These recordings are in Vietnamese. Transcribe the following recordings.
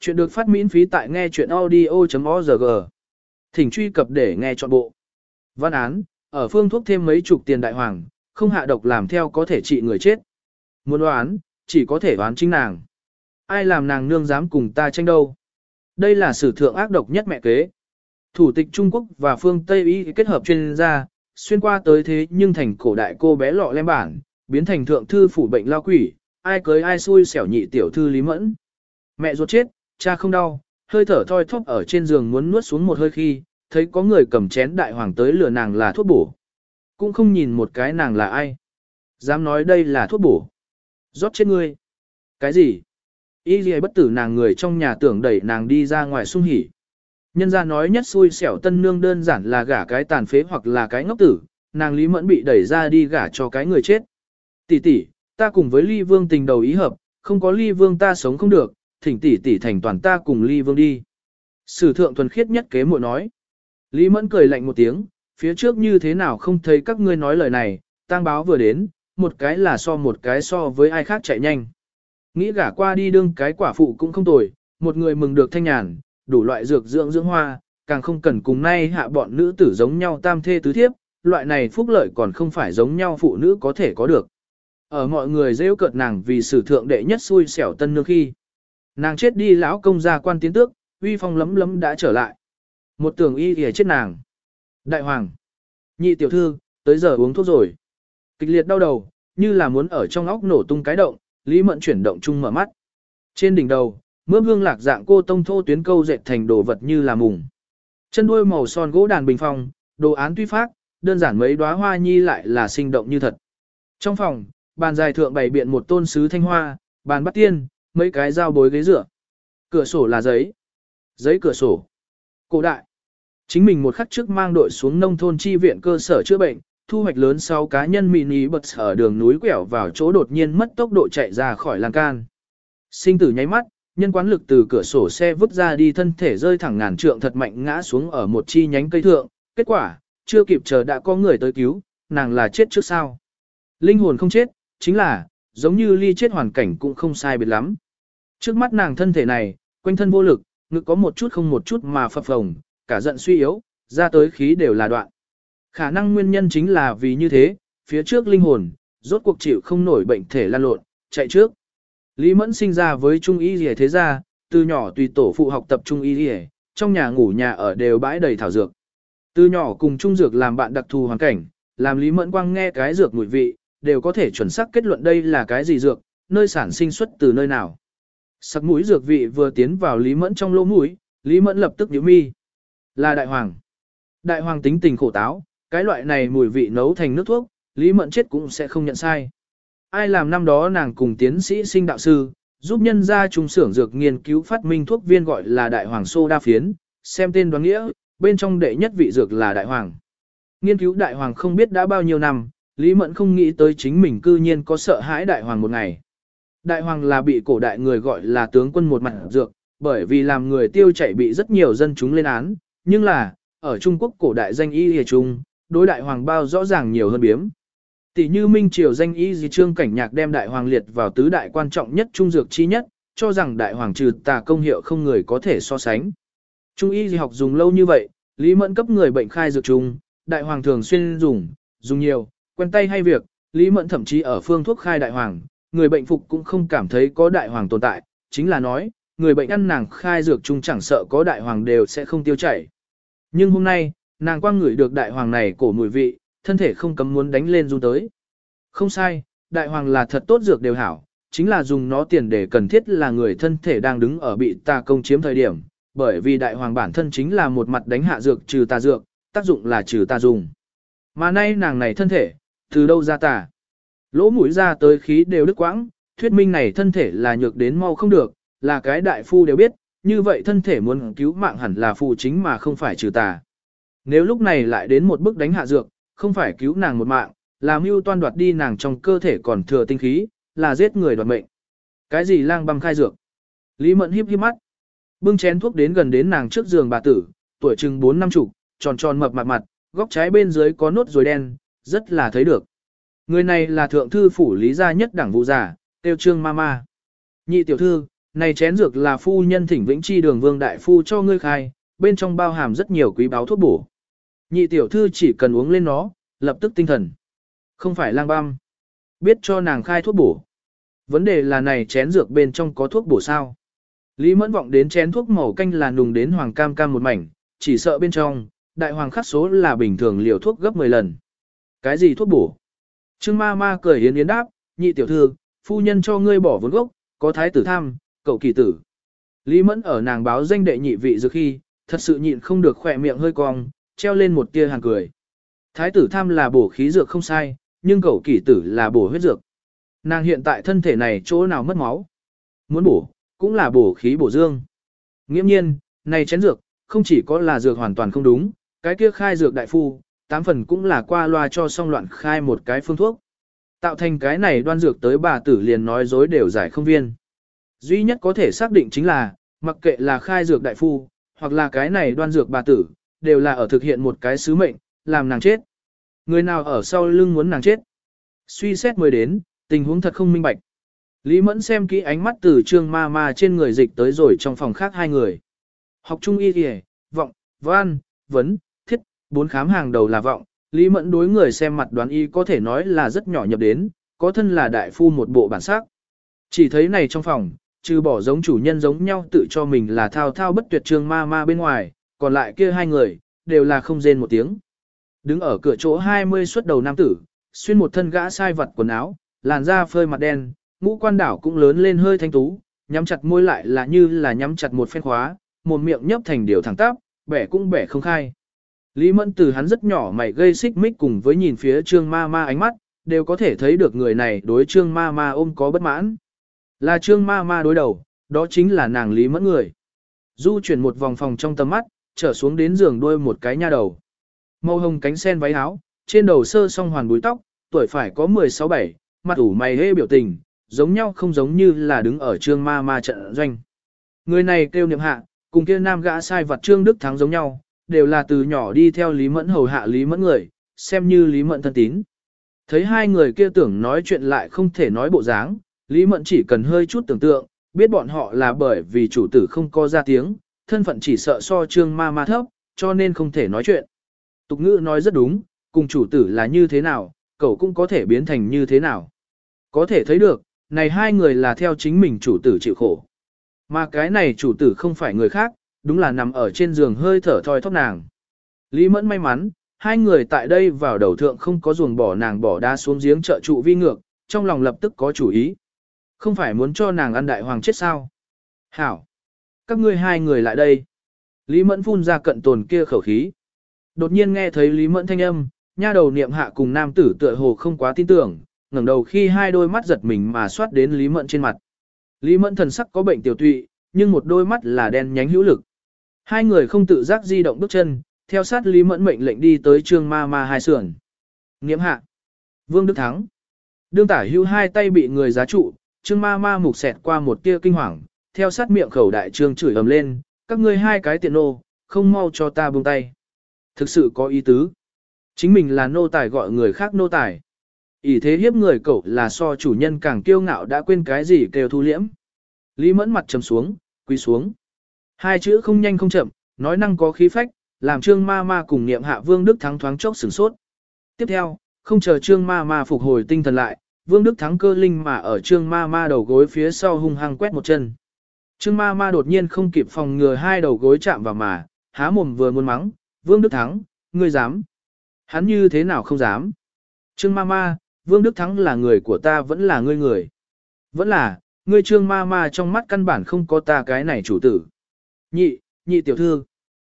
Chuyện được phát miễn phí tại nghe chuyện audio.org. Thỉnh truy cập để nghe trọn bộ. Văn án, ở phương thuốc thêm mấy chục tiền đại hoàng, không hạ độc làm theo có thể trị người chết. Muốn đoán, chỉ có thể đoán chính nàng. Ai làm nàng nương dám cùng ta tranh đâu. Đây là sử thượng ác độc nhất mẹ kế. Thủ tịch Trung Quốc và phương Tây Y kết hợp chuyên gia, xuyên qua tới thế nhưng thành cổ đại cô bé lọ lem bản, biến thành thượng thư phủ bệnh lao quỷ, ai cưới ai xui xẻo nhị tiểu thư Lý Mẫn. Mẹ ruột chết, cha không đau, hơi thở thoi thóp ở trên giường muốn nuốt xuống một hơi khi, thấy có người cầm chén đại hoàng tới lừa nàng là thuốc bổ. Cũng không nhìn một cái nàng là ai. Dám nói đây là thuốc bổ. rót chết ngươi. Cái gì? Y gì bất tử nàng người trong nhà tưởng đẩy nàng đi ra ngoài sung hỉ. Nhân ra nói nhất xui xẻo tân nương đơn giản là gả cái tàn phế hoặc là cái ngốc tử, nàng Lý Mẫn bị đẩy ra đi gả cho cái người chết. Tỷ tỷ, ta cùng với Ly Vương tình đầu ý hợp, không có Ly Vương ta sống không được, thỉnh tỷ tỷ thành toàn ta cùng Ly Vương đi. Sử thượng thuần khiết nhất kế muội nói. Lý Mẫn cười lạnh một tiếng, phía trước như thế nào không thấy các ngươi nói lời này, tang báo vừa đến, một cái là so một cái so với ai khác chạy nhanh. Nghĩ gả qua đi đương cái quả phụ cũng không tồi, một người mừng được thanh nhàn, đủ loại dược dưỡng dưỡng hoa, càng không cần cùng nay hạ bọn nữ tử giống nhau tam thê tứ thiếp, loại này phúc lợi còn không phải giống nhau phụ nữ có thể có được. Ở mọi người rêu cợt nàng vì sử thượng đệ nhất xui xẻo tân nương khi. Nàng chết đi lão công gia quan tiến tước, uy phong lấm lấm đã trở lại. Một tường y thì chết nàng. Đại hoàng. Nhị tiểu thư, tới giờ uống thuốc rồi. Kịch liệt đau đầu, như là muốn ở trong óc nổ tung cái động, Lý Mẫn chuyển động chung mở mắt. Trên đỉnh đầu, mướp hương lạc dạng cô tông thô tuyến câu dệt thành đồ vật như là mùng. Chân đuôi màu son gỗ đàn bình phong, đồ án tuy phát đơn giản mấy đóa hoa nhi lại là sinh động như thật. Trong phòng, bàn dài thượng bày biện một tôn sứ thanh hoa, bàn bắt tiên, mấy cái dao bối ghế dựa. Cửa sổ là giấy. Giấy cửa sổ. Cổ đại. Chính mình một khắc trước mang đội xuống nông thôn chi viện cơ sở chữa bệnh, thu hoạch lớn sau cá nhân mini bật ở đường núi quẹo vào chỗ đột nhiên mất tốc độ chạy ra khỏi lan can. Sinh tử nháy mắt, nhân quán lực từ cửa sổ xe vứt ra đi thân thể rơi thẳng ngàn trượng thật mạnh ngã xuống ở một chi nhánh cây thượng. Kết quả, chưa kịp chờ đã có người tới cứu, nàng là chết trước sao. Linh hồn không chết, chính là, giống như ly chết hoàn cảnh cũng không sai biệt lắm. Trước mắt nàng thân thể này, quanh thân vô lực, ngực có một chút không một chút mà phập phồng, cả giận suy yếu, ra tới khí đều là đoạn. Khả năng nguyên nhân chính là vì như thế, phía trước linh hồn, rốt cuộc chịu không nổi bệnh thể lan lộn, chạy trước. Lý Mẫn sinh ra với Trung Y Lìa thế gia, từ nhỏ tùy tổ phụ học tập Trung Y Lìa, trong nhà ngủ nhà ở đều bãi đầy thảo dược. Từ nhỏ cùng Trung Dược làm bạn đặc thù hoàn cảnh, làm Lý Mẫn quang nghe cái dược mùi vị, đều có thể chuẩn xác kết luận đây là cái gì dược, nơi sản sinh xuất từ nơi nào. Sắc mũi dược vị vừa tiến vào Lý Mẫn trong lỗ mũi, Lý Mẫn lập tức nhíu mi. Là đại hoàng. Đại hoàng tính tình khổ táo, cái loại này mùi vị nấu thành nước thuốc, Lý Mẫn chết cũng sẽ không nhận sai. Ai làm năm đó nàng cùng tiến sĩ sinh đạo sư, giúp nhân gia trung xưởng dược nghiên cứu phát minh thuốc viên gọi là đại hoàng sô đa phiến, xem tên đoán nghĩa, bên trong đệ nhất vị dược là đại hoàng. Nghiên cứu đại hoàng không biết đã bao nhiêu năm, Lý Mẫn không nghĩ tới chính mình cư nhiên có sợ hãi đại hoàng một ngày. Đại hoàng là bị cổ đại người gọi là tướng quân một mặt dược, bởi vì làm người tiêu chảy bị rất nhiều dân chúng lên án, nhưng là, ở Trung Quốc cổ đại danh y hề trung, đối đại hoàng bao rõ ràng nhiều hơn biếm. Tỷ như Minh Triều danh y di trương cảnh nhạc đem đại hoàng liệt vào tứ đại quan trọng nhất trung dược chi nhất, cho rằng đại hoàng trừ tà công hiệu không người có thể so sánh. Trung y di học dùng lâu như vậy, Lý Mẫn cấp người bệnh khai dược chung, đại hoàng thường xuyên dùng, dùng nhiều, quen tay hay việc, Lý Mẫn thậm chí ở phương thuốc khai đại hoàng, người bệnh phục cũng không cảm thấy có đại hoàng tồn tại, chính là nói, người bệnh ăn nàng khai dược chung chẳng sợ có đại hoàng đều sẽ không tiêu chảy. Nhưng hôm nay, nàng quang ngửi được đại hoàng này cổ mùi vị, thân thể không cấm muốn đánh lên run tới. Không sai, đại hoàng là thật tốt dược đều hảo, chính là dùng nó tiền để cần thiết là người thân thể đang đứng ở bị tà công chiếm thời điểm, bởi vì đại hoàng bản thân chính là một mặt đánh hạ dược trừ tà dược, tác dụng là trừ tà dùng. Mà nay nàng này thân thể, từ đâu ra tà? Lỗ mũi ra tới khí đều đứt quãng, thuyết minh này thân thể là nhược đến mau không được, là cái đại phu đều biết, như vậy thân thể muốn cứu mạng hẳn là phù chính mà không phải trừ tà. Nếu lúc này lại đến một bước đánh hạ dược, không phải cứu nàng một mạng, là mưu toan đoạt đi nàng trong cơ thể còn thừa tinh khí, là giết người đoạt mệnh. Cái gì lang băm khai dược? Lý Mẫn híp híp mắt. Bưng chén thuốc đến gần đến nàng trước giường bà tử, tuổi chừng 4 năm chục, tròn tròn mập mặt mặt, góc trái bên dưới có nốt ruồi đen, rất là thấy được. Người này là thượng thư phủ lý gia nhất đảng vụ giả, tiêu trương ma ma. Nhị tiểu thư, Này chén dược là phu nhân thỉnh vĩnh chi đường vương đại phu cho ngươi khai, bên trong bao hàm rất nhiều quý báo thuốc bổ. Nhị tiểu thư chỉ cần uống lên nó, lập tức tinh thần. Không phải lang băm. Biết cho nàng khai thuốc bổ. Vấn đề là này chén dược bên trong có thuốc bổ sao. Lý mẫn vọng đến chén thuốc màu canh là nùng đến hoàng cam cam một mảnh, chỉ sợ bên trong, đại hoàng khắc số là bình thường liều thuốc gấp 10 lần. Cái gì thuốc bổ? Trương ma ma cười yến yến đáp, nhị tiểu thư, phu nhân cho ngươi bỏ vốn gốc, có thái tử tham, cậu kỳ tử. Lý mẫn ở nàng báo danh đệ nhị vị dược khi, thật sự nhịn không được khỏe miệng hơi cong, treo lên một tia hàng cười. Thái tử tham là bổ khí dược không sai, nhưng cậu kỳ tử là bổ huyết dược. Nàng hiện tại thân thể này chỗ nào mất máu. Muốn bổ, cũng là bổ khí bổ dương. Nghiễm nhiên, này chén dược, không chỉ có là dược hoàn toàn không đúng, cái kia khai dược đại phu, tám phần cũng là qua loa cho xong loạn khai một cái phương thuốc. Tạo thành cái này đoan dược tới bà tử liền nói dối đều giải không viên. Duy nhất có thể xác định chính là, mặc kệ là khai dược đại phu, hoặc là cái này đoan dược bà tử, đều là ở thực hiện một cái sứ mệnh, làm nàng chết. Người nào ở sau lưng muốn nàng chết. Suy xét mới đến, tình huống thật không minh bạch. Lý Mẫn xem kỹ ánh mắt từ trương ma ma trên người dịch tới rồi trong phòng khác hai người. Học trung y kìa, vọng, văn, vấn, bốn khám hàng đầu là vọng. Lý Mẫn đối người xem mặt đoán y có thể nói là rất nhỏ nhập đến, có thân là đại phu một bộ bản sắc. Chỉ thấy này trong phòng, trừ bỏ giống chủ nhân giống nhau tự cho mình là thao thao bất tuyệt trương ma ma bên ngoài, còn lại kia hai người, đều là không rên một tiếng. Đứng ở cửa chỗ 20 xuất đầu nam tử, xuyên một thân gã sai vật quần áo, làn da phơi mặt đen, ngũ quan đảo cũng lớn lên hơi thanh tú, nhắm chặt môi lại là như là nhắm chặt một phen khóa, một miệng nhấp thành điều thẳng tắp, bẻ cũng bẻ không khai. Lý Mẫn từ hắn rất nhỏ mày gây xích mích cùng với nhìn phía trương ma ma ánh mắt, đều có thể thấy được người này đối trương ma ma ôm có bất mãn. Là trương ma ma đối đầu, đó chính là nàng Lý Mẫn người. Du chuyển một vòng phòng trong tầm mắt, trở xuống đến giường đuôi một cái nha đầu. Màu hồng cánh sen váy áo, trên đầu sơ song hoàn búi tóc, tuổi phải có 16-7, mặt ủ mày hê biểu tình, giống nhau không giống như là đứng ở trương ma ma trận doanh. Người này kêu niệm hạ, cùng kia nam gã sai vật trương đức thắng giống nhau, đều là từ nhỏ đi theo Lý Mẫn hầu hạ Lý Mẫn người, xem như Lý Mẫn thân tín. Thấy hai người kia tưởng nói chuyện lại không thể nói bộ dáng, Lý Mẫn chỉ cần hơi chút tưởng tượng, biết bọn họ là bởi vì chủ tử không có ra tiếng, thân phận chỉ sợ so trương ma ma thấp, cho nên không thể nói chuyện. Tục ngữ nói rất đúng, cùng chủ tử là như thế nào, cậu cũng có thể biến thành như thế nào. Có thể thấy được, này hai người là theo chính mình chủ tử chịu khổ. Mà cái này chủ tử không phải người khác, đúng là nằm ở trên giường hơi thở thoi thóp nàng. Lý Mẫn may mắn, hai người tại đây vào đầu thượng không có ruồng bỏ nàng bỏ đá xuống giếng trợ trụ vi ngược, trong lòng lập tức có chủ ý. Không phải muốn cho nàng ăn đại hoàng chết sao? Hảo! Các ngươi hai người lại đây. Lý Mẫn phun ra cận tồn kia khẩu khí. Đột nhiên nghe thấy Lý Mẫn thanh âm, nha đầu niệm hạ cùng nam tử tựa hồ không quá tin tưởng, ngẩng đầu khi hai đôi mắt giật mình mà xoát đến Lý Mẫn trên mặt. Lý Mẫn thần sắc có bệnh tiểu tụy, nhưng một đôi mắt là đen nhánh hữu lực. Hai người không tự giác di động bước chân, theo sát Lý Mẫn mệnh lệnh đi tới trương ma ma hai sườn. Niệm hạ. Vương Đức Thắng. Đương tả hưu hai tay bị người giá trụ, trương ma ma mục xẹt qua một tia kinh hoàng, theo sát miệng khẩu đại trương chửi ầm lên, các ngươi hai cái tiện nô, không mau cho ta buông tay. Thực sự có ý tứ. Chính mình là nô tài gọi người khác nô tài. ỷ thế hiếp người cậu là so chủ nhân càng kiêu ngạo đã quên cái gì kêu thu liễm. Lý mẫn mặt trầm xuống, quỳ xuống. Hai chữ không nhanh không chậm, nói năng có khí phách, làm trương ma ma cùng niệm hạ vương đức thắng thoáng chốc sửng sốt. Tiếp theo, không chờ trương ma ma phục hồi tinh thần lại, vương đức thắng cơ linh mà ở trương ma ma đầu gối phía sau hung hăng quét một chân. Trương ma ma đột nhiên không kịp phòng ngừa hai đầu gối chạm vào mà, há mồm vừa muốn mắng, vương đức thắng, ngươi dám. Hắn như thế nào không dám. Trương ma ma, vương đức thắng là người của ta vẫn là ngươi người. Vẫn là, ngươi trương ma ma trong mắt căn bản không có ta cái này chủ tử. Nhị, nhị tiểu thư.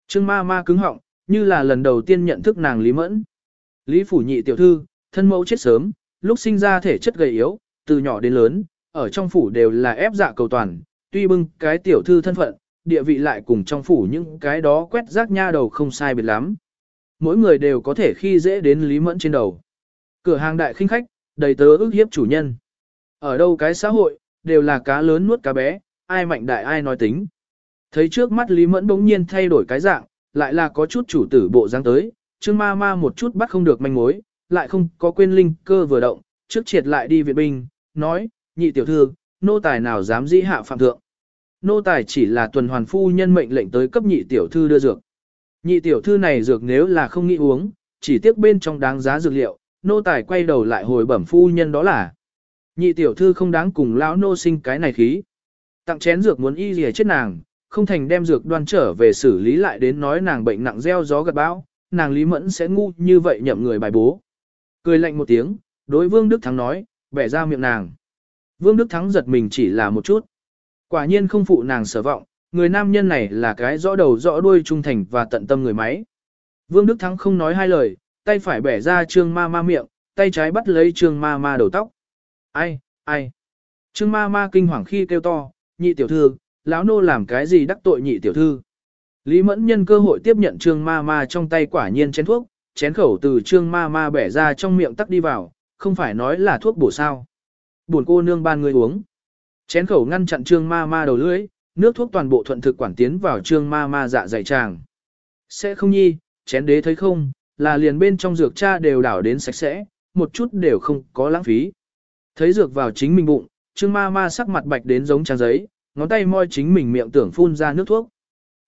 Trương ma ma cứng họng, như là lần đầu tiên nhận thức nàng Lý Mẫn. Lý phủ nhị tiểu thư, thân mẫu chết sớm, lúc sinh ra thể chất gầy yếu, từ nhỏ đến lớn, ở trong phủ đều là ép dạ cầu toàn, tuy bưng cái tiểu thư thân phận, địa vị lại cùng trong phủ những cái đó quét rác nha đầu không sai biệt lắm. Mỗi người đều có thể khi dễ đến Lý Mẫn trên đầu. Cửa hàng đại khinh khách, đầy tớ ước hiếp chủ nhân. Ở đâu cái xã hội, đều là cá lớn nuốt cá bé, ai mạnh đại ai nói tính. Thấy trước mắt Lý Mẫn bỗng nhiên thay đổi cái dạng, lại là có chút chủ tử bộ dáng tới, Trương ma ma một chút bắt không được manh mối, lại không có quên linh cơ vừa động, trước triệt lại đi viện binh, nói, nhị tiểu thư, nô tài nào dám dĩ hạ phạm thượng. nô tài chỉ là tuần hoàn phu nhân mệnh lệnh tới cấp nhị tiểu thư đưa dược. Nhị tiểu thư này dược nếu là không nghĩ uống, chỉ tiếc bên trong đáng giá dược liệu, nô tài quay đầu lại hồi bẩm phu nhân đó là. Nhị tiểu thư không đáng cùng lão nô sinh cái này khí. Tặng chén dược muốn y gì chết nàng, không thành đem dược đoan trở về xử lý lại đến nói nàng bệnh nặng gieo gió gật bão, nàng Lý Mẫn sẽ ngu như vậy nhậm người bài bố. Cười lạnh một tiếng, đối Vương Đức Thắng nói, bẻ ra miệng nàng. Vương Đức Thắng giật mình chỉ là một chút. Quả nhiên không phụ nàng sở vọng, người nam nhân này là cái rõ đầu rõ đuôi trung thành và tận tâm người máy. Vương Đức Thắng không nói hai lời, tay phải bẻ ra trương ma ma miệng, tay trái bắt lấy trương ma ma đầu tóc. Ai, ai. Trương ma ma kinh hoàng khi kêu to, nhị tiểu thư, lão nô làm cái gì đắc tội nhị tiểu thư. Lý Mẫn nhân cơ hội tiếp nhận trương ma ma trong tay quả nhiên chén thuốc, chén khẩu từ trương ma ma bẻ ra trong miệng tắc đi vào, không phải nói là thuốc bổ sao. Buồn cô nương ban người uống. Chén khẩu ngăn chặn trương ma ma đầu lưỡi, nước thuốc toàn bộ thuận thực quản tiến vào trương ma ma dạ dày tràng. Sẽ không nhi, chén đế thấy không, là liền bên trong dược cha đều đảo đến sạch sẽ, một chút đều không có lãng phí. Thấy dược vào chính mình bụng, trương ma ma sắc mặt bạch đến giống trang giấy, ngón tay moi chính mình miệng tưởng phun ra nước thuốc.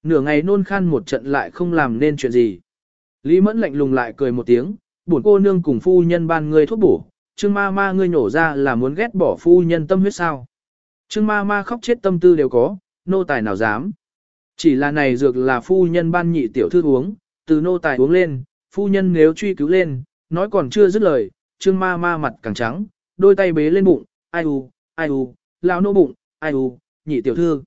Nửa ngày nôn khan một trận lại không làm nên chuyện gì. Lý mẫn lạnh lùng lại cười một tiếng, buồn cô nương cùng phu nhân ban ngươi thuốc bổ, trương ma ma ngươi nhổ ra là muốn ghét bỏ phu nhân tâm huyết sao. Trương ma ma khóc chết tâm tư đều có, nô tài nào dám. Chỉ là này dược là phu nhân ban nhị tiểu thư uống, từ nô tài uống lên, phu nhân nếu truy cứu lên, nói còn chưa dứt lời, trương ma ma mặt càng trắng, đôi tay bế lên bụng, ai u, ai u, lão nô bụng, ai u, nhị tiểu thư.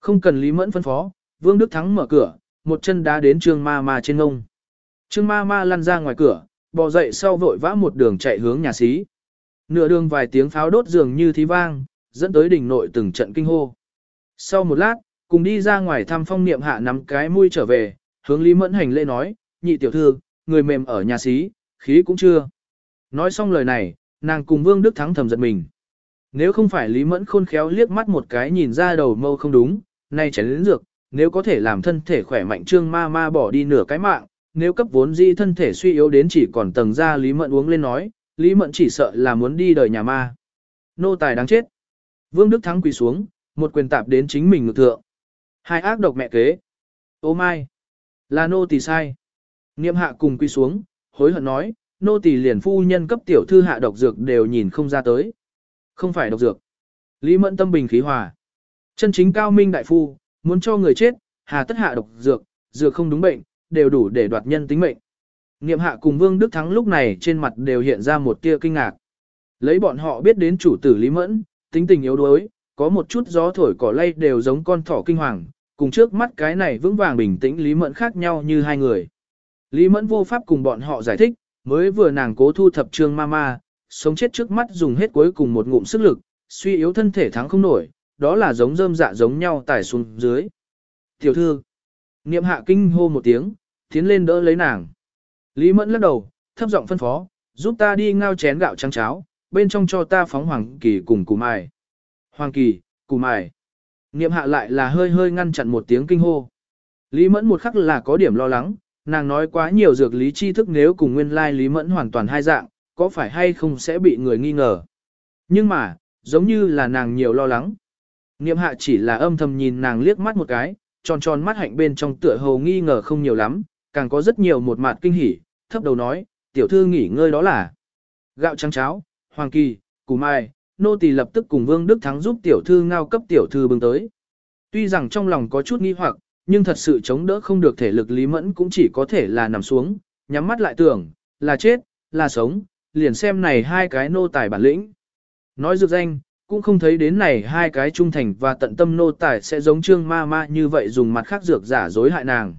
Không cần Lý Mẫn phân phó, Vương Đức Thắng mở cửa, một chân đá đến trương ma ma trên ngông. Trương ma ma lăn ra ngoài cửa, bò dậy sau vội vã một đường chạy hướng nhà xí. Nửa đường vài tiếng pháo đốt dường như thí vang, dẫn tới đỉnh nội từng trận kinh hô. Sau một lát, cùng đi ra ngoài thăm phong niệm hạ nắm cái mũi trở về, hướng Lý Mẫn hành lễ nói, nhị tiểu thư, người mềm ở nhà xí, khí cũng chưa. Nói xong lời này, nàng cùng Vương Đức Thắng thầm giật mình. Nếu không phải Lý Mẫn khôn khéo liếc mắt một cái nhìn ra đầu mâu không đúng, nay chén lĩnh dược, nếu có thể làm thân thể khỏe mạnh trương ma ma bỏ đi nửa cái mạng, nếu cấp vốn di thân thể suy yếu đến chỉ còn tầng ra Lý Mẫn uống lên nói, Lý Mẫn chỉ sợ là muốn đi đời nhà ma. Nô tài đáng chết. Vương Đức Thắng quỳ xuống, một quyền tạp đến chính mình ngược thượng. Hai ác độc mẹ kế. Ô mai. Là nô tỳ sai. Niệm hạ cùng quỳ xuống, hối hận nói, nô tỳ liền phu nhân cấp tiểu thư hạ độc dược đều nhìn không ra tới. Không phải độc dược. Lý Mẫn tâm bình khí hòa. Chân chính cao minh đại phu, muốn cho người chết, hà tất hạ độc dược, dược không đúng bệnh, đều đủ để đoạt nhân tính mệnh. Niệm hạ cùng Vương Đức Thắng lúc này trên mặt đều hiện ra một tia kinh ngạc. Lấy bọn họ biết đến chủ tử Lý Mẫn, tính tình yếu đuối, có một chút gió thổi cỏ lay đều giống con thỏ kinh hoàng, cùng trước mắt cái này vững vàng bình tĩnh Lý Mẫn khác nhau như hai người. Lý Mẫn vô pháp cùng bọn họ giải thích, mới vừa nàng cố thu thập trương ma ma, sống chết trước mắt dùng hết cuối cùng một ngụm sức lực, suy yếu thân thể thắng không nổi, đó là giống rơm dạ giống nhau tải xuống dưới. Tiểu thư, niệm hạ kinh hô một tiếng, tiến lên đỡ lấy nàng. Lý Mẫn lắc đầu, thấp giọng phân phó, giúp ta đi ngao chén gạo trắng cháo, bên trong cho ta phóng hoàng kỳ cùng củ mài. Hoàng kỳ, củ mài. Niệm hạ lại là hơi hơi ngăn chặn một tiếng kinh hô. Lý Mẫn một khắc là có điểm lo lắng, nàng nói quá nhiều dược lý tri thức nếu cùng nguyên lai Lý Mẫn hoàn toàn hai dạng, có phải hay không sẽ bị người nghi ngờ. Nhưng mà, giống như là nàng nhiều lo lắng. Niệm hạ chỉ là âm thầm nhìn nàng liếc mắt một cái, tròn tròn mắt hạnh bên trong tựa hồ nghi ngờ không nhiều lắm, càng có rất nhiều một mặt kinh hỉ, thấp đầu nói, tiểu thư nghỉ ngơi đó là gạo trắng cháo, hoàng kỳ, củ mai, nô tỳ lập tức cùng Vương Đức Thắng giúp tiểu thư ngao cấp tiểu thư bưng tới. Tuy rằng trong lòng có chút nghi hoặc, nhưng thật sự chống đỡ không được thể lực Lý Mẫn cũng chỉ có thể là nằm xuống, nhắm mắt lại tưởng, là chết, là sống, liền xem này hai cái nô tài bản lĩnh. Nói dược danh, cũng không thấy đến này hai cái trung thành và tận tâm nô tài sẽ giống trương ma ma như vậy dùng mặt khác dược giả dối hại nàng.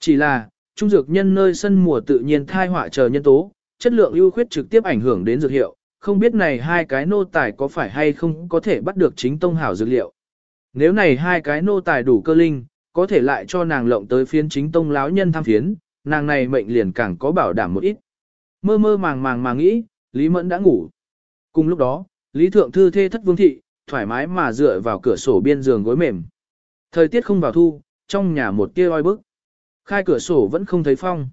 Chỉ là, trung dược nhân nơi sân mùa tự nhiên thai họa chờ nhân tố, chất lượng ưu khuyết trực tiếp ảnh hưởng đến dược hiệu, không biết này hai cái nô tài có phải hay không có thể bắt được chính tông hảo dược liệu. Nếu này hai cái nô tài đủ cơ linh, có thể lại cho nàng lộng tới phiến chính tông lão nhân tham phiến, nàng này mệnh liền càng có bảo đảm một ít. Mơ mơ màng màng mà nghĩ, Lý Mẫn đã ngủ. Cùng lúc đó, Lý Thượng Thư thê thất vương thị, thoải mái mà dựa vào cửa sổ biên giường gối mềm. Thời tiết không vào thu, trong nhà một tia oi bức. Khai cửa sổ vẫn không thấy phong.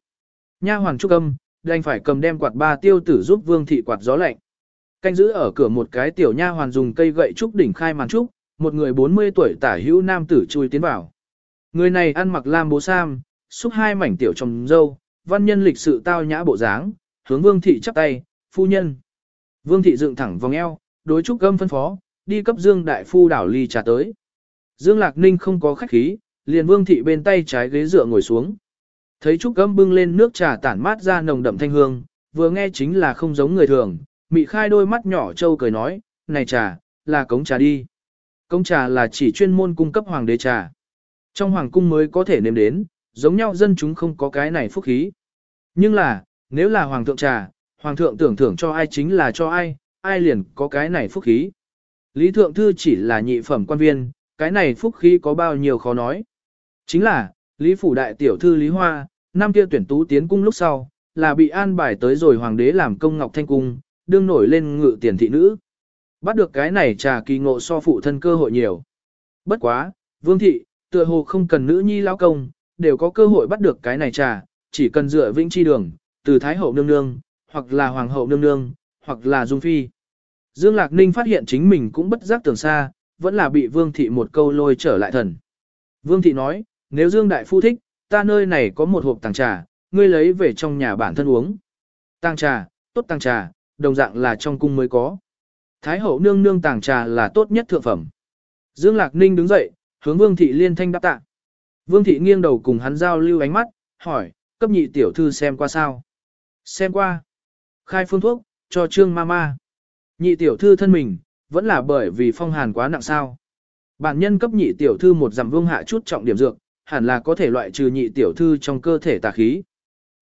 Nha hoàng trúc âm, đành phải cầm đem quạt ba tiêu tử giúp vương thị quạt gió lạnh. Canh giữ ở cửa một cái tiểu nha hoàn dùng cây gậy trúc đỉnh khai màn trúc, một người 40 tuổi tả hữu nam tử chui tiến vào. Người này ăn mặc lam bố sam, xúc hai mảnh tiểu trồng dâu, văn nhân lịch sự tao nhã bộ dáng, hướng vương thị chắp tay, phu nhân. Vương thị dựng thẳng vòng eo, đối trúc gâm phân phó, đi cấp Dương đại phu đảo ly trà tới. Dương Lạc Ninh không có khách khí, liền Vương thị bên tay trái ghế dựa ngồi xuống. Thấy trúc gâm bưng lên nước trà tản mát ra nồng đậm thanh hương, vừa nghe chính là không giống người thường, mị khai đôi mắt nhỏ trâu cười nói, này trà, là cống trà đi. Cống trà là chỉ chuyên môn cung cấp hoàng đế trà. Trong hoàng cung mới có thể nếm đến, giống nhau dân chúng không có cái này phúc khí. Nhưng là, nếu là hoàng thượng trà, hoàng thượng tưởng thưởng cho ai chính là cho ai, ai liền có cái này phúc khí. Lý thượng thư chỉ là nhị phẩm quan viên, cái này phúc khí có bao nhiêu khó nói. Chính là, Lý phủ đại tiểu thư Lý Hoa, năm kia tuyển tú tiến cung lúc sau, là bị an bài tới rồi hoàng đế làm công ngọc thanh cung, đương nổi lên ngự tiền thị nữ. Bắt được cái này trà kỳ ngộ so phụ thân cơ hội nhiều. Bất quá, vương thị, tựa hồ không cần nữ nhi lao công, đều có cơ hội bắt được cái này trà, chỉ cần dựa vĩnh chi đường, từ Thái hậu nương nương, hoặc là Hoàng hậu nương nương, hoặc là Dung Phi. Dương Lạc Ninh phát hiện chính mình cũng bất giác tưởng xa, vẫn là bị Vương Thị một câu lôi trở lại thần. Vương Thị nói, nếu Dương Đại Phu thích, ta nơi này có một hộp tàng trà, ngươi lấy về trong nhà bản thân uống. Tàng trà, tốt tàng trà, đồng dạng là trong cung mới có. Thái hậu nương nương tàng trà là tốt nhất thượng phẩm. Dương Lạc Ninh đứng dậy, hướng Vương Thị liên thanh đáp tạ. Vương Thị nghiêng đầu cùng hắn giao lưu ánh mắt, hỏi, cấp nhị tiểu thư xem qua sao. Xem qua. Khai phương thuốc, cho trương ma ma. Nhị tiểu thư thân mình, vẫn là bởi vì phong hàn quá nặng sao. Bản nhân cấp nhị tiểu thư một giảm vương hạ chút trọng điểm dược, hẳn là có thể loại trừ nhị tiểu thư trong cơ thể tà khí.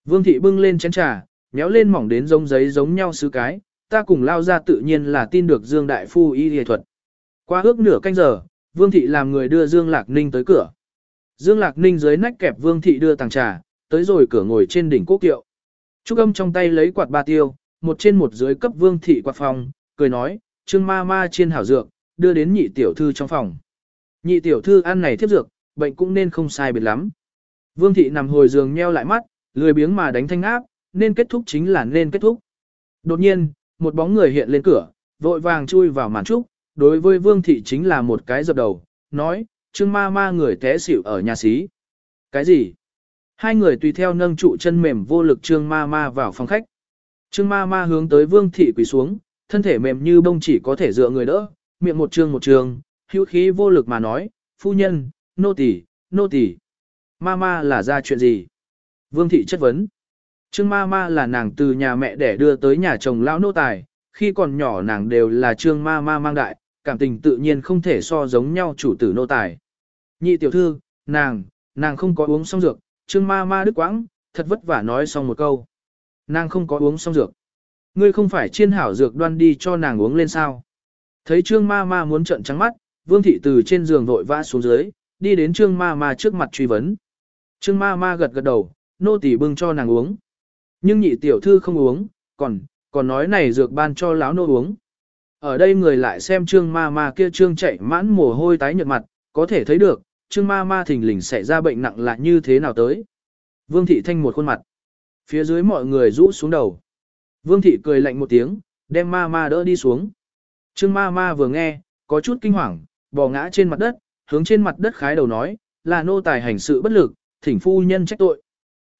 Vương thị bưng lên chén trà, méo lên mỏng đến giống giấy giống nhau sứ cái, ta cùng lao ra tự nhiên là tin được Dương Đại Phu y y thuật. Qua ước nửa canh giờ, Vương thị làm người đưa Dương Lạc Ninh tới cửa. Dương Lạc Ninh dưới nách kẹp Vương thị đưa tàng trà, tới rồi cửa ngồi trên đỉnh quốc kiệu. Trúc âm trong tay lấy quạt ba tiêu, một trên một dưới cấp vương thị quạt phòng, cười nói, trương ma ma chiên hảo dược, đưa đến nhị tiểu thư trong phòng. Nhị tiểu thư ăn này thiếp dược, bệnh cũng nên không sai biệt lắm. Vương thị nằm hồi giường nheo lại mắt, lười biếng mà đánh thanh áp, nên kết thúc chính là nên kết thúc. Đột nhiên, một bóng người hiện lên cửa, vội vàng chui vào màn trúc, đối với vương thị chính là một cái dập đầu, nói, trương ma ma người té xỉu ở nhà xí. Cái gì? Hai người tùy theo nâng trụ chân mềm vô lực trương ma ma vào phòng khách. Trương ma ma hướng tới vương thị quỳ xuống, thân thể mềm như bông chỉ có thể dựa người đỡ, miệng một trương một trương, hữu khí vô lực mà nói, phu nhân, nô tỳ, nô tỳ. Ma ma là ra chuyện gì? Vương thị chất vấn. Trương ma ma là nàng từ nhà mẹ để đưa tới nhà chồng lão nô tài, khi còn nhỏ nàng đều là trương ma ma mang đại, cảm tình tự nhiên không thể so giống nhau chủ tử nô tài. Nhị tiểu thư, nàng, nàng không có uống xong dược, trương ma ma đức quãng, thật vất vả nói xong một câu. Nàng không có uống xong dược. Ngươi không phải chiên hảo dược đoan đi cho nàng uống lên sao. Thấy trương ma ma muốn trận trắng mắt, vương thị từ trên giường vội vã xuống dưới, đi đến trương ma ma trước mặt truy vấn. Trương ma ma gật gật đầu, nô tỳ bưng cho nàng uống. Nhưng nhị tiểu thư không uống, còn, còn nói này dược ban cho lão nô uống. Ở đây người lại xem trương ma ma kia trương chạy mãn mồ hôi tái nhợt mặt, có thể thấy được, trương ma ma thình lình xảy ra bệnh nặng là như thế nào tới. Vương thị thanh một khuôn mặt. Phía dưới mọi người rũ xuống đầu. Vương thị cười lạnh một tiếng, đem ma ma đỡ đi xuống. Trương ma ma vừa nghe, có chút kinh hoàng, bò ngã trên mặt đất, hướng trên mặt đất khái đầu nói, là nô tài hành sự bất lực, thỉnh phu nhân trách tội.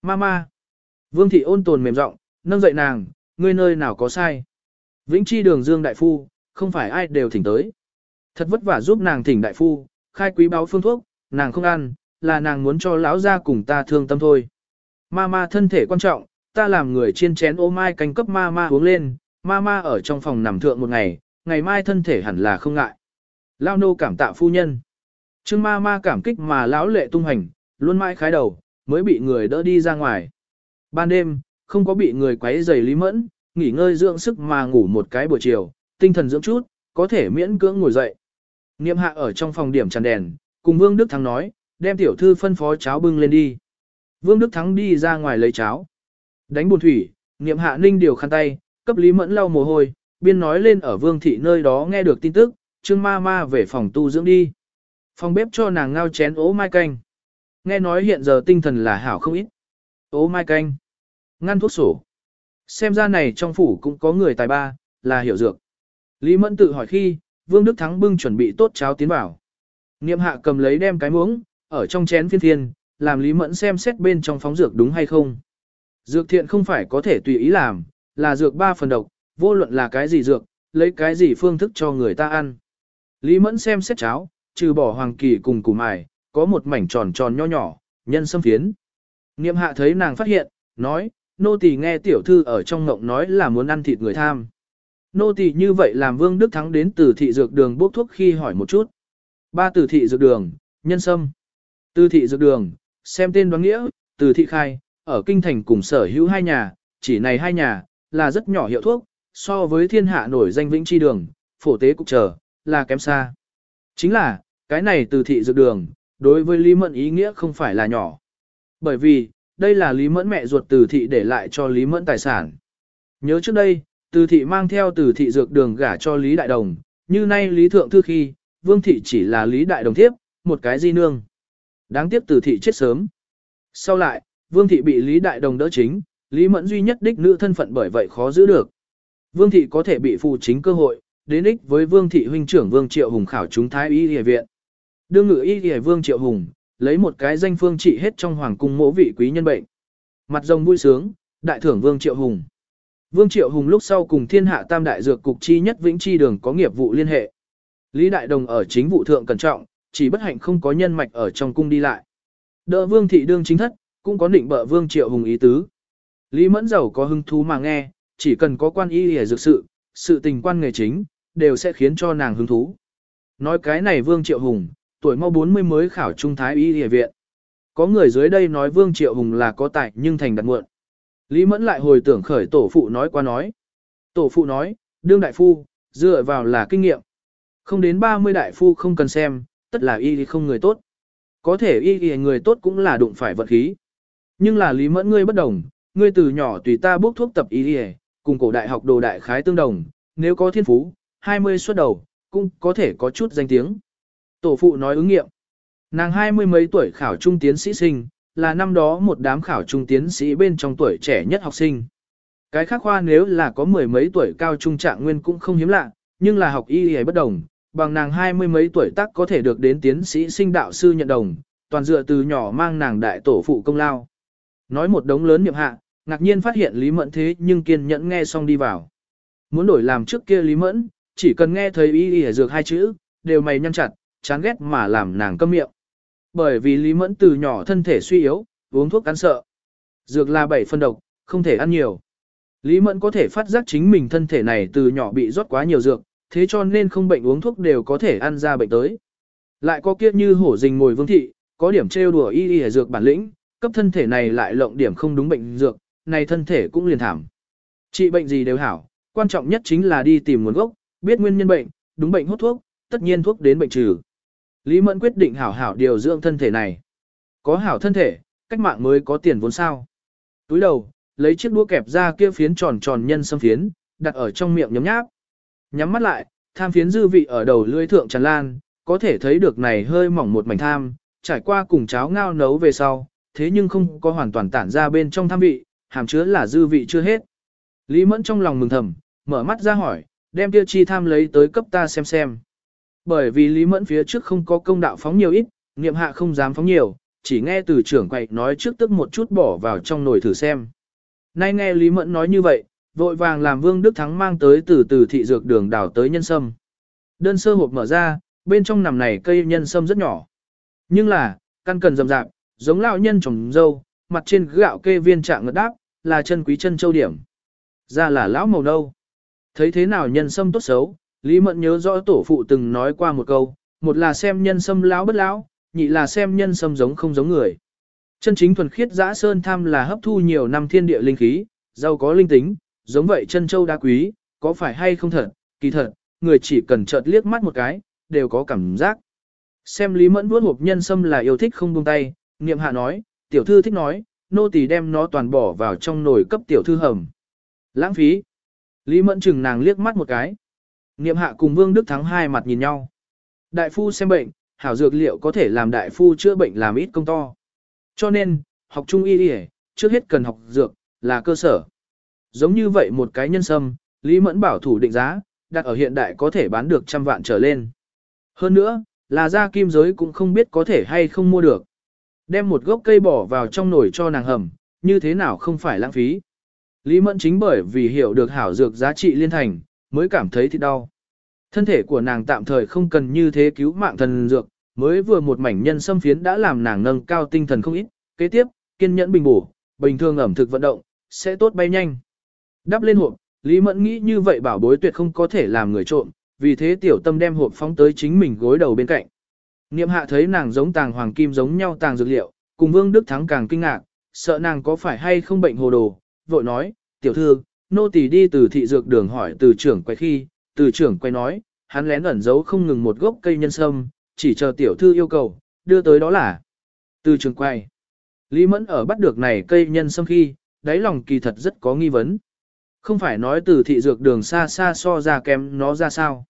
Ma ma. Vương thị ôn tồn mềm giọng, nâng dậy nàng, ngươi nơi nào có sai. Vĩnh chi đường dương đại phu, không phải ai đều thỉnh tới. Thật vất vả giúp nàng thỉnh đại phu, khai quý báo phương thuốc, nàng không ăn, là nàng muốn cho lão ra cùng ta thương tâm thôi. Ma ma thân thể quan trọng, ta làm người chiên chén ô mai canh cấp ma ma uống lên, ma ma ở trong phòng nằm thượng một ngày, ngày mai thân thể hẳn là không ngại. Lao nô cảm tạ phu nhân. Trương ma ma cảm kích mà lão lệ tung hành, luôn mãi khái đầu, mới bị người đỡ đi ra ngoài. Ban đêm, không có bị người quấy rầy lý mẫn, nghỉ ngơi dưỡng sức mà ngủ một cái buổi chiều, tinh thần dưỡng chút, có thể miễn cưỡng ngồi dậy. Niệm hạ ở trong phòng điểm tràn đèn, cùng Vương Đức Thắng nói, đem tiểu thư phân phó cháo bưng lên đi. Vương Đức Thắng đi ra ngoài lấy cháo. Đánh buồn thủy, niệm hạ ninh điều khăn tay, cấp Lý Mẫn lau mồ hôi, biên nói lên ở Vương Thị nơi đó nghe được tin tức, Trương Ma Ma về phòng tu dưỡng đi. Phòng bếp cho nàng ngao chén ố mai canh. Nghe nói hiện giờ tinh thần là hảo không ít. Ố mai canh. Ngăn thuốc sổ. Xem ra này trong phủ cũng có người tài ba, là hiểu dược. Lý Mẫn tự hỏi khi, Vương Đức Thắng bưng chuẩn bị tốt cháo tiến vào. Niệm hạ cầm lấy đem cái muỗng, ở trong chén phiên thiên, làm Lý Mẫn xem xét bên trong phóng dược đúng hay không. Dược thiện không phải có thể tùy ý làm, là dược ba phần độc, vô luận là cái gì dược, lấy cái gì phương thức cho người ta ăn. Lý Mẫn xem xét cháo, trừ bỏ hoàng kỳ cùng củ mài, có một mảnh tròn tròn nho nhỏ, nhân sâm phiến. Niệm hạ thấy nàng phát hiện, nói, nô tỳ nghe tiểu thư ở trong ngộng nói là muốn ăn thịt người tham. Nô tỳ như vậy làm Vương Đức Thắng đến từ thị dược đường bốc thuốc khi hỏi một chút. Ba từ thị dược đường, nhân sâm. Từ thị dược đường, xem tên đoán nghĩa, từ thị khai, ở kinh thành cùng sở hữu hai nhà, chỉ này hai nhà, là rất nhỏ hiệu thuốc, so với thiên hạ nổi danh vĩnh chi đường, phổ tế cục trở, là kém xa. Chính là, cái này từ thị dược đường, đối với Lý Mẫn ý nghĩa không phải là nhỏ. Bởi vì, đây là Lý Mẫn mẹ ruột từ thị để lại cho Lý Mẫn tài sản. Nhớ trước đây, từ thị mang theo từ thị dược đường gả cho Lý Đại Đồng, như nay Lý Thượng Thư khi, Vương thị chỉ là Lý Đại Đồng thiếp, một cái di nương. Đáng tiếc từ thị chết sớm. Sau lại, Vương thị bị Lý Đại Đồng đỡ chính, Lý Mẫn duy nhất đích nữ thân phận bởi vậy khó giữ được. Vương thị có thể bị phù chính cơ hội, đến ích với Vương thị huynh trưởng Vương Triệu Hùng khảo chúng thái y y viện. Đương ngự y y Vương Triệu Hùng, lấy một cái danh phương trị hết trong hoàng cung mỗ vị quý nhân bệnh. Mặt rồng vui sướng, đại thưởng Vương Triệu Hùng. Vương Triệu Hùng lúc sau cùng thiên hạ tam đại dược cục chi nhất vĩnh chi đường có nghiệp vụ liên hệ. Lý Đại Đồng ở chính vụ thượng cẩn trọng, chỉ bất hạnh không có nhân mạch ở trong cung đi lại. Đỡ Vương thị đương chính thất, cũng có định bợ Vương Triệu Hùng ý tứ. Lý Mẫn Dầu có hứng thú mà nghe, chỉ cần có quan y hề dược sự, sự tình quan nghề chính, đều sẽ khiến cho nàng hứng thú. Nói cái này Vương Triệu Hùng, tuổi mau 40 mới khảo trung thái y hề viện. Có người dưới đây nói Vương Triệu Hùng là có tài nhưng thành đặt muộn. Lý Mẫn lại hồi tưởng khởi tổ phụ nói qua nói. Tổ phụ nói, đương đại phu, dựa vào là kinh nghiệm. Không đến 30 đại phu không cần xem, tất là y không người tốt. Có thể y y người tốt cũng là đụng phải vận khí. Nhưng là Lý Mẫn ngươi bất đồng, ngươi từ nhỏ tùy ta bốc thuốc tập y y, cùng cổ đại học đồ đại khái tương đồng, nếu có thiên phú, 20 xuất đầu, cũng có thể có chút danh tiếng. Tổ phụ nói ứng nghiệm. Nàng hai mươi mấy tuổi khảo trung tiến sĩ sinh, là năm đó một đám khảo trung tiến sĩ bên trong tuổi trẻ nhất học sinh. Cái khác khoa nếu là có mười mấy tuổi cao trung trạng nguyên cũng không hiếm lạ, nhưng là học y y bất đồng, bằng nàng hai mươi mấy tuổi tác có thể được đến tiến sĩ sinh đạo sư nhận đồng, toàn dựa từ nhỏ mang nàng đại tổ phụ công lao. Nói một đống lớn niệm hạ, ngạc nhiên phát hiện Lý Mẫn thế nhưng kiên nhẫn nghe xong đi vào. Muốn đổi làm trước kia Lý Mẫn, chỉ cần nghe thấy y y dược hai chữ, đều mày nhăn chặt, chán ghét mà làm nàng câm miệng. Bởi vì Lý Mẫn từ nhỏ thân thể suy yếu, uống thuốc ăn sợ. Dược là bảy phân độc, không thể ăn nhiều. Lý Mẫn có thể phát giác chính mình thân thể này từ nhỏ bị rót quá nhiều dược, thế cho nên không bệnh uống thuốc đều có thể ăn ra bệnh tới. Lại có kia như hổ rình ngồi vương thị, có điểm trêu đùa y y dược bản lĩnh, cấp thân thể này lại lộng điểm không đúng bệnh dược, này thân thể cũng liền thảm. Trị bệnh gì đều hảo, quan trọng nhất chính là đi tìm nguồn gốc, biết nguyên nhân bệnh, đúng bệnh hút thuốc, tất nhiên thuốc đến bệnh trừ. Lý Mẫn quyết định hảo hảo điều dưỡng thân thể này. Có hảo thân thể, cách mạng mới có tiền vốn sao. Túi đầu, lấy chiếc đũa kẹp ra kia phiến tròn tròn nhân sâm phiến, đặt ở trong miệng nhấm nháp. Nhắm mắt lại, tham phiến dư vị ở đầu lưỡi thượng tràn lan, có thể thấy được này hơi mỏng một mảnh tham, trải qua cùng cháo ngao nấu về sau, thế nhưng không có hoàn toàn tản ra bên trong tham vị, hàm chứa là dư vị chưa hết. Lý Mẫn trong lòng mừng thầm, mở mắt ra hỏi, đem tiêu chi tham lấy tới cấp ta xem xem. Bởi vì Lý Mẫn phía trước không có công đạo phóng nhiều ít, niệm hạ không dám phóng nhiều, chỉ nghe từ trưởng quậy nói trước tức một chút bỏ vào trong nồi thử xem. Nay nghe Lý Mẫn nói như vậy, vội vàng làm Vương Đức Thắng mang tới từ từ thị dược đường đảo tới nhân sâm. Đơn sơ hộp mở ra, bên trong nằm này cây nhân sâm rất nhỏ. Nhưng là, căn cần rậm rạp, giống lão nhân trồng dâu, mặt trên gạo kê viên trạng ngật đáp, là chân quý chân châu điểm. Ra là lão màu nâu. Thấy thế nào nhân sâm tốt xấu, Lý Mẫn nhớ rõ tổ phụ từng nói qua một câu, một là xem nhân sâm lão bất lão, nhị là xem nhân sâm giống không giống người. Chân chính thuần khiết dã sơn tham là hấp thu nhiều năm thiên địa linh khí, giàu có linh tính, giống vậy chân châu đá quý, có phải hay không thật, kỳ thật, người chỉ cần chợt liếc mắt một cái, đều có cảm giác. Xem Lý Mẫn vuốt hộp nhân sâm là yêu thích không buông tay, niệm hạ nói, tiểu thư thích nói, nô tỳ đem nó toàn bỏ vào trong nồi cấp tiểu thư hầm. Lãng phí. Lý Mẫn chừng nàng liếc mắt một cái. Niệm hạ cùng Vương Đức Thắng hai mặt nhìn nhau. Đại phu xem bệnh, hảo dược liệu có thể làm đại phu chữa bệnh làm ít công to. Cho nên, học trung y y, trước hết cần học dược, là cơ sở. Giống như vậy một cái nhân sâm, Lý Mẫn bảo thủ định giá, đặt ở hiện đại có thể bán được trăm vạn trở lên. Hơn nữa, là ra kim giới cũng không biết có thể hay không mua được. Đem một gốc cây bỏ vào trong nồi cho nàng hầm, như thế nào không phải lãng phí. Lý Mẫn chính bởi vì hiểu được hảo dược giá trị liên thành, mới cảm thấy thì đau. Thân thể của nàng tạm thời không cần như thế cứu mạng thần dược, mới vừa một mảnh nhân xâm phiến đã làm nàng nâng cao tinh thần không ít, kế tiếp, kiên nhẫn bình bổ, bình thường ẩm thực vận động, sẽ tốt bay nhanh. Đắp lên hộp, Lý Mẫn nghĩ như vậy bảo bối tuyệt không có thể làm người trộm, vì thế tiểu tâm đem hộp phóng tới chính mình gối đầu bên cạnh. Niệm hạ thấy nàng giống tàng hoàng kim giống nhau tàng dược liệu, cùng Vương Đức Thắng càng kinh ngạc, sợ nàng có phải hay không bệnh hồ đồ, vội nói, tiểu thư, nô tỳ đi từ thị dược đường hỏi từ trưởng quay khi, từ trưởng quay nói, hắn lén ẩn giấu không ngừng một gốc cây nhân sâm, chỉ chờ tiểu thư yêu cầu, đưa tới đó là từ trưởng quay. Lý Mẫn ở bắt được này cây nhân sâm khi, đáy lòng kỳ thật rất có nghi vấn. Không phải nói từ thị dược đường xa xa so ra kém nó ra sao.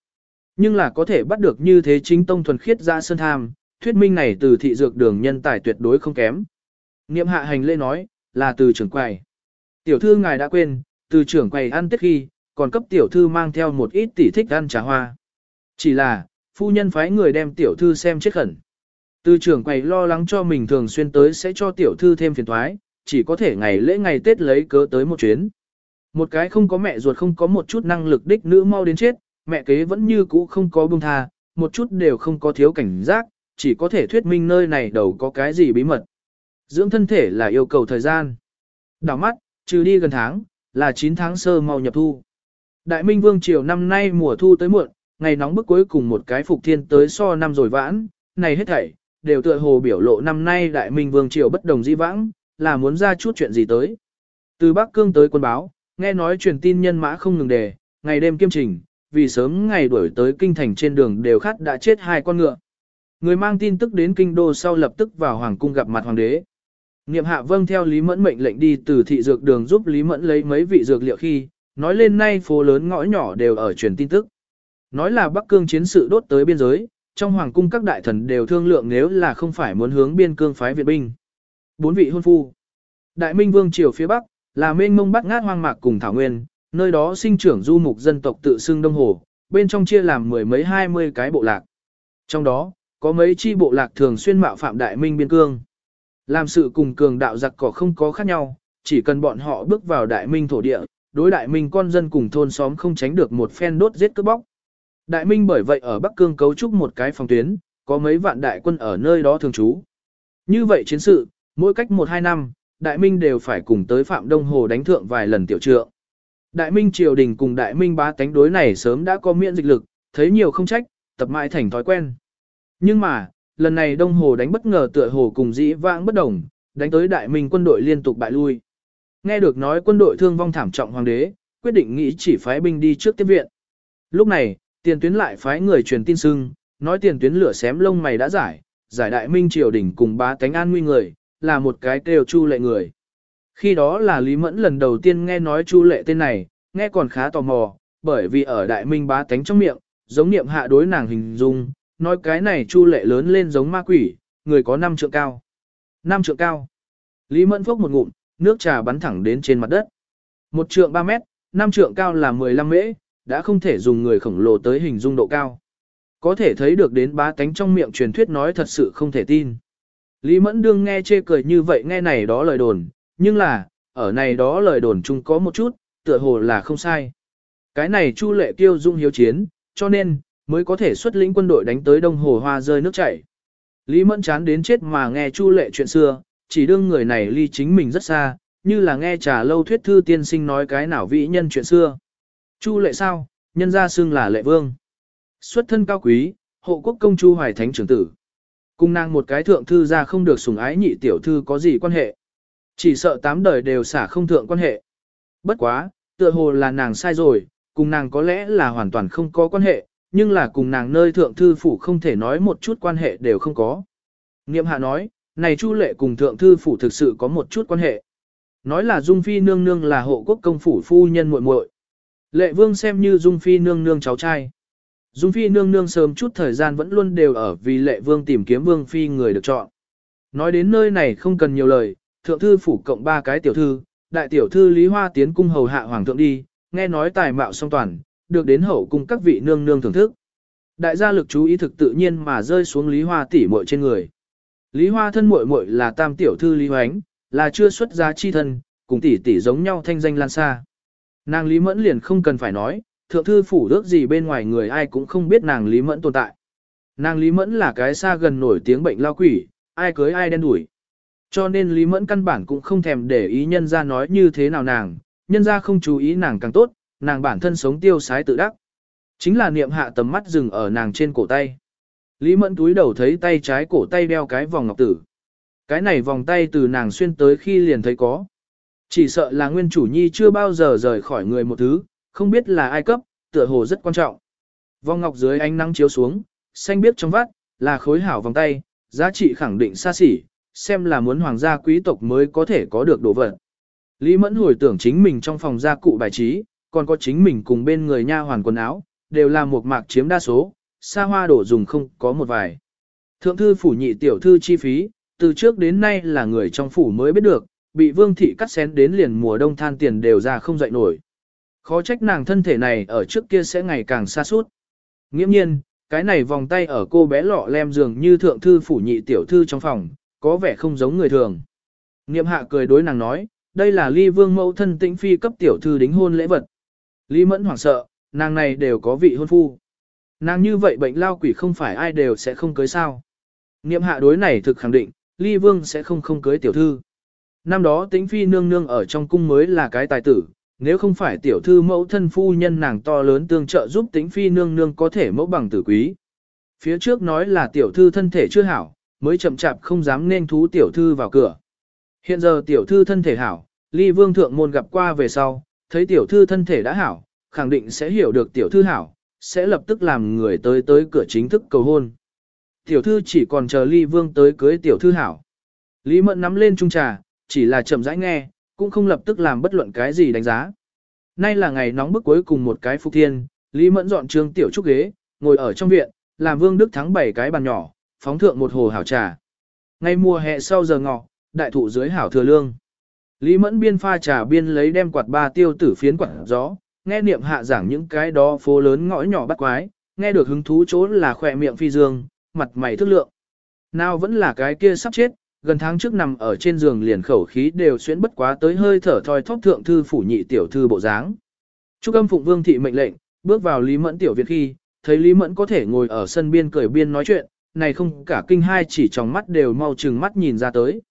Nhưng là có thể bắt được như thế chính tông thuần khiết ra sơn tham, thuyết minh này từ thị dược đường nhân tài tuyệt đối không kém. Niệm hạ hành lễ nói, là từ trưởng quầy. Tiểu thư ngài đã quên, từ trưởng quầy ăn tết khi, còn cấp tiểu thư mang theo một ít tỷ thích ăn trà hoa. Chỉ là, phu nhân phái người đem tiểu thư xem chết khẩn. Từ trưởng quầy lo lắng cho mình thường xuyên tới sẽ cho tiểu thư thêm phiền thoái, chỉ có thể ngày lễ ngày Tết lấy cớ tới một chuyến. Một cái không có mẹ ruột không có một chút năng lực đích nữ mau đến chết, mẹ kế vẫn như cũ không có buông tha, một chút đều không có thiếu cảnh giác, chỉ có thể thuyết minh nơi này đầu có cái gì bí mật. Dưỡng thân thể là yêu cầu thời gian. Đảo mắt, trừ đi gần tháng, là 9 tháng sơ mau nhập thu. Đại Minh Vương Triều năm nay mùa thu tới muộn, ngày nóng bức cuối cùng một cái phục thiên tới so năm rồi vãn, này hết thảy, đều tựa hồ biểu lộ năm nay Đại Minh Vương Triều bất đồng di vãng, là muốn ra chút chuyện gì tới. Từ Bắc Cương tới quân báo, nghe nói truyền tin nhân mã không ngừng đề, ngày đêm kiêm trình, vì sớm ngày đuổi tới kinh thành trên đường đều khát đã chết hai con ngựa. Người mang tin tức đến kinh đô sau lập tức vào hoàng cung gặp mặt hoàng đế. Niệm hạ vâng theo Lý Mẫn mệnh lệnh đi từ thị dược đường giúp Lý Mẫn lấy mấy vị dược liệu khi, nói lên nay phố lớn ngõ nhỏ đều ở truyền tin tức. Nói là Bắc Cương chiến sự đốt tới biên giới, trong hoàng cung các đại thần đều thương lượng nếu là không phải muốn hướng biên cương phái Việt binh. Bốn vị hôn phu. Đại Minh Vương triều phía Bắc, là mênh mông bắt ngát hoang mạc cùng thảo nguyên, nơi đó sinh trưởng du mục dân tộc tự xưng Đông Hồ, bên trong chia làm mười mấy hai mươi cái bộ lạc. Trong đó, có mấy chi bộ lạc thường xuyên mạo phạm Đại Minh biên cương. Làm sự cùng cường đạo giặc cỏ không có khác nhau, chỉ cần bọn họ bước vào Đại Minh thổ địa, đối Đại Minh con dân cùng thôn xóm không tránh được một phen đốt giết cướp bóc. Đại Minh bởi vậy ở Bắc Cương cấu trúc một cái phòng tuyến, có mấy vạn đại quân ở nơi đó thường trú. Như vậy chiến sự, mỗi cách 1-2 năm, Đại Minh đều phải cùng tới Phạm Đông Hồ đánh thượng vài lần tiểu trượng. Đại Minh triều đình cùng Đại Minh bá tánh đối này sớm đã có miễn dịch lực, thấy nhiều không trách, tập mãi thành thói quen. Nhưng mà, lần này Đông Hồ đánh bất ngờ tựa hồ cùng dĩ vãng bất đồng, đánh tới Đại Minh quân đội liên tục bại lui. Nghe được nói quân đội thương vong thảm trọng hoàng đế, quyết định nghĩ chỉ phái binh đi trước tiếp viện. Lúc này, tiền tuyến lại phái người truyền tin sưng, nói tiền tuyến lửa xém lông mày đã giải, giải Đại Minh triều đình cùng bá tánh an nguy người, là một cái kêu chu lệ người. Khi đó là Lý Mẫn lần đầu tiên nghe nói chu lệ tên này, nghe còn khá tò mò, bởi vì ở đại minh bá tánh trong miệng, giống niệm hạ đối nàng hình dung, nói cái này chu lệ lớn lên giống ma quỷ, người có năm trượng cao. năm trượng cao. Lý Mẫn phốc một ngụm, nước trà bắn thẳng đến trên mặt đất. Một trượng 3 mét, năm trượng cao là 15 mễ, đã không thể dùng người khổng lồ tới hình dung độ cao. Có thể thấy được đến bá tánh trong miệng truyền thuyết nói thật sự không thể tin. Lý Mẫn Đương nghe chê cười như vậy nghe này đó lời đồn, nhưng là, ở này đó lời đồn chung có một chút, tựa hồ là không sai. Cái này Chu Lệ Kiêu dung hiếu chiến, cho nên, mới có thể xuất lĩnh quân đội đánh tới đông hồ hoa rơi nước chảy. Lý Mẫn chán đến chết mà nghe Chu Lệ chuyện xưa, chỉ đương người này ly chính mình rất xa, như là nghe trà lâu thuyết thư tiên sinh nói cái nào vĩ nhân chuyện xưa. Chu Lệ sao, nhân gia xưng là Lệ Vương. Xuất thân cao quý, hộ quốc công Chu Hoài Thánh trưởng tử. Cung nàng một cái thượng thư ra không được sủng ái nhị tiểu thư có gì quan hệ. Chỉ sợ tám đời đều xả không thượng quan hệ. Bất quá, tựa hồ là nàng sai rồi, cùng nàng có lẽ là hoàn toàn không có quan hệ, nhưng là cùng nàng nơi thượng thư phủ không thể nói một chút quan hệ đều không có. Niệm hạ nói, này Chu lệ cùng thượng thư phủ thực sự có một chút quan hệ. Nói là Dung Phi nương nương là hộ quốc công phủ phu nhân muội muội. Lệ vương xem như Dung Phi nương nương cháu trai. Dung Phi nương nương sớm chút thời gian vẫn luôn đều ở vì lệ vương tìm kiếm vương phi người được chọn. Nói đến nơi này không cần nhiều lời, thượng thư phủ cộng ba cái tiểu thư, đại tiểu thư Lý Hoa tiến cung hầu hạ hoàng thượng đi, nghe nói tài mạo song toàn, được đến hậu cung các vị nương nương thưởng thức. Đại gia lực chú ý thực tự nhiên mà rơi xuống Lý Hoa tỷ muội trên người. Lý Hoa thân muội muội là tam tiểu thư Lý Hoánh, là chưa xuất gia chi thân, cùng tỷ tỷ giống nhau thanh danh lan xa. Nàng Lý Mẫn liền không cần phải nói, thượng thư phủ ước gì bên ngoài người ai cũng không biết nàng Lý Mẫn tồn tại. Nàng Lý Mẫn là cái xa gần nổi tiếng bệnh lao quỷ, ai cưới ai đen đuổi. Cho nên Lý Mẫn căn bản cũng không thèm để ý nhân ra nói như thế nào nàng, nhân ra không chú ý nàng càng tốt, nàng bản thân sống tiêu sái tự đắc. Chính là niệm hạ tầm mắt dừng ở nàng trên cổ tay. Lý Mẫn túi đầu thấy tay trái cổ tay đeo cái vòng ngọc tử. Cái này vòng tay từ nàng xuyên tới khi liền thấy có. Chỉ sợ là nguyên chủ nhi chưa bao giờ rời khỏi người một thứ, không biết là ai cấp, tựa hồ rất quan trọng. Vòng ngọc dưới ánh nắng chiếu xuống, xanh biếc trong vắt, là khối hảo vòng tay, giá trị khẳng định xa xỉ, xem là muốn hoàng gia quý tộc mới có thể có được đồ vật. Lý Mẫn hồi tưởng chính mình trong phòng gia cụ bài trí, còn có chính mình cùng bên người nha hoàn quần áo, đều là một mạc chiếm đa số, xa hoa đổ dùng không có một vài. Thượng thư phủ nhị tiểu thư chi phí, từ trước đến nay là người trong phủ mới biết được, bị vương thị cắt xén đến liền mùa đông than tiền đều ra không dậy nổi. Khó trách nàng thân thể này ở trước kia sẽ ngày càng xa suốt. Nghiễm nhiên, cái này vòng tay ở cô bé lọ lem dường như thượng thư phủ nhị tiểu thư trong phòng, có vẻ không giống người thường. Niệm hạ cười đối nàng nói, đây là ly vương mẫu thân tĩnh phi cấp tiểu thư đính hôn lễ vật. Lý mẫn hoảng sợ, nàng này đều có vị hôn phu. Nàng như vậy bệnh lao quỷ không phải ai đều sẽ không cưới sao. Niệm hạ đối này thực khẳng định, ly vương sẽ không không cưới tiểu thư. Năm đó tĩnh phi nương nương ở trong cung mới là cái tài tử, nếu không phải tiểu thư mẫu thân phu nhân nàng to lớn tương trợ giúp tĩnh phi nương nương có thể mẫu bằng tử quý. Phía trước nói là tiểu thư thân thể chưa hảo, mới chậm chạp không dám nên thú tiểu thư vào cửa. Hiện giờ tiểu thư thân thể hảo, ly vương thượng môn gặp qua về sau, thấy tiểu thư thân thể đã hảo, khẳng định sẽ hiểu được tiểu thư hảo, sẽ lập tức làm người tới tới cửa chính thức cầu hôn. Tiểu thư chỉ còn chờ ly vương tới cưới tiểu thư hảo. Lý mẫn nắm lên trung trà, chỉ là chậm rãi nghe, cũng không lập tức làm bất luận cái gì đánh giá. Nay là ngày nóng bức cuối cùng một cái phục thiên, Lý Mẫn dọn trương tiểu trúc ghế, ngồi ở trong viện, làm Vương Đức thắng bảy cái bàn nhỏ, phóng thượng một hồ hảo trà. Ngay mùa hè sau giờ ngọ, đại thụ dưới hảo thừa lương. Lý Mẫn biên pha trà biên lấy đem quạt ba tiêu tử phiến quạt gió, nghe niệm hạ giảng những cái đó phố lớn ngõ nhỏ bắt quái, nghe được hứng thú chỗ là khỏe miệng phi dương, mặt mày thức lượng. Nào vẫn là cái kia sắp chết, gần tháng trước nằm ở trên giường liền khẩu khí đều xuyến bất quá tới hơi thở thoi thóp thượng thư phủ nhị tiểu thư bộ dáng. Trúc âm phụng vương thị mệnh lệnh, bước vào Lý Mẫn tiểu viện khi, thấy Lý Mẫn có thể ngồi ở sân biên cười biên nói chuyện, này không cả kinh hai chỉ trong mắt đều mau chừng mắt nhìn ra tới.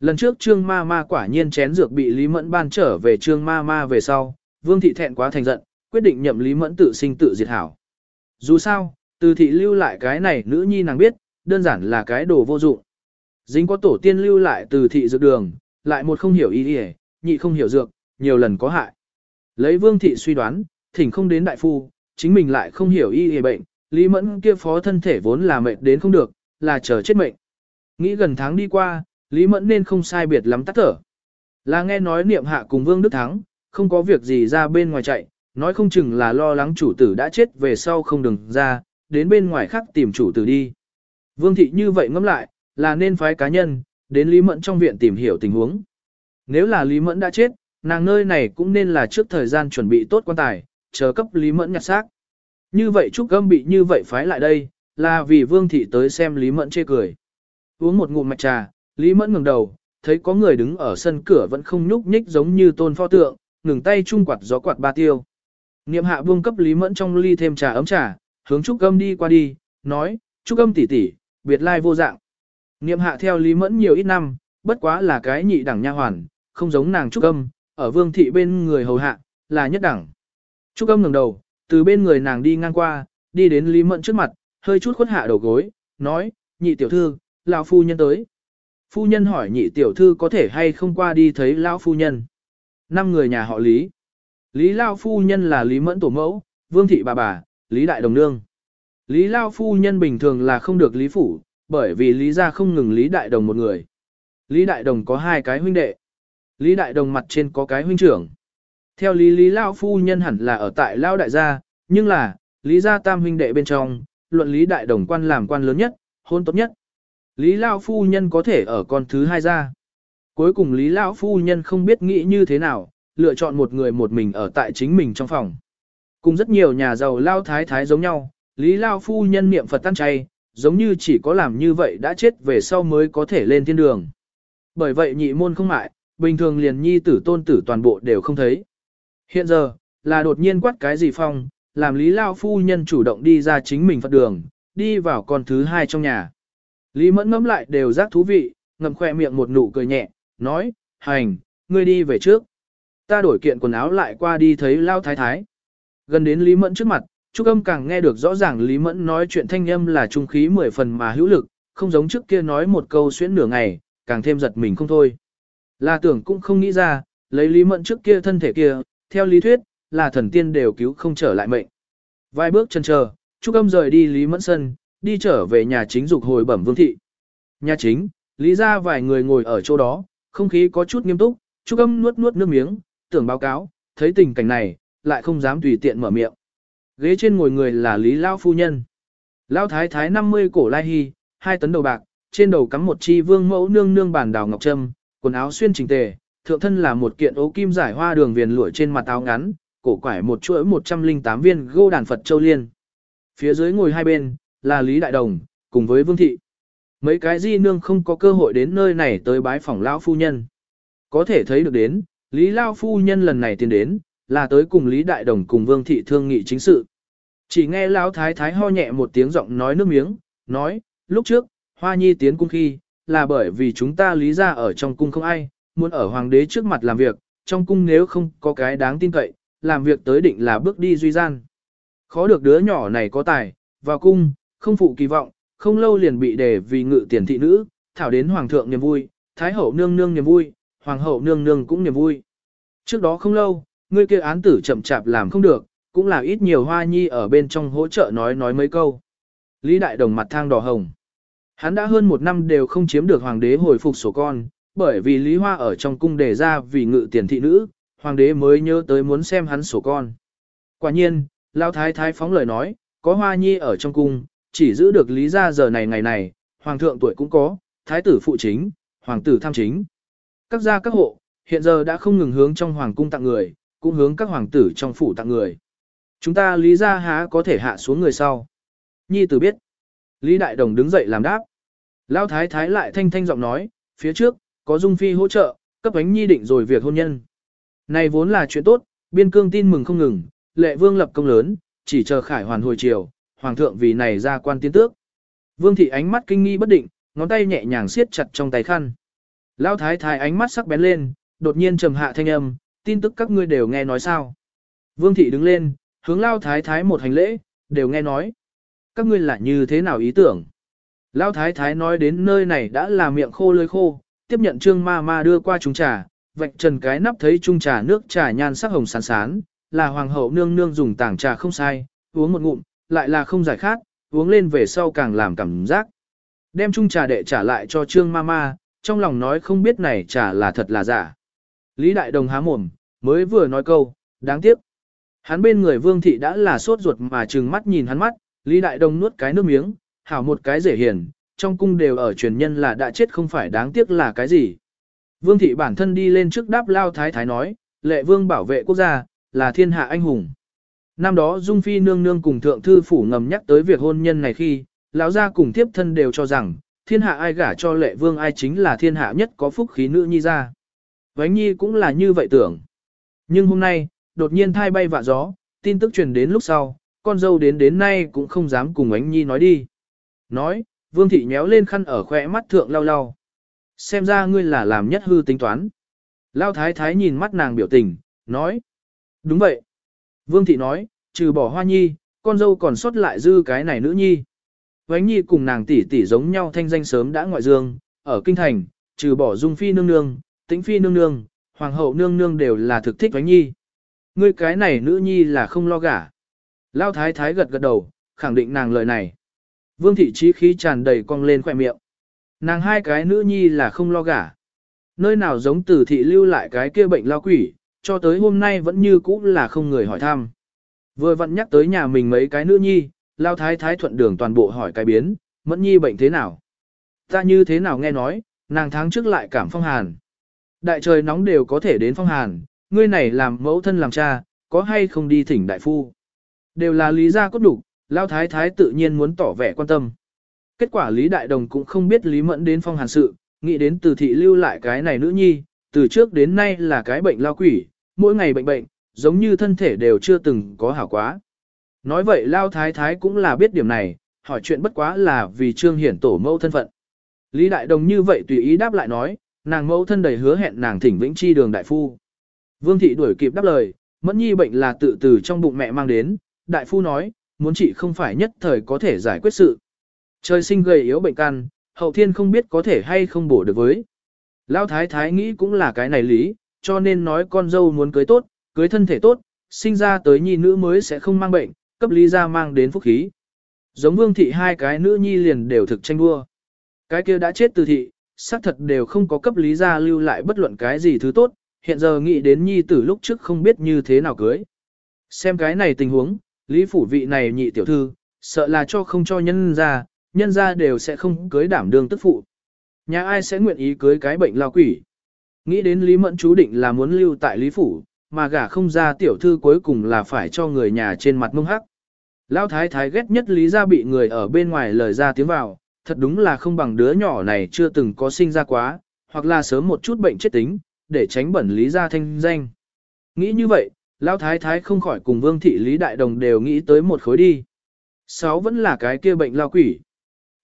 Lần trước Trương Ma Ma quả nhiên chén dược bị Lý Mẫn ban trở về Trương Ma Ma về sau, Vương thị thẹn quá thành giận, quyết định nhậm Lý Mẫn tự sinh tự diệt hảo. Dù sao, từ thị lưu lại cái này nữ nhi nàng biết, đơn giản là cái đồ vô dụng. Dính có tổ tiên lưu lại từ thị dược đường, lại một không hiểu ý đi nhị không hiểu dược, nhiều lần có hại. Lấy vương thị suy đoán, thỉnh không đến đại phu, chính mình lại không hiểu y y bệnh, Lý Mẫn kia phó thân thể vốn là mệnh đến không được, là chờ chết mệnh. Nghĩ gần tháng đi qua, Lý Mẫn nên không sai biệt lắm tắt thở. Là nghe nói niệm hạ cùng Vương Đức Thắng, không có việc gì ra bên ngoài chạy, nói không chừng là lo lắng chủ tử đã chết về sau không đừng ra, đến bên ngoài khác tìm chủ tử đi. Vương thị như vậy ngẫm lại, là nên phái cá nhân, đến Lý Mẫn trong viện tìm hiểu tình huống. Nếu là Lý Mẫn đã chết, nàng nơi này cũng nên là trước thời gian chuẩn bị tốt quan tài, chờ cấp Lý Mẫn nhặt xác. Như vậy Trúc Gâm bị như vậy phái lại đây, là vì Vương Thị tới xem Lý Mẫn chê cười. Uống một ngụm mạch trà, Lý Mẫn ngừng đầu, thấy có người đứng ở sân cửa vẫn không nhúc nhích giống như tôn pho tượng, ngừng tay chung quạt gió quạt ba tiêu. Niệm hạ buông cấp Lý Mẫn trong ly thêm trà ấm trà, hướng Trúc Gâm đi qua đi, nói, Trúc Gâm tỷ tỷ, biệt lai vô dạng. Niệm hạ theo Lý Mẫn nhiều ít năm, bất quá là cái nhị đẳng nha hoàn, không giống nàng Trúc Âm, ở vương thị bên người hầu hạ, là nhất đẳng. Trúc Âm ngẩng đầu, từ bên người nàng đi ngang qua, đi đến Lý Mẫn trước mặt, hơi chút khuất hạ đầu gối, nói, nhị tiểu thư, lão phu nhân tới. Phu nhân hỏi nhị tiểu thư có thể hay không qua đi thấy lão phu nhân. Năm người nhà họ Lý. Lý Lao phu nhân là Lý Mẫn tổ mẫu, Vương thị bà bà, Lý Đại Đồng Nương. Lý Lao phu nhân bình thường là không được Lý Phủ, bởi vì Lý gia không ngừng Lý Đại Đồng một người. Lý Đại Đồng có hai cái huynh đệ. Lý Đại Đồng mặt trên có cái huynh trưởng. Theo Lý Lý Lao phu nhân hẳn là ở tại Lao Đại gia, nhưng là, Lý gia tam huynh đệ bên trong, luận Lý Đại Đồng quan làm quan lớn nhất, hôn tốt nhất. Lý Lao phu nhân có thể ở con thứ hai gia. Cuối cùng Lý Lao phu nhân không biết nghĩ như thế nào, lựa chọn một người một mình ở tại chính mình trong phòng. Cùng rất nhiều nhà giàu lao thái thái giống nhau, Lý Lao phu nhân niệm Phật tan chay, giống như chỉ có làm như vậy đã chết về sau mới có thể lên thiên đường. Bởi vậy nhị môn không mại, bình thường liền nhi tử tôn tử toàn bộ đều không thấy. Hiện giờ, là đột nhiên quát cái gì phong, làm Lý Lao phu nhân chủ động đi ra chính mình Phật đường, đi vào con thứ hai trong nhà. Lý mẫn ngẫm lại đều giác thú vị, ngậm khoe miệng một nụ cười nhẹ, nói, hành, ngươi đi về trước. Ta đổi kiện quần áo lại qua đi thấy Lao thái thái. Gần đến Lý mẫn trước mặt, Trúc âm càng nghe được rõ ràng Lý mẫn nói chuyện thanh âm là trung khí mười phần mà hữu lực, không giống trước kia nói một câu xuyến nửa ngày, càng thêm giật mình không thôi. Là tưởng cũng không nghĩ ra, lấy Lý mẫn trước kia thân thể kia, theo lý thuyết, là thần tiên đều cứu không trở lại mệnh. Vài bước chân chờ, Trúc âm rời đi Lý mẫn sân, đi trở về nhà chính dục hồi bẩm vương thị. Nhà chính, Lý ra vài người ngồi ở chỗ đó, không khí có chút nghiêm túc, Trúc âm nuốt nuốt nước miếng, tưởng báo cáo, thấy tình cảnh này, lại không dám tùy tiện mở miệng. Ghế trên ngồi người là Lý Lao Phu Nhân. Lao Thái Thái 50 cổ lai hy, hai tấn đầu bạc, trên đầu cắm một chi vương mẫu nương nương bản đào ngọc trâm, quần áo xuyên chỉnh tề, thượng thân là một kiện ố kim giải hoa đường viền lụa trên mặt áo ngắn, cổ quải một chuỗi 108 viên gô đàn Phật Châu Liên. Phía dưới ngồi hai bên, là Lý Đại Đồng, cùng với Vương Thị. Mấy cái di nương không có cơ hội đến nơi này tới bái phỏng Lão Phu Nhân. Có thể thấy được đến, Lý Lao Phu Nhân lần này tiến đến, là tới cùng Lý Đại Đồng cùng Vương Thị thương nghị chính sự. Chỉ nghe Lão Thái Thái ho nhẹ một tiếng giọng nói nước miếng, nói, lúc trước, Hoa Nhi tiến cung khi, là bởi vì chúng ta lý ra ở trong cung không ai, muốn ở hoàng đế trước mặt làm việc, trong cung nếu không có cái đáng tin cậy, làm việc tới định là bước đi duy gian. Khó được đứa nhỏ này có tài, vào cung, không phụ kỳ vọng, không lâu liền bị đề vì ngự tiền thị nữ, thảo đến hoàng thượng niềm vui, thái hậu nương nương niềm vui, hoàng hậu nương nương cũng niềm vui. Trước đó không lâu, Ngươi kia án tử chậm chạp làm không được, cũng là ít nhiều hoa nhi ở bên trong hỗ trợ nói nói mấy câu. Lý đại đồng mặt thang đỏ hồng. Hắn đã hơn một năm đều không chiếm được hoàng đế hồi phục sổ con, bởi vì Lý Hoa ở trong cung đề ra vì ngự tiền thị nữ, hoàng đế mới nhớ tới muốn xem hắn sổ con. Quả nhiên, Lao Thái Thái phóng lời nói, có Hoa Nhi ở trong cung, chỉ giữ được Lý ra giờ này ngày này, hoàng thượng tuổi cũng có, thái tử phụ chính, hoàng tử tham chính. Các gia các hộ, hiện giờ đã không ngừng hướng trong hoàng cung tặng người, cũng hướng các hoàng tử trong phủ tặng người. Chúng ta Lý ra há có thể hạ xuống người sau. Nhi tử biết. Lý Đại Đồng đứng dậy làm đáp. Lao Thái Thái lại thanh thanh giọng nói, phía trước, có Dung Phi hỗ trợ, cấp ánh nhi định rồi việc hôn nhân. Này vốn là chuyện tốt, biên cương tin mừng không ngừng, lệ vương lập công lớn, chỉ chờ khải hoàn hồi chiều, hoàng thượng vì này ra quan tiến tước. Vương thị ánh mắt kinh nghi bất định, ngón tay nhẹ nhàng siết chặt trong tay khăn. lao thái thái ánh mắt sắc bén lên, đột nhiên trầm hạ thanh âm, tin tức các ngươi đều nghe nói sao. Vương thị đứng lên, hướng Lão thái thái một hành lễ, đều nghe nói. Các ngươi là như thế nào ý tưởng? Lão thái thái nói đến nơi này đã là miệng khô lưỡi khô, tiếp nhận trương ma ma đưa qua chung trà, vạch trần cái nắp thấy chung trà nước trà nhan sắc hồng sán sán, là hoàng hậu nương nương dùng tảng trà không sai, uống một ngụm, lại là không giải khát, uống lên về sau càng làm cảm giác. Đem chung trà đệ trả lại cho trương ma ma, trong lòng nói không biết này trà là thật là giả. Lý Đại Đồng há mồm, mới vừa nói câu, đáng tiếc. Hắn bên người vương thị đã là sốt ruột mà trừng mắt nhìn hắn mắt, Lý Đại Đồng nuốt cái nước miếng, hảo một cái dễ hiền, trong cung đều ở truyền nhân là đã chết không phải đáng tiếc là cái gì. Vương thị bản thân đi lên trước đáp lao thái thái nói, lệ vương bảo vệ quốc gia, là thiên hạ anh hùng. Năm đó Dung Phi nương nương cùng thượng thư phủ ngầm nhắc tới việc hôn nhân này khi, lão gia cùng tiếp thân đều cho rằng, thiên hạ ai gả cho lệ vương ai chính là thiên hạ nhất có phúc khí nữ nhi ra. Vánh nhi cũng là như vậy tưởng. Nhưng hôm nay, đột nhiên thai bay vạ gió, tin tức truyền đến lúc sau, con dâu đến đến nay cũng không dám cùng ánh nhi nói đi. Nói, vương thị nhéo lên khăn ở khỏe mắt thượng lau lau. Xem ra ngươi là làm nhất hư tính toán. Lao thái thái nhìn mắt nàng biểu tình, nói. Đúng vậy. Vương thị nói, trừ bỏ hoa nhi, con dâu còn sót lại dư cái này nữ nhi. Vánh nhi cùng nàng tỷ tỷ giống nhau thanh danh sớm đã ngoại dương, ở kinh thành, trừ bỏ dung phi nương nương, tĩnh phi nương nương, hoàng hậu nương nương đều là thực thích Vánh nhi. Ngươi cái này nữ nhi là không lo gả. Lao thái thái gật gật đầu, khẳng định nàng lời này. Vương thị trí khí tràn đầy cong lên khỏe miệng. Nàng hai cái nữ nhi là không lo gả. Nơi nào giống tử thị lưu lại cái kia bệnh lao quỷ, cho tới hôm nay vẫn như cũ là không người hỏi thăm. Vừa vặn nhắc tới nhà mình mấy cái nữ nhi, lao thái thái thuận đường toàn bộ hỏi cái biến, mẫn nhi bệnh thế nào? Ta như thế nào nghe nói, nàng tháng trước lại cảm phong hàn. Đại trời nóng đều có thể đến phong hàn, ngươi này làm mẫu thân làm cha, có hay không đi thỉnh đại phu? Đều là lý gia cốt đủ, lao thái thái tự nhiên muốn tỏ vẻ quan tâm. Kết quả Lý Đại Đồng cũng không biết Lý Mẫn đến phong hàn sự, nghĩ đến từ thị lưu lại cái này nữ nhi, từ trước đến nay là cái bệnh lao quỷ, mỗi ngày bệnh bệnh, giống như thân thể đều chưa từng có hảo quá. Nói vậy lao thái thái cũng là biết điểm này, hỏi chuyện bất quá là vì trương hiển tổ mẫu thân phận. Lý Đại Đồng như vậy tùy ý đáp lại nói, nàng mẫu thân đầy hứa hẹn nàng thỉnh vĩnh chi đường đại phu. Vương thị đuổi kịp đáp lời, mẫn nhi bệnh là tự từ trong bụng mẹ mang đến, đại phu nói, muốn trị không phải nhất thời có thể giải quyết sự. Trời sinh gầy yếu bệnh căn, hậu thiên không biết có thể hay không bổ được với. Lão thái thái nghĩ cũng là cái này lý, cho nên nói con dâu muốn cưới tốt, cưới thân thể tốt, sinh ra tới nhi nữ mới sẽ không mang bệnh, cấp lý ra mang đến phúc khí. Giống vương thị hai cái nữ nhi liền đều thực tranh đua. Cái kia đã chết từ thị, xác thật đều không có cấp lý gia lưu lại bất luận cái gì thứ tốt, hiện giờ nghĩ đến nhi tử lúc trước không biết như thế nào cưới. Xem cái này tình huống, lý phủ vị này nhị tiểu thư, sợ là cho không cho nhân ra, nhân ra đều sẽ không cưới đảm đương tức phụ. Nhà ai sẽ nguyện ý cưới cái bệnh lao quỷ. Nghĩ đến Lý Mẫn chú định là muốn lưu tại Lý Phủ, mà gả không ra tiểu thư cuối cùng là phải cho người nhà trên mặt mông hắc. Lão thái thái ghét nhất Lý gia bị người ở bên ngoài lời ra tiếng vào, thật đúng là không bằng đứa nhỏ này chưa từng có sinh ra quá, hoặc là sớm một chút bệnh chết tính, để tránh bẩn Lý gia thanh danh. Nghĩ như vậy, Lão thái thái không khỏi cùng Vương thị Lý đại đồng đều nghĩ tới một khối đi. Sáu vẫn là cái kia bệnh lao quỷ.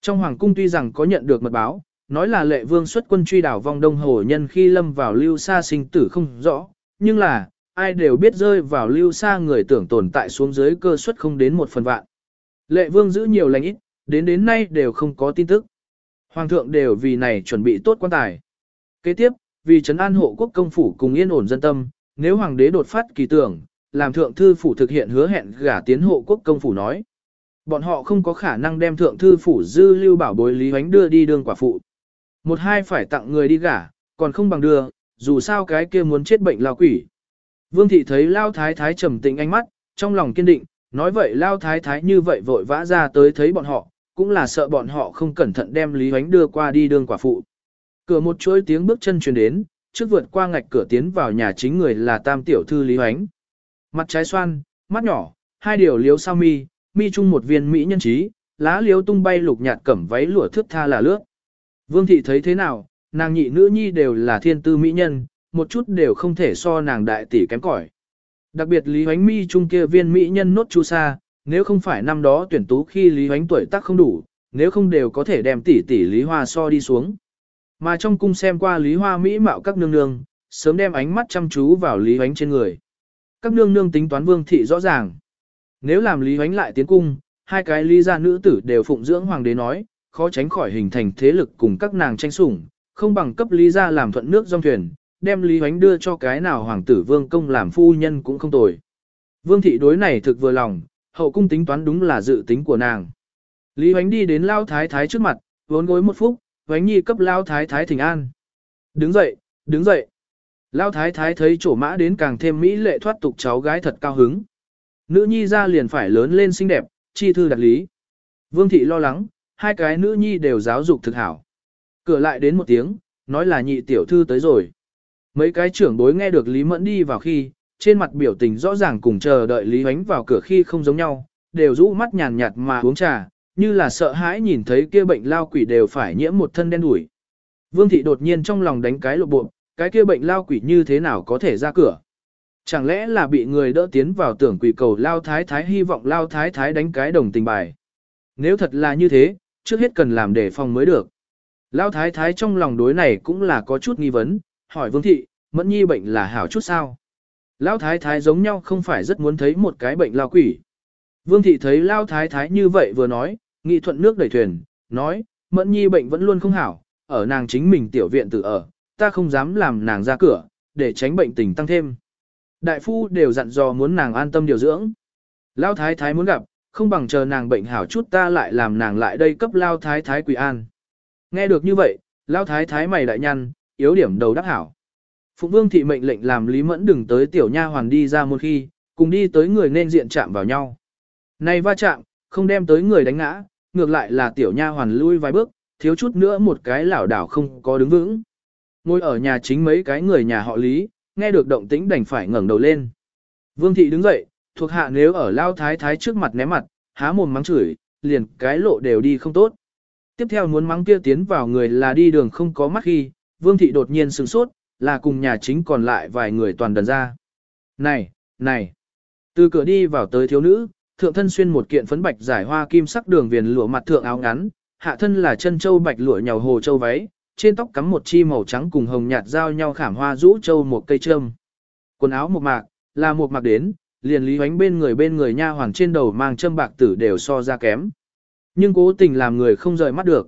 Trong hoàng cung tuy rằng có nhận được mật báo, nói là lệ vương xuất quân truy đảo vong đông hồ nhân khi lâm vào lưu xa sinh tử không rõ, nhưng là, ai đều biết rơi vào lưu xa người tưởng tồn tại xuống dưới cơ suất không đến một phần vạn. Lệ vương giữ nhiều lành ít, đến đến nay đều không có tin tức. Hoàng thượng đều vì này chuẩn bị tốt quan tài. Kế tiếp, vì trấn an hộ quốc công phủ cùng yên ổn dân tâm, nếu hoàng đế đột phát kỳ tưởng, làm thượng thư phủ thực hiện hứa hẹn gả tiến hộ quốc công phủ nói. Bọn họ không có khả năng đem thượng thư phủ dư lưu bảo bối lý hoánh đưa đi đương quả phụ. Một hai phải tặng người đi gả, còn không bằng đưa, dù sao cái kia muốn chết bệnh lao quỷ. Vương thị thấy lao thái thái trầm tĩnh ánh mắt, trong lòng kiên định, nói vậy lao thái thái như vậy vội vã ra tới thấy bọn họ, cũng là sợ bọn họ không cẩn thận đem Lý Huánh đưa qua đi đương quả phụ. Cửa một chuỗi tiếng bước chân truyền đến, trước vượt qua ngạch cửa tiến vào nhà chính người là tam tiểu thư Lý Huánh. Mặt trái xoan, mắt nhỏ, hai điều liếu sao mi, mi chung một viên mỹ nhân trí, lá liếu tung bay lục nhạt cẩm váy lụa thước tha là lướt. Vương thị thấy thế nào, nàng nhị nữ nhi đều là thiên tư mỹ nhân, một chút đều không thể so nàng đại tỷ kém cỏi. Đặc biệt Lý Hoánh Mi trung kia viên mỹ nhân nốt chu sa, nếu không phải năm đó tuyển tú khi Lý Hoánh tuổi tác không đủ, nếu không đều có thể đem tỷ tỷ Lý Hoa so đi xuống. Mà trong cung xem qua Lý Hoa mỹ mạo các nương nương, sớm đem ánh mắt chăm chú vào Lý Hoánh trên người. Các nương nương tính toán Vương thị rõ ràng. Nếu làm Lý Hoánh lại tiến cung, hai cái Lý gia nữ tử đều phụng dưỡng hoàng đế nói, khó tránh khỏi hình thành thế lực cùng các nàng tranh sủng, không bằng cấp Lý gia làm thuận nước dòng thuyền, đem Lý Hoánh đưa cho cái nào hoàng tử vương công làm phu nhân cũng không tồi. Vương thị đối này thực vừa lòng, hậu cung tính toán đúng là dự tính của nàng. Lý Hoánh đi đến Lao Thái Thái trước mặt, vốn gối một phút, Hoánh Nhi cấp Lao Thái Thái thỉnh an. Đứng dậy, đứng dậy. Lao Thái Thái thấy chỗ mã đến càng thêm mỹ lệ thoát tục cháu gái thật cao hứng. Nữ nhi ra liền phải lớn lên xinh đẹp, chi thư đặt lý. Vương thị lo lắng, hai cái nữ nhi đều giáo dục thực hảo. Cửa lại đến một tiếng, nói là nhị tiểu thư tới rồi. Mấy cái trưởng bối nghe được Lý Mẫn đi vào khi, trên mặt biểu tình rõ ràng cùng chờ đợi Lý Huánh vào cửa khi không giống nhau, đều rũ mắt nhàn nhạt mà uống trà, như là sợ hãi nhìn thấy kia bệnh lao quỷ đều phải nhiễm một thân đen đủi. Vương thị đột nhiên trong lòng đánh cái lộ bộ, cái kia bệnh lao quỷ như thế nào có thể ra cửa. Chẳng lẽ là bị người đỡ tiến vào tưởng quỷ cầu lao thái thái hy vọng lao thái thái đánh cái đồng tình bài. Nếu thật là như thế, trước hết cần làm đề phòng mới được. Lao thái thái trong lòng đối này cũng là có chút nghi vấn, hỏi vương thị, mẫn nhi bệnh là hảo chút sao? Lao thái thái giống nhau không phải rất muốn thấy một cái bệnh lao quỷ. Vương thị thấy Lao thái thái như vậy vừa nói, nghị thuận nước đẩy thuyền, nói, mẫn nhi bệnh vẫn luôn không hảo, ở nàng chính mình tiểu viện tự ở, ta không dám làm nàng ra cửa, để tránh bệnh tình tăng thêm. Đại phu đều dặn dò muốn nàng an tâm điều dưỡng. Lao thái thái muốn gặp, không bằng chờ nàng bệnh hảo chút ta lại làm nàng lại đây cấp Lao thái thái quỷ an. Nghe được như vậy, Lao thái thái mày đại nhăn, yếu điểm đầu đắc hảo. Phụng Vương thị mệnh lệnh làm Lý Mẫn đừng tới tiểu nha hoàn đi ra một khi, cùng đi tới người nên diện chạm vào nhau. Này va chạm, không đem tới người đánh ngã, ngược lại là tiểu nha hoàn lui vài bước, thiếu chút nữa một cái lảo đảo không có đứng vững. Ngồi ở nhà chính mấy cái người nhà họ Lý, nghe được động tĩnh đành phải ngẩng đầu lên. Vương thị đứng dậy, thuộc hạ nếu ở lao thái thái trước mặt ném mặt, há mồm mắng chửi, liền cái lộ đều đi không tốt. Tiếp theo muốn mắng kia tiến vào người là đi đường không có mắt khi, vương thị đột nhiên sửng sốt, là cùng nhà chính còn lại vài người toàn đần ra. Này, này, từ cửa đi vào tới thiếu nữ, thượng thân xuyên một kiện phấn bạch giải hoa kim sắc đường viền lụa mặt thượng áo ngắn, hạ thân là chân châu bạch lụa nhào hồ châu váy, trên tóc cắm một chi màu trắng cùng hồng nhạt giao nhau khảm hoa rũ châu một cây trâm. Quần áo một mạc, là một mạc đến, liền lý hoánh bên người bên người nha hoàng trên đầu mang châm bạc tử đều so ra kém. Nhưng cố tình làm người không rời mắt được.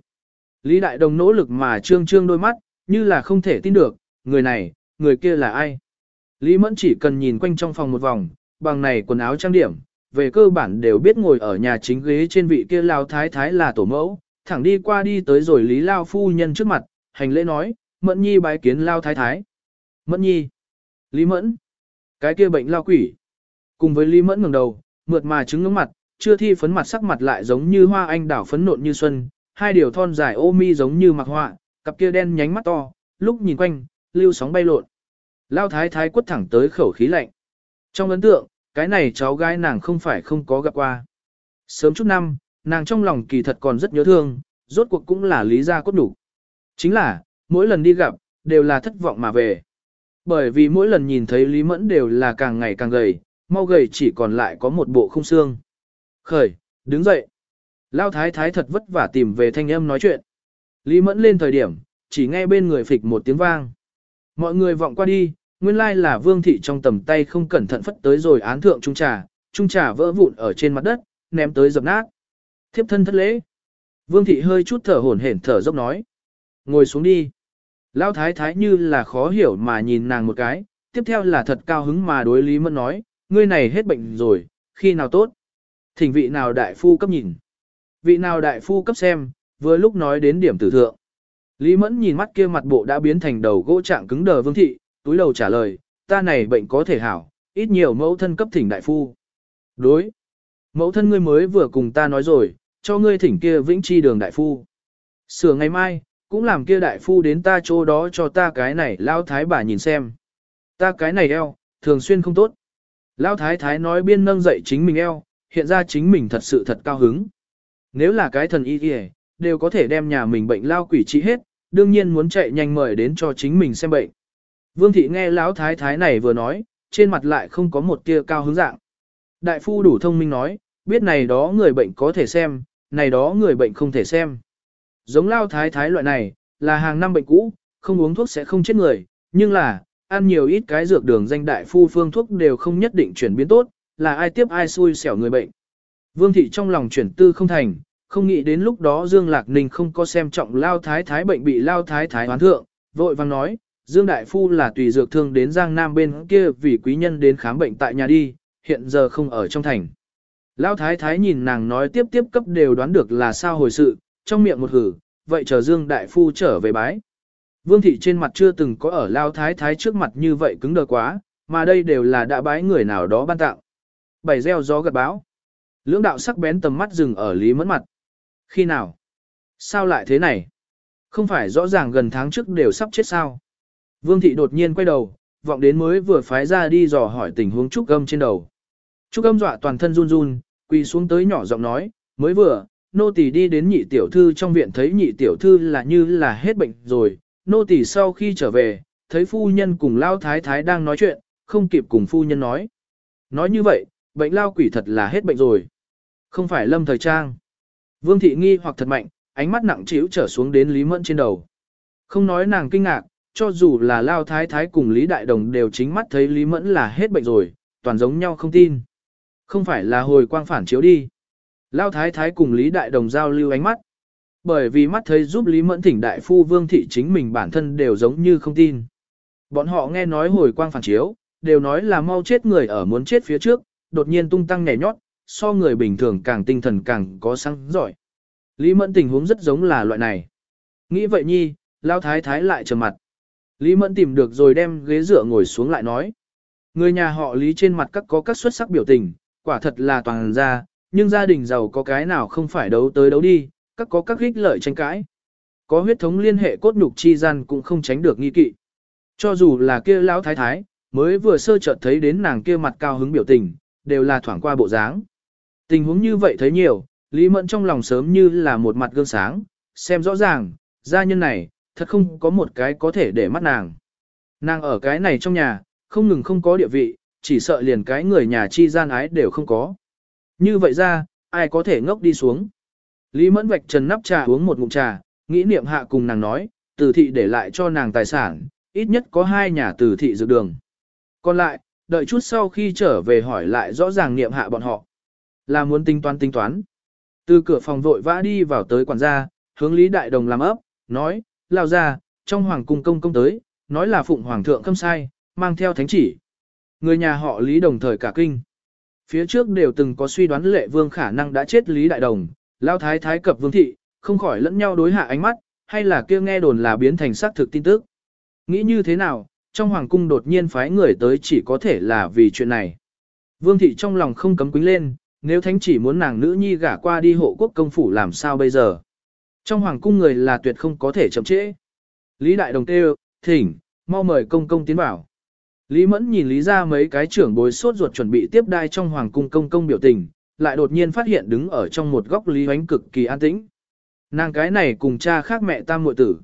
Lý Đại Đồng nỗ lực mà trương trương đôi mắt, như là không thể tin được, người này, người kia là ai. Lý Mẫn chỉ cần nhìn quanh trong phòng một vòng, bằng này quần áo trang điểm, về cơ bản đều biết ngồi ở nhà chính ghế trên vị kia lao thái thái là tổ mẫu, thẳng đi qua đi tới rồi Lý Lao phu nhân trước mặt, hành lễ nói, Mẫn Nhi bái kiến lao thái thái. Mẫn Nhi. Lý Mẫn. Cái kia bệnh lao quỷ. Cùng với Lý Mẫn ngẩng đầu, mượt mà trứng ngưỡng mặt, chưa thi phấn mặt sắc mặt lại giống như hoa anh đảo phấn nộn như xuân, hai điều thon dài ô mi giống như mặc họa, cặp kia đen nhánh mắt to, lúc nhìn quanh, lưu sóng bay lộn. Lao thái thái quất thẳng tới khẩu khí lạnh. Trong ấn tượng, cái này cháu gái nàng không phải không có gặp qua. Sớm chút năm, nàng trong lòng kỳ thật còn rất nhớ thương, rốt cuộc cũng là lý gia cốt đủ. Chính là, mỗi lần đi gặp, đều là thất vọng mà về. Bởi vì mỗi lần nhìn thấy Lý Mẫn đều là càng ngày càng gầy, mau gầy chỉ còn lại có một bộ không xương. Khởi, đứng dậy. Lao thái thái thật vất vả tìm về thanh âm nói chuyện. Lý Mẫn lên thời điểm, chỉ nghe bên người phịch một tiếng vang. Mọi người vọng qua đi, nguyên lai là vương thị trong tầm tay không cẩn thận phất tới rồi án thượng trung trà, trung trà vỡ vụn ở trên mặt đất, ném tới dập nát. Thiếp thân thất lễ. Vương thị hơi chút thở hổn hển thở dốc nói. Ngồi xuống đi. Lão thái thái như là khó hiểu mà nhìn nàng một cái, tiếp theo là thật cao hứng mà đối Lý Mẫn nói, ngươi này hết bệnh rồi, khi nào tốt. Thỉnh vị nào đại phu cấp nhìn. Vị nào đại phu cấp xem, vừa lúc nói đến điểm tử thượng. Lý Mẫn nhìn mắt kia mặt bộ đã biến thành đầu gỗ trạng cứng đờ vương thị, túi đầu trả lời, ta này bệnh có thể hảo, ít nhiều mẫu thân cấp thỉnh đại phu. Đối. Mẫu thân ngươi mới vừa cùng ta nói rồi, cho ngươi thỉnh kia vĩnh chi đường đại phu. Sửa ngày mai, cũng làm kia đại phu đến ta chỗ đó cho ta cái này lao thái bà nhìn xem. Ta cái này eo, thường xuyên không tốt. Lao thái thái nói biên nâng dậy chính mình eo, hiện ra chính mình thật sự thật cao hứng. Nếu là cái thần y kìa, đều có thể đem nhà mình bệnh lao quỷ trị hết, đương nhiên muốn chạy nhanh mời đến cho chính mình xem bệnh. Vương thị nghe lão thái thái này vừa nói, trên mặt lại không có một tia cao hứng dạng. Đại phu đủ thông minh nói, biết này đó người bệnh có thể xem, này đó người bệnh không thể xem. Giống lao thái thái loại này, là hàng năm bệnh cũ, không uống thuốc sẽ không chết người, nhưng là, ăn nhiều ít cái dược đường danh đại phu phương thuốc đều không nhất định chuyển biến tốt, là ai tiếp ai xui xẻo người bệnh. Vương thị trong lòng chuyển tư không thành, không nghĩ đến lúc đó Dương Lạc Ninh không có xem trọng lao thái thái bệnh bị lao thái thái hoán thượng, vội vang nói, Dương Đại Phu là tùy dược thương đến Giang Nam bên kia vì quý nhân đến khám bệnh tại nhà đi, hiện giờ không ở trong thành. Lao thái thái nhìn nàng nói tiếp tiếp cấp đều đoán được là sao hồi sự, trong miệng một hử, vậy chờ Dương Đại Phu trở về bái. Vương thị trên mặt chưa từng có ở Lao thái thái trước mặt như vậy cứng đờ quá, mà đây đều là đã bái người nào đó ban tạo. Bảy gieo gió gật báo. Lưỡng đạo sắc bén tầm mắt dừng ở Lý Mẫn mặt. Khi nào? Sao lại thế này? Không phải rõ ràng gần tháng trước đều sắp chết sao? Vương thị đột nhiên quay đầu, vọng đến mới vừa phái ra đi dò hỏi tình huống Trúc Âm trên đầu. Trúc Âm dọa toàn thân run run, quỳ xuống tới nhỏ giọng nói, mới vừa, nô tỳ đi đến nhị tiểu thư trong viện thấy nhị tiểu thư là như là hết bệnh rồi, nô tỳ sau khi trở về, thấy phu nhân cùng lao thái thái đang nói chuyện, không kịp cùng phu nhân nói. Nói như vậy, bệnh lao quỷ thật là hết bệnh rồi. Không phải lâm thời trang. Vương thị nghi hoặc thật mạnh, ánh mắt nặng trĩu trở xuống đến Lý Mẫn trên đầu. Không nói nàng kinh ngạc, cho dù là Lao Thái Thái cùng Lý Đại Đồng đều chính mắt thấy Lý Mẫn là hết bệnh rồi, toàn giống nhau không tin. Không phải là hồi quang phản chiếu đi. Lao Thái Thái cùng Lý Đại Đồng giao lưu ánh mắt. Bởi vì mắt thấy giúp Lý Mẫn thỉnh đại phu Vương Thị chính mình bản thân đều giống như không tin. Bọn họ nghe nói hồi quang phản chiếu, đều nói là mau chết người ở muốn chết phía trước, đột nhiên tung tăng nhảy nhót, so người bình thường càng tinh thần càng có sáng giỏi. Lý Mẫn tình huống rất giống là loại này. Nghĩ vậy nhi, Lao Thái Thái lại trầm mặt. Lý Mẫn tìm được rồi đem ghế dựa ngồi xuống lại nói. Người nhà họ Lý trên mặt các có các xuất sắc biểu tình, quả thật là toàn gia, nhưng gia đình giàu có cái nào không phải đấu tới đấu đi, các có các ích lợi tranh cãi. Có huyết thống liên hệ cốt nhục chi gian cũng không tránh được nghi kỵ. Cho dù là kia lão thái thái, mới vừa sơ chợt thấy đến nàng kia mặt cao hứng biểu tình, đều là thoảng qua bộ dáng. Tình huống như vậy thấy nhiều, Lý Mẫn trong lòng sớm như là một mặt gương sáng, xem rõ ràng, gia nhân này, thật không có một cái có thể để mắt nàng. Nàng ở cái này trong nhà, không ngừng không có địa vị, chỉ sợ liền cái người nhà chi gian ái đều không có. Như vậy ra, ai có thể ngốc đi xuống. Lý Mẫn vạch trần nắp trà uống một ngụm trà, nghĩ niệm hạ cùng nàng nói, từ thị để lại cho nàng tài sản, ít nhất có hai nhà từ thị dược đường. Còn lại, đợi chút sau khi trở về hỏi lại rõ ràng niệm hạ bọn họ. Là muốn tính toán tính toán. Từ cửa phòng vội vã đi vào tới quản gia, hướng Lý Đại Đồng làm ấp, nói, lao ra, trong hoàng cung công công tới, nói là phụng hoàng thượng khâm sai, mang theo thánh chỉ. Người nhà họ Lý đồng thời cả kinh. Phía trước đều từng có suy đoán lệ vương khả năng đã chết Lý Đại Đồng, lao thái thái cập vương thị, không khỏi lẫn nhau đối hạ ánh mắt, hay là kia nghe đồn là biến thành xác thực tin tức. Nghĩ như thế nào, trong hoàng cung đột nhiên phái người tới chỉ có thể là vì chuyện này. Vương thị trong lòng không cấm quính lên, nếu thánh chỉ muốn nàng nữ nhi gả qua đi hộ quốc công phủ làm sao bây giờ. Trong hoàng cung người là tuyệt không có thể chậm trễ. Lý Đại Đồng kêu, thỉnh, mau mời công công tiến vào. Lý Mẫn nhìn Lý ra mấy cái trưởng bối sốt ruột chuẩn bị tiếp đai trong hoàng cung công công biểu tình, lại đột nhiên phát hiện đứng ở trong một góc Lý Hoánh cực kỳ an tĩnh. Nàng cái này cùng cha khác mẹ tam muội tử.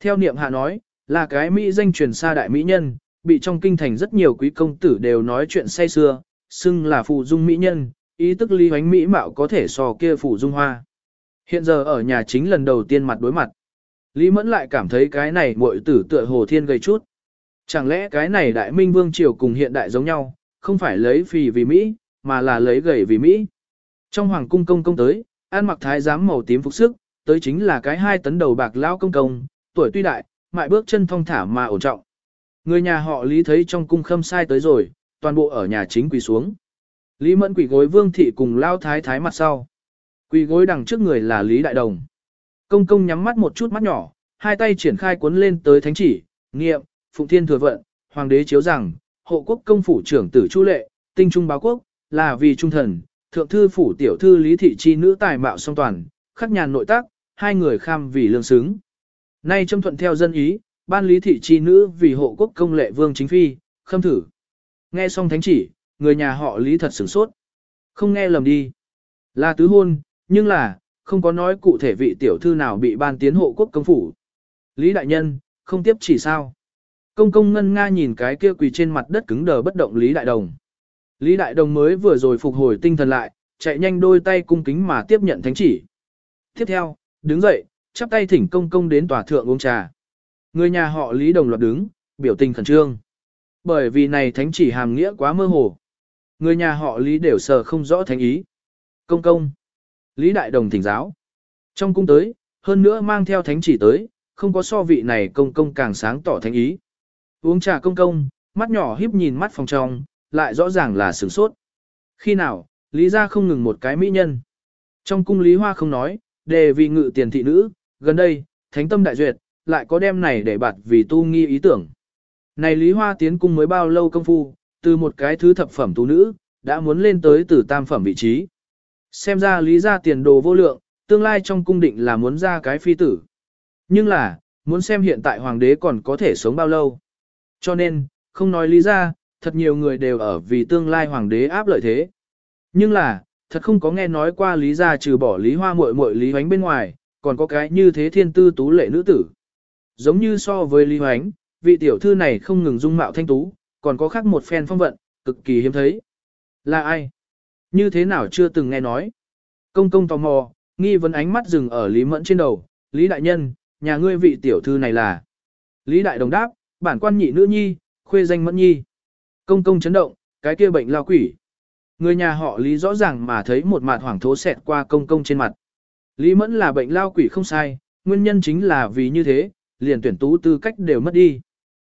Theo niệm hạ nói, là cái Mỹ danh truyền xa đại Mỹ nhân, bị trong kinh thành rất nhiều quý công tử đều nói chuyện say xưa, xưng là phụ dung Mỹ nhân, ý tức Lý Hoánh Mỹ mạo có thể so kia phủ dung hoa. Hiện giờ ở nhà chính lần đầu tiên mặt đối mặt. Lý Mẫn lại cảm thấy cái này muội tử tựa hồ thiên gây chút. Chẳng lẽ cái này đại minh vương triều cùng hiện đại giống nhau, không phải lấy phì vì Mỹ, mà là lấy gầy vì Mỹ. Trong hoàng cung công công tới, an mặc thái giám màu tím phục sức, tới chính là cái hai tấn đầu bạc lao công công, tuổi tuy đại, mại bước chân thong thả mà ổn trọng. Người nhà họ Lý thấy trong cung khâm sai tới rồi, toàn bộ ở nhà chính quỳ xuống. Lý Mẫn quỳ gối vương thị cùng lao thái thái mặt sau. Quỳ gối đằng trước người là Lý Đại Đồng. Công công nhắm mắt một chút mắt nhỏ, hai tay triển khai cuốn lên tới thánh chỉ, niệm, phụng thiên thừa vận, hoàng đế chiếu rằng, hộ quốc công phủ trưởng tử Chu Lệ, tinh trung báo quốc, là vì trung thần, thượng thư phủ tiểu thư Lý Thị Chi nữ tài mạo song toàn, khắc nhàn nội tác, hai người kham vì lương xứng. Nay châm thuận theo dân ý, ban Lý Thị Chi nữ vì hộ quốc công lệ vương chính phi, khâm thử. Nghe xong thánh chỉ, người nhà họ Lý thật sửng sốt. Không nghe lầm đi. Là tứ hôn, nhưng là, không có nói cụ thể vị tiểu thư nào bị ban tiến hộ quốc công phủ. Lý đại nhân, không tiếp chỉ sao. Công công ngân nga nhìn cái kia quỳ trên mặt đất cứng đờ bất động Lý đại đồng. Lý đại đồng mới vừa rồi phục hồi tinh thần lại, chạy nhanh đôi tay cung kính mà tiếp nhận thánh chỉ. Tiếp theo, đứng dậy, chắp tay thỉnh công công đến tòa thượng uống trà. Người nhà họ Lý đồng loạt đứng, biểu tình khẩn trương. Bởi vì này thánh chỉ hàm nghĩa quá mơ hồ. Người nhà họ Lý đều sờ không rõ thánh ý. Công công. Lý Đại Đồng thỉnh giáo. Trong cung tới, hơn nữa mang theo thánh chỉ tới, không có so vị này công công càng sáng tỏ thánh ý. Uống trà công công, mắt nhỏ híp nhìn mắt phòng trong, lại rõ ràng là sửng sốt. Khi nào, Lý ra không ngừng một cái mỹ nhân. Trong cung Lý Hoa không nói, đề vì ngự tiền thị nữ, gần đây, thánh tâm đại duyệt, lại có đem này để bạt vì tu nghi ý tưởng. Này Lý Hoa tiến cung mới bao lâu công phu, từ một cái thứ thập phẩm tú nữ, đã muốn lên tới từ tam phẩm vị trí. Xem ra lý ra tiền đồ vô lượng, tương lai trong cung định là muốn ra cái phi tử. Nhưng là, muốn xem hiện tại hoàng đế còn có thể sống bao lâu. Cho nên, không nói lý ra, thật nhiều người đều ở vì tương lai hoàng đế áp lợi thế. Nhưng là, thật không có nghe nói qua lý ra trừ bỏ lý hoa muội muội lý hoánh bên ngoài, còn có cái như thế thiên tư tú lệ nữ tử. Giống như so với lý hoánh, vị tiểu thư này không ngừng dung mạo thanh tú, còn có khác một phen phong vận, cực kỳ hiếm thấy. Là ai? Như thế nào chưa từng nghe nói? Công công tò mò, nghi vấn ánh mắt dừng ở Lý Mẫn trên đầu, Lý Đại Nhân, nhà ngươi vị tiểu thư này là. Lý Đại Đồng đáp, bản quan nhị nữ nhi, khuê danh Mẫn Nhi. Công công chấn động, cái kia bệnh lao quỷ. Người nhà họ Lý rõ ràng mà thấy một mặt hoảng thố xẹt qua công công trên mặt. Lý Mẫn là bệnh lao quỷ không sai, nguyên nhân chính là vì như thế, liền tuyển tú tư cách đều mất đi.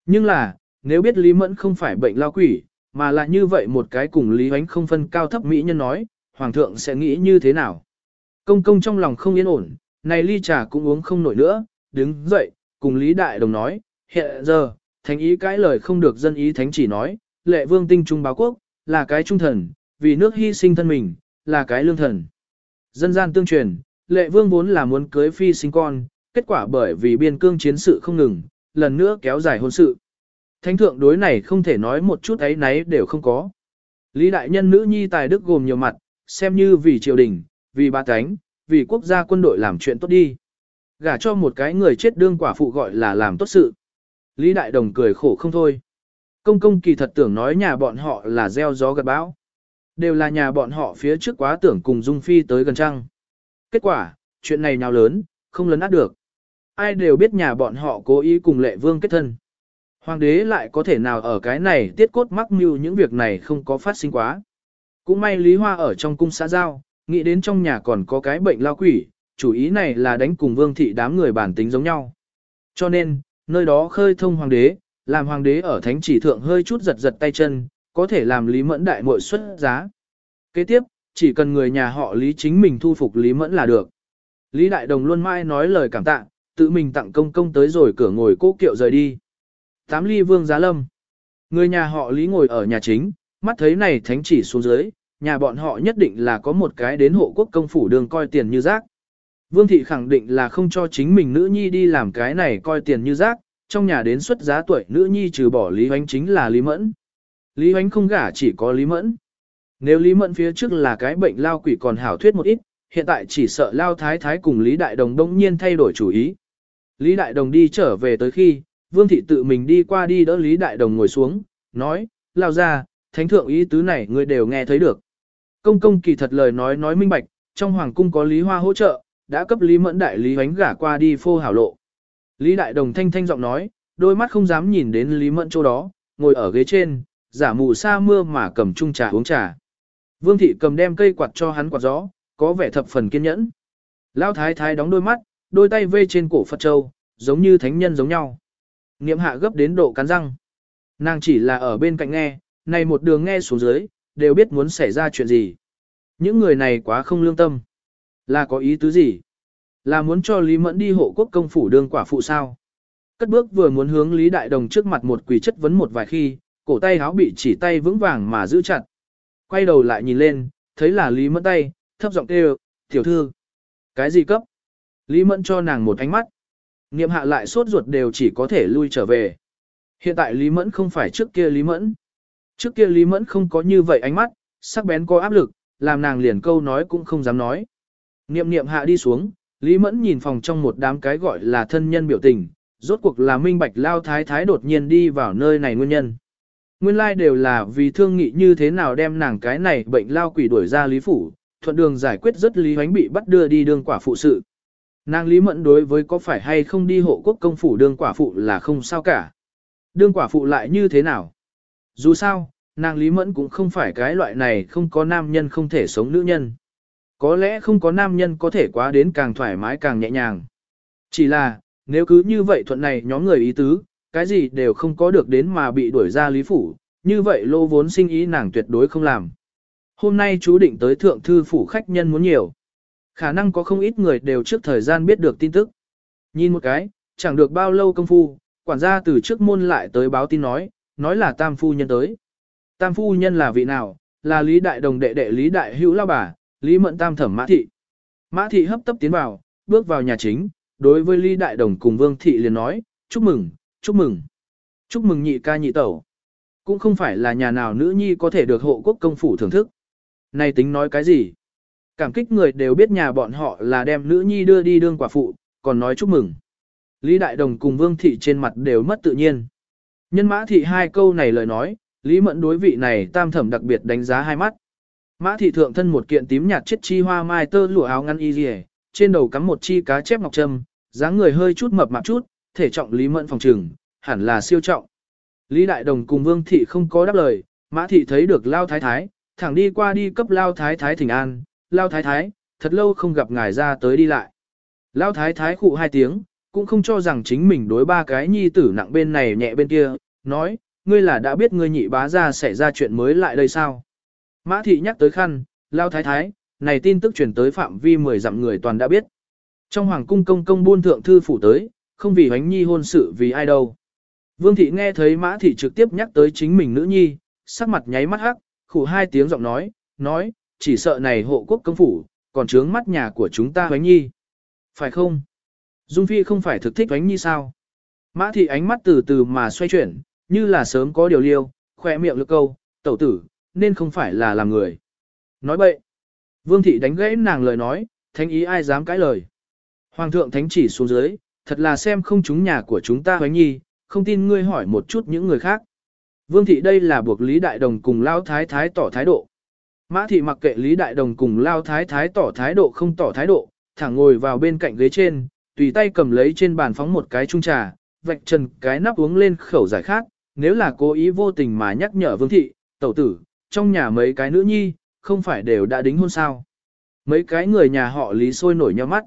Nhưng là, nếu biết Lý Mẫn không phải bệnh lao quỷ, mà là như vậy một cái cùng Lý Huánh không phân cao thấp mỹ nhân nói, Hoàng thượng sẽ nghĩ như thế nào? Công công trong lòng không yên ổn, này ly trà cũng uống không nổi nữa, đứng dậy, cùng Lý Đại Đồng nói, hiện giờ, thánh ý cái lời không được dân ý thánh chỉ nói, lệ vương tinh trung báo quốc, là cái trung thần, vì nước hy sinh thân mình, là cái lương thần. Dân gian tương truyền, lệ vương vốn là muốn cưới phi sinh con, kết quả bởi vì biên cương chiến sự không ngừng, lần nữa kéo dài hôn sự. Thánh thượng đối này không thể nói một chút ấy nấy đều không có. Lý đại nhân nữ nhi tài đức gồm nhiều mặt, xem như vì triều đình, vì ba cánh, vì quốc gia quân đội làm chuyện tốt đi. Gả cho một cái người chết đương quả phụ gọi là làm tốt sự. Lý đại đồng cười khổ không thôi. Công công kỳ thật tưởng nói nhà bọn họ là gieo gió gặt bão. Đều là nhà bọn họ phía trước quá tưởng cùng Dung Phi tới gần trăng. Kết quả, chuyện này nào lớn, không lấn át được. Ai đều biết nhà bọn họ cố ý cùng lệ vương kết thân. Hoàng đế lại có thể nào ở cái này tiết cốt mắc mưu những việc này không có phát sinh quá. Cũng may Lý Hoa ở trong cung xã giao, nghĩ đến trong nhà còn có cái bệnh lao quỷ, chủ ý này là đánh cùng vương thị đám người bản tính giống nhau. Cho nên, nơi đó khơi thông hoàng đế, làm hoàng đế ở thánh chỉ thượng hơi chút giật giật tay chân, có thể làm Lý Mẫn đại muội xuất giá. Kế tiếp, chỉ cần người nhà họ Lý chính mình thu phục Lý Mẫn là được. Lý Đại Đồng luôn mãi nói lời cảm tạ, tự mình tặng công công tới rồi cửa ngồi cố kiệu rời đi. Tám ly vương giá lâm. Người nhà họ Lý ngồi ở nhà chính, mắt thấy này thánh chỉ xuống dưới, nhà bọn họ nhất định là có một cái đến hộ quốc công phủ đường coi tiền như rác. Vương thị khẳng định là không cho chính mình nữ nhi đi làm cái này coi tiền như rác, trong nhà đến xuất giá tuổi nữ nhi trừ bỏ Lý Hoánh chính là Lý Mẫn. Lý Hoánh không gả chỉ có Lý Mẫn. Nếu Lý Mẫn phía trước là cái bệnh lao quỷ còn hảo thuyết một ít, hiện tại chỉ sợ lao thái thái cùng Lý Đại Đồng đông nhiên thay đổi chủ ý. Lý Đại Đồng đi trở về tới khi, Vương Thị tự mình đi qua đi đỡ Lý Đại Đồng ngồi xuống, nói, lao ra, thánh thượng ý tứ này người đều nghe thấy được. Công công kỳ thật lời nói nói minh bạch, trong hoàng cung có Lý Hoa hỗ trợ, đã cấp Lý Mẫn đại Lý Hoánh gả qua đi phô hảo lộ. Lý Đại Đồng thanh thanh giọng nói, đôi mắt không dám nhìn đến Lý Mẫn chỗ đó, ngồi ở ghế trên, giả mù sa mưa mà cầm chung trà uống trà. Vương thị cầm đem cây quạt cho hắn quạt gió, có vẻ thập phần kiên nhẫn. Lão thái thái đóng đôi mắt, đôi tay vê trên cổ Phật Châu, giống như thánh nhân giống nhau. Niệm hạ gấp đến độ cắn răng. Nàng chỉ là ở bên cạnh nghe, này một đường nghe xuống dưới, đều biết muốn xảy ra chuyện gì. Những người này quá không lương tâm. Là có ý tứ gì? Là muốn cho Lý Mẫn đi hộ quốc công phủ đương quả phụ sao? Cất bước vừa muốn hướng Lý Đại Đồng trước mặt một quỷ chất vấn một vài khi, cổ tay háo bị chỉ tay vững vàng mà giữ chặt. Quay đầu lại nhìn lên, thấy là Lý Mẫn tay, thấp giọng kêu, tiểu thư. Cái gì cấp? Lý Mẫn cho nàng một ánh mắt. Niệm hạ lại sốt ruột đều chỉ có thể lui trở về. Hiện tại Lý Mẫn không phải trước kia Lý Mẫn. Trước kia Lý Mẫn không có như vậy ánh mắt, sắc bén có áp lực, làm nàng liền câu nói cũng không dám nói. Niệm niệm hạ đi xuống, Lý Mẫn nhìn phòng trong một đám cái gọi là thân nhân biểu tình, rốt cuộc là minh bạch lao thái thái đột nhiên đi vào nơi này nguyên nhân. Nguyên lai like đều là vì thương nghị như thế nào đem nàng cái này bệnh lao quỷ đuổi ra Lý Phủ, thuận đường giải quyết rất Lý Hoánh bị bắt đưa đi đương quả phụ sự. Nàng Lý Mẫn đối với có phải hay không đi hộ quốc công phủ đương quả phụ là không sao cả. Đương quả phụ lại như thế nào? Dù sao, nàng Lý Mẫn cũng không phải cái loại này không có nam nhân không thể sống nữ nhân. Có lẽ không có nam nhân có thể quá đến càng thoải mái càng nhẹ nhàng. Chỉ là, nếu cứ như vậy thuận này nhóm người ý tứ, cái gì đều không có được đến mà bị đuổi ra Lý Phủ, như vậy lô vốn sinh ý nàng tuyệt đối không làm. Hôm nay chú định tới thượng thư phủ khách nhân muốn nhiều. Khả năng có không ít người đều trước thời gian biết được tin tức. Nhìn một cái, chẳng được bao lâu công phu, quản gia từ trước môn lại tới báo tin nói, nói là tam phu nhân tới. Tam phu nhân là vị nào? Là Lý Đại Đồng đệ đệ Lý Đại Hữu Lao Bà, Lý Mận Tam thẩm Mã Thị. Mã Thị hấp tấp tiến vào, bước vào nhà chính, đối với Lý Đại Đồng cùng Vương Thị liền nói, chúc mừng, chúc mừng. Chúc mừng nhị ca nhị tẩu. Cũng không phải là nhà nào nữ nhi có thể được hộ quốc công phủ thưởng thức. Này tính nói cái gì? Cảm kích người đều biết nhà bọn họ là đem nữ nhi đưa đi đương quả phụ, còn nói chúc mừng. Lý Đại Đồng cùng Vương Thị trên mặt đều mất tự nhiên. Nhân Mã Thị hai câu này lời nói, Lý Mẫn đối vị này tam thẩm đặc biệt đánh giá hai mắt. Mã Thị thượng thân một kiện tím nhạt chất chi hoa mai tơ lụa áo ngăn y rìa, trên đầu cắm một chi cá chép ngọc trâm, dáng người hơi chút mập mạp chút, thể trọng Lý Mẫn phòng trừng, hẳn là siêu trọng. Lý Đại Đồng cùng Vương Thị không có đáp lời, Mã Thị thấy được Lao Thái Thái, thẳng đi qua đi cấp Lao Thái Thái thỉnh an, Lao Thái Thái, thật lâu không gặp ngài ra tới đi lại. Lao Thái Thái khụ hai tiếng, cũng không cho rằng chính mình đối ba cái nhi tử nặng bên này nhẹ bên kia, nói, ngươi là đã biết ngươi nhị bá ra xảy ra chuyện mới lại đây sao. Mã Thị nhắc tới khăn, Lao Thái Thái, này tin tức truyền tới phạm vi mười dặm người toàn đã biết. Trong hoàng cung công công buôn thượng thư phủ tới, không vì hoánh nhi hôn sự vì ai đâu. Vương thị nghe thấy mã thị trực tiếp nhắc tới chính mình nữ nhi, sắc mặt nháy mắt hắc, khủ hai tiếng giọng nói, nói, chỉ sợ này hộ quốc công phủ, còn trướng mắt nhà của chúng ta hoánh nhi. Phải không? Dung Phi không phải thực thích hoánh nhi sao? Mã thị ánh mắt từ từ mà xoay chuyển, như là sớm có điều liêu, khoe miệng lực câu, tẩu tử, nên không phải là làm người. Nói bậy. Vương thị đánh gãy nàng lời nói, thánh ý ai dám cãi lời. Hoàng thượng thánh chỉ xuống dưới, thật là xem không chúng nhà của chúng ta hoánh nhi, không tin ngươi hỏi một chút những người khác. Vương thị đây là buộc Lý Đại Đồng cùng Lao Thái Thái tỏ thái độ. Mã thị mặc kệ Lý Đại Đồng cùng Lao Thái Thái tỏ thái độ không tỏ thái độ, thẳng ngồi vào bên cạnh ghế trên, tùy tay cầm lấy trên bàn phóng một cái chung trà, vạch trần cái nắp uống lên khẩu giải khác, nếu là cố ý vô tình mà nhắc nhở Vương thị, tẩu tử, trong nhà mấy cái nữ nhi, không phải đều đã đính hôn sao. Mấy cái người nhà họ Lý sôi nổi nhau mắt.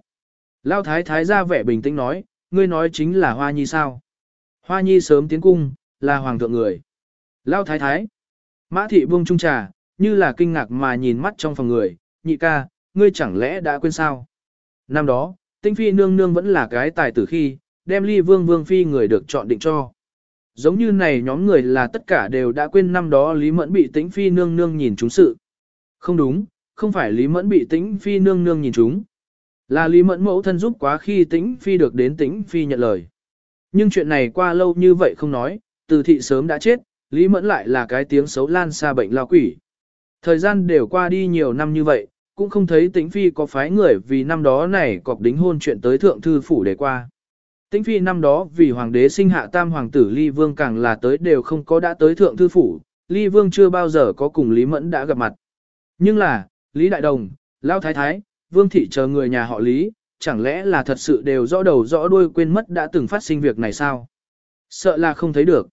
Lao Thái Thái ra vẻ bình tĩnh nói, ngươi nói chính là Hoa Nhi sao. Hoa Nhi sớm tiến cung, là hoàng thượng người. Lao Thái Thái. Mã thị buông chung trà, như là kinh ngạc mà nhìn mắt trong phòng người, nhị ca, ngươi chẳng lẽ đã quên sao? Năm đó, tinh phi nương nương vẫn là cái tài tử khi, đem ly vương vương phi người được chọn định cho. Giống như này nhóm người là tất cả đều đã quên năm đó Lý Mẫn bị tĩnh phi nương nương nhìn chúng sự. Không đúng, không phải Lý Mẫn bị tĩnh phi nương nương nhìn chúng. Là Lý Mẫn mẫu thân giúp quá khi tĩnh phi được đến tĩnh phi nhận lời. Nhưng chuyện này qua lâu như vậy không nói, từ thị sớm đã chết, Lý Mẫn lại là cái tiếng xấu lan xa bệnh lao quỷ. Thời gian đều qua đi nhiều năm như vậy, cũng không thấy tĩnh phi có phái người vì năm đó này cọc đính hôn chuyện tới thượng thư phủ để qua. Tĩnh phi năm đó vì hoàng đế sinh hạ tam hoàng tử Ly Vương càng là tới đều không có đã tới thượng thư phủ, Ly Vương chưa bao giờ có cùng Lý Mẫn đã gặp mặt. Nhưng là, Lý Đại Đồng, Lao Thái Thái, Vương Thị chờ người nhà họ Lý, chẳng lẽ là thật sự đều rõ đầu rõ đuôi quên mất đã từng phát sinh việc này sao? Sợ là không thấy được.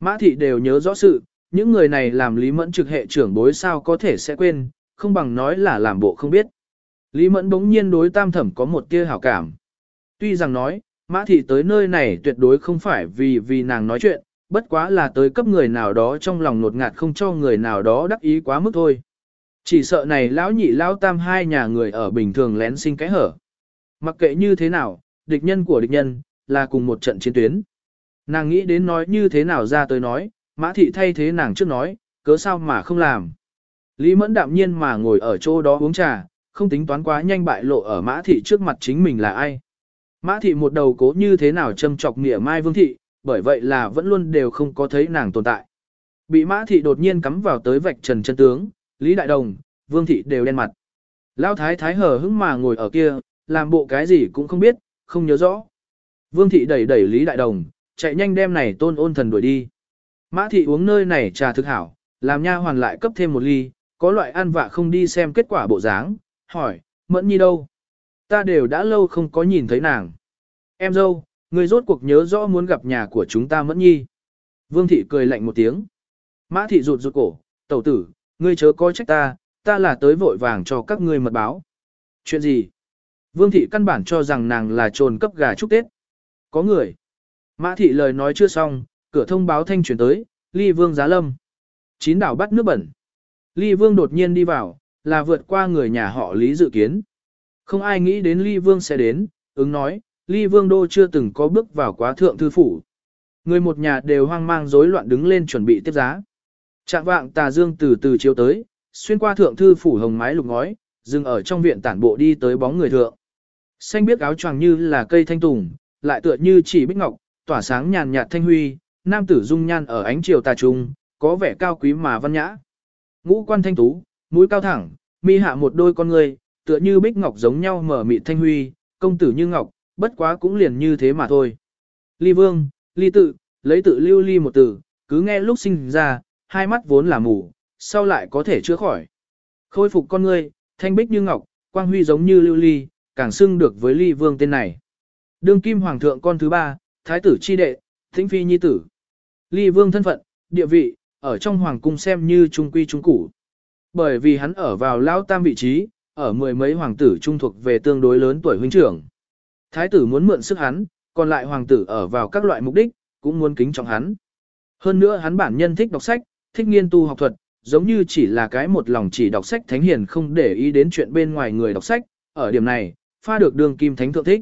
Mã Thị đều nhớ rõ sự, những người này làm Lý Mẫn trực hệ trưởng bối sao có thể sẽ quên, không bằng nói là làm bộ không biết. Lý Mẫn bỗng nhiên đối tam thẩm có một tia hảo cảm. Tuy rằng nói, Mã Thị tới nơi này tuyệt đối không phải vì vì nàng nói chuyện, bất quá là tới cấp người nào đó trong lòng nột ngạt không cho người nào đó đắc ý quá mức thôi. Chỉ sợ này lão nhị lão tam hai nhà người ở bình thường lén sinh cái hở. Mặc kệ như thế nào, địch nhân của địch nhân, là cùng một trận chiến tuyến. Nàng nghĩ đến nói như thế nào ra tới nói, mã thị thay thế nàng trước nói, cớ sao mà không làm. Lý mẫn đạm nhiên mà ngồi ở chỗ đó uống trà, không tính toán quá nhanh bại lộ ở mã thị trước mặt chính mình là ai. Mã thị một đầu cố như thế nào châm chọc nghĩa mai vương thị, bởi vậy là vẫn luôn đều không có thấy nàng tồn tại. Bị mã thị đột nhiên cắm vào tới vạch trần chân tướng, Lý Đại Đồng, Vương Thị đều đen mặt. Lão Thái Thái hờ hững mà ngồi ở kia, làm bộ cái gì cũng không biết, không nhớ rõ. Vương Thị đẩy đẩy Lý Đại Đồng, chạy nhanh đem này tôn ôn thần đuổi đi. Mã Thị uống nơi này trà thực hảo, làm nha hoàn lại cấp thêm một ly, có loại ăn vạ không đi xem kết quả bộ dáng, hỏi, Mẫn Nhi đâu? Ta đều đã lâu không có nhìn thấy nàng. Em dâu, người rốt cuộc nhớ rõ muốn gặp nhà của chúng ta Mẫn Nhi. Vương Thị cười lạnh một tiếng. Mã Thị rụt rụt cổ, tẩu tử, ngươi chớ coi trách ta, ta là tới vội vàng cho các ngươi mật báo. Chuyện gì? Vương thị căn bản cho rằng nàng là trồn cấp gà chúc Tết. Có người. Mã thị lời nói chưa xong, cửa thông báo thanh chuyển tới, ly vương giá lâm. Chín đảo bắt nước bẩn. Ly vương đột nhiên đi vào, là vượt qua người nhà họ lý dự kiến. Không ai nghĩ đến ly vương sẽ đến, ứng nói, ly vương đô chưa từng có bước vào quá thượng thư phủ. Người một nhà đều hoang mang rối loạn đứng lên chuẩn bị tiếp giá. Trạng vạng tà dương từ từ chiếu tới, xuyên qua thượng thư phủ hồng mái lục ngói, dừng ở trong viện tản bộ đi tới bóng người thượng. Xanh biếc áo choàng như là cây thanh tùng, lại tựa như chỉ bích ngọc, tỏa sáng nhàn nhạt thanh huy, nam tử dung nhan ở ánh chiều tà trung, có vẻ cao quý mà văn nhã. Ngũ quan thanh tú, mũi cao thẳng, mi hạ một đôi con người, tựa như bích ngọc giống nhau mở mị thanh huy, công tử như ngọc, bất quá cũng liền như thế mà thôi. Ly vương, ly tự, lấy tự lưu ly một từ, cứ nghe lúc sinh ra, hai mắt vốn là mù, sau lại có thể chữa khỏi. Khôi phục con ngươi, thanh bích như ngọc, quang huy giống như lưu ly, càng xưng được với ly vương tên này. Đương kim hoàng thượng con thứ ba, thái tử chi đệ, thính phi nhi tử. Ly vương thân phận, địa vị, ở trong hoàng cung xem như trung quy trung củ. Bởi vì hắn ở vào lao tam vị trí, ở mười mấy hoàng tử trung thuộc về tương đối lớn tuổi huynh trưởng. Thái tử muốn mượn sức hắn, còn lại hoàng tử ở vào các loại mục đích, cũng muốn kính trọng hắn. Hơn nữa hắn bản nhân thích đọc sách, thích nghiên tu học thuật, giống như chỉ là cái một lòng chỉ đọc sách thánh hiền không để ý đến chuyện bên ngoài người đọc sách, ở điểm này, pha được đường kim thánh thượng thích.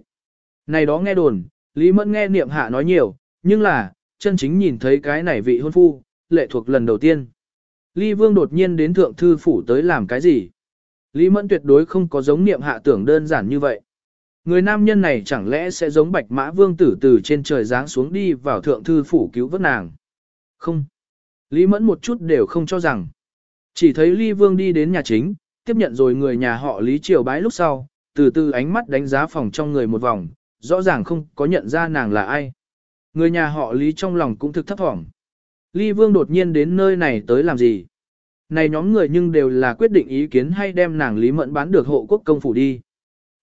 Này đó nghe đồn, Lý Mẫn nghe niệm hạ nói nhiều, nhưng là, chân chính nhìn thấy cái này vị hôn phu, lệ thuộc lần đầu tiên. Lý Vương đột nhiên đến thượng thư phủ tới làm cái gì? Lý Mẫn tuyệt đối không có giống niệm hạ tưởng đơn giản như vậy. Người nam nhân này chẳng lẽ sẽ giống bạch mã vương tử từ trên trời giáng xuống đi vào thượng thư phủ cứu vớt nàng? Không. Lý Mẫn một chút đều không cho rằng. Chỉ thấy Ly Vương đi đến nhà chính, tiếp nhận rồi người nhà họ Lý triều bái lúc sau, từ từ ánh mắt đánh giá phòng trong người một vòng, rõ ràng không có nhận ra nàng là ai. Người nhà họ Lý trong lòng cũng thực thấp thỏm. Ly Vương đột nhiên đến nơi này tới làm gì? Này nhóm người nhưng đều là quyết định ý kiến hay đem nàng Lý Mẫn bán được hộ quốc công phủ đi.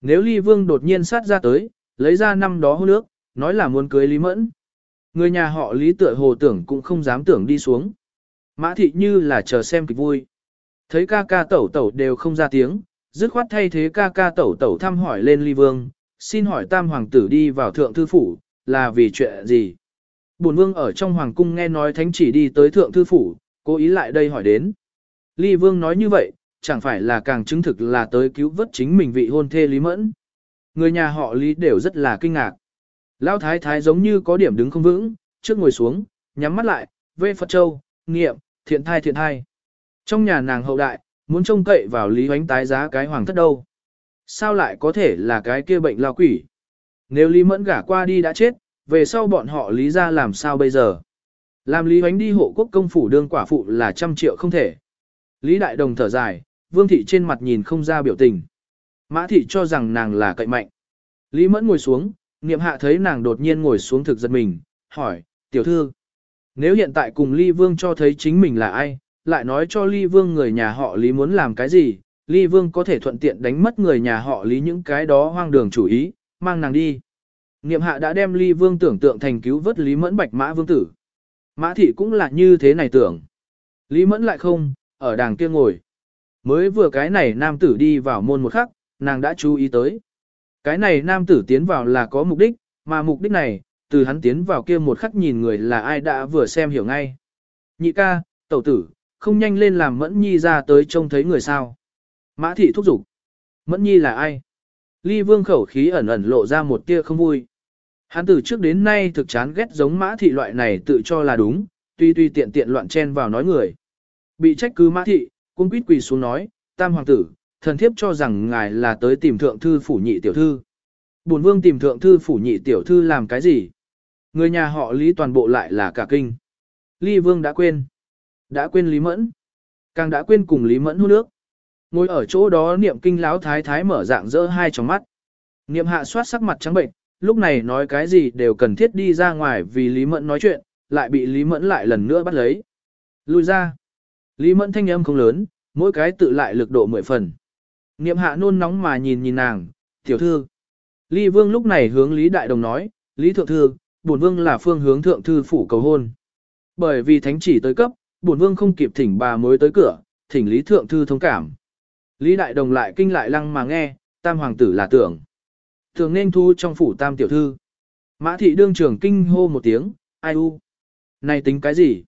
Nếu Ly Vương đột nhiên sát ra tới, lấy ra năm đó hôn nước, nói là muốn cưới Lý Mẫn. Người nhà họ Lý tựa hồ tưởng cũng không dám tưởng đi xuống. Mã thị như là chờ xem kịch vui. Thấy ca ca tẩu tẩu đều không ra tiếng, dứt khoát thay thế ca ca tẩu tẩu thăm hỏi lên ly vương, xin hỏi tam hoàng tử đi vào thượng thư phủ, là vì chuyện gì? Bổn vương ở trong hoàng cung nghe nói thánh chỉ đi tới thượng thư phủ, cố ý lại đây hỏi đến. Ly vương nói như vậy, chẳng phải là càng chứng thực là tới cứu vớt chính mình vị hôn thê Lý Mẫn. Người nhà họ Lý đều rất là kinh ngạc. Lão thái thái giống như có điểm đứng không vững, trước ngồi xuống, nhắm mắt lại, vê Phật Châu, niệm, thiện thai thiện thai. Trong nhà nàng hậu đại, muốn trông cậy vào Lý Hoánh tái giá cái hoàng thất đâu. Sao lại có thể là cái kia bệnh lao quỷ? Nếu Lý Mẫn gả qua đi đã chết, về sau bọn họ Lý ra làm sao bây giờ? Làm Lý Hoánh đi hộ quốc công phủ đương quả phụ là trăm triệu không thể. Lý Đại Đồng thở dài, Vương Thị trên mặt nhìn không ra biểu tình. Mã Thị cho rằng nàng là cậy mạnh. Lý Mẫn ngồi xuống, niệm hạ thấy nàng đột nhiên ngồi xuống thực giật mình, hỏi, tiểu thư. Nếu hiện tại cùng Ly Vương cho thấy chính mình là ai, lại nói cho Ly Vương người nhà họ Lý muốn làm cái gì, Ly Vương có thể thuận tiện đánh mất người nhà họ Lý những cái đó hoang đường chủ ý, mang nàng đi. Niệm hạ đã đem Ly Vương tưởng tượng thành cứu vớt Lý Mẫn Bạch Mã Vương tử. Mã thị cũng là như thế này tưởng. Lý Mẫn lại không, ở đàng kia ngồi. Mới vừa cái này nam tử đi vào môn một khắc, nàng đã chú ý tới. Cái này nam tử tiến vào là có mục đích, mà mục đích này, từ hắn tiến vào kia một khắc nhìn người là ai đã vừa xem hiểu ngay. Nhị ca, tẩu tử, không nhanh lên làm Mẫn Nhi ra tới trông thấy người sao. Mã thị thúc giục. Mẫn Nhi là ai? Ly vương khẩu khí ẩn ẩn lộ ra một tia không vui. Hắn từ trước đến nay thực chán ghét giống mã thị loại này tự cho là đúng, tuy tuy tiện tiện loạn chen vào nói người. Bị trách cứ mã thị, cung quýt quỳ xuống nói, tam hoàng tử, thần thiếp cho rằng ngài là tới tìm thượng thư phủ nhị tiểu thư. Bổn vương tìm thượng thư phủ nhị tiểu thư làm cái gì? Người nhà họ lý toàn bộ lại là cả kinh. Ly vương đã quên. Đã quên Lý Mẫn. Càng đã quên cùng Lý Mẫn hôn nước. Ngồi ở chỗ đó niệm kinh lão thái thái mở dạng dỡ hai trong mắt. Niệm hạ soát sắc mặt trắng bệnh, lúc này nói cái gì đều cần thiết đi ra ngoài vì Lý Mẫn nói chuyện, lại bị Lý Mẫn lại lần nữa bắt lấy. Lui ra. Lý Mẫn thanh âm không lớn, mỗi cái tự lại lực độ mười phần. Niệm hạ nôn nóng mà nhìn nhìn nàng, tiểu thư. Lý Vương lúc này hướng Lý Đại Đồng nói, Lý Thượng Thư, bổn Vương là phương hướng Thượng Thư phủ cầu hôn. Bởi vì thánh chỉ tới cấp, bổn Vương không kịp thỉnh bà mới tới cửa, thỉnh Lý Thượng Thư thông cảm. Lý Đại Đồng lại kinh lại lăng mà nghe, tam hoàng tử là tưởng. Thường nên thu trong phủ tam tiểu thư. Mã thị đương trưởng kinh hô một tiếng, ai u. Này tính cái gì?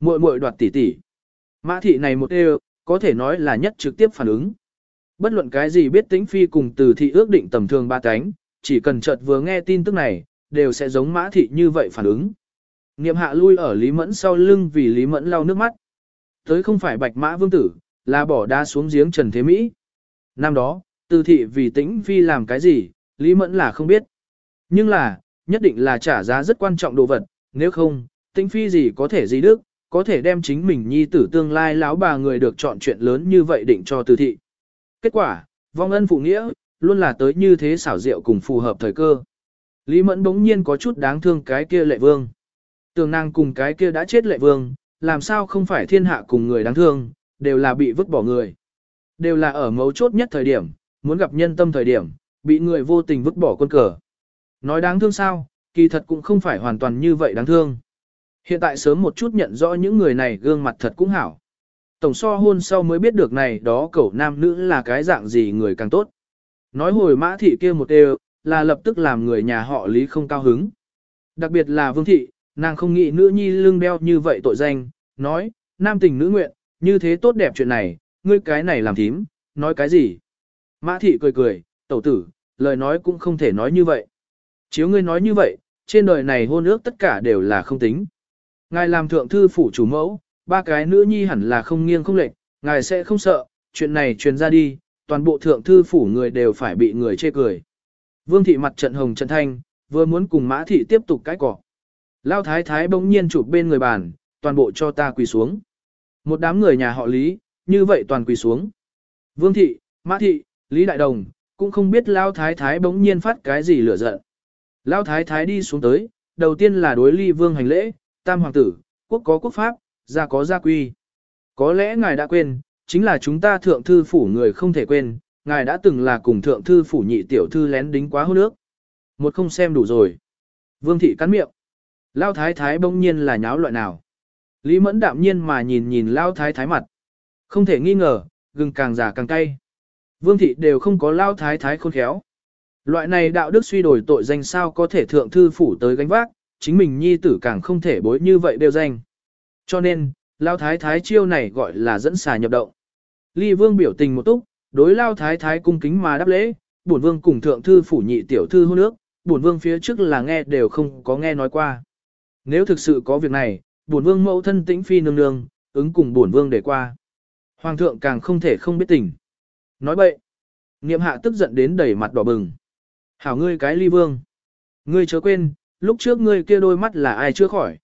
muội muội đoạt tỷ tỷ. Mã thị này một đều, có thể nói là nhất trực tiếp phản ứng. Bất luận cái gì biết tĩnh phi cùng từ thị ước định tầm thường ba cánh, chỉ cần chợt vừa nghe tin tức này, đều sẽ giống mã thị như vậy phản ứng. Niệm hạ lui ở Lý Mẫn sau lưng vì Lý Mẫn lau nước mắt. Tới không phải bạch mã vương tử, là bỏ đá xuống giếng Trần Thế Mỹ. Năm đó, từ thị vì tĩnh phi làm cái gì, Lý Mẫn là không biết. Nhưng là, nhất định là trả giá rất quan trọng đồ vật, nếu không, tĩnh phi gì có thể gì đức, có thể đem chính mình nhi tử tương lai lão bà người được chọn chuyện lớn như vậy định cho từ thị. Kết quả, vong ân phụ nghĩa, luôn là tới như thế xảo diệu cùng phù hợp thời cơ. Lý Mẫn bỗng nhiên có chút đáng thương cái kia lệ vương. Tường nàng cùng cái kia đã chết lệ vương, làm sao không phải thiên hạ cùng người đáng thương, đều là bị vứt bỏ người. Đều là ở mấu chốt nhất thời điểm, muốn gặp nhân tâm thời điểm, bị người vô tình vứt bỏ quân cờ. Nói đáng thương sao, kỳ thật cũng không phải hoàn toàn như vậy đáng thương. Hiện tại sớm một chút nhận rõ những người này gương mặt thật cũng hảo. Tổng so hôn sau mới biết được này đó cậu nam nữ là cái dạng gì người càng tốt. Nói hồi mã thị kia một đều, là lập tức làm người nhà họ lý không cao hứng. Đặc biệt là vương thị, nàng không nghĩ nữ nhi lưng đeo như vậy tội danh, nói, nam tình nữ nguyện, như thế tốt đẹp chuyện này, ngươi cái này làm thím, nói cái gì? Mã thị cười cười, tẩu tử, lời nói cũng không thể nói như vậy. Chiếu ngươi nói như vậy, trên đời này hôn ước tất cả đều là không tính. Ngài làm thượng thư phủ chủ mẫu, ba cái nữ nhi hẳn là không nghiêng không lệch, ngài sẽ không sợ, chuyện này truyền ra đi, toàn bộ thượng thư phủ người đều phải bị người chê cười. Vương thị mặt trận hồng trận thanh, vừa muốn cùng mã thị tiếp tục cái cỏ. Lao thái thái bỗng nhiên chụp bên người bàn, toàn bộ cho ta quỳ xuống. Một đám người nhà họ Lý, như vậy toàn quỳ xuống. Vương thị, Mã thị, Lý Đại Đồng, cũng không biết Lao Thái Thái bỗng nhiên phát cái gì lửa giận. Lao Thái Thái đi xuống tới, đầu tiên là đối ly vương hành lễ, tam hoàng tử, quốc có quốc pháp, gia có gia quy. Có lẽ ngài đã quên, chính là chúng ta thượng thư phủ người không thể quên, ngài đã từng là cùng thượng thư phủ nhị tiểu thư lén đính quá hôn nước. Một không xem đủ rồi. Vương thị cắn miệng. Lao thái thái bỗng nhiên là nháo loại nào. Lý mẫn đạm nhiên mà nhìn nhìn Lao thái thái mặt. Không thể nghi ngờ, gừng càng già càng cay. Vương thị đều không có Lao thái thái khôn khéo. Loại này đạo đức suy đổi tội danh sao có thể thượng thư phủ tới gánh vác, chính mình nhi tử càng không thể bối như vậy đều danh. Cho nên, Lao thái thái chiêu này gọi là dẫn xà nhập động. Ly vương biểu tình một túc, đối Lao thái thái cung kính mà đáp lễ, bổn vương cùng thượng thư phủ nhị tiểu thư hôn nước, bổn vương phía trước là nghe đều không có nghe nói qua. Nếu thực sự có việc này, bổn vương mẫu thân tĩnh phi nương nương, ứng cùng bổn vương để qua. Hoàng thượng càng không thể không biết tình. Nói bậy. Niệm hạ tức giận đến đẩy mặt đỏ bừng. Hảo ngươi cái ly vương. Ngươi chớ quên, lúc trước ngươi kia đôi mắt là ai chưa khỏi.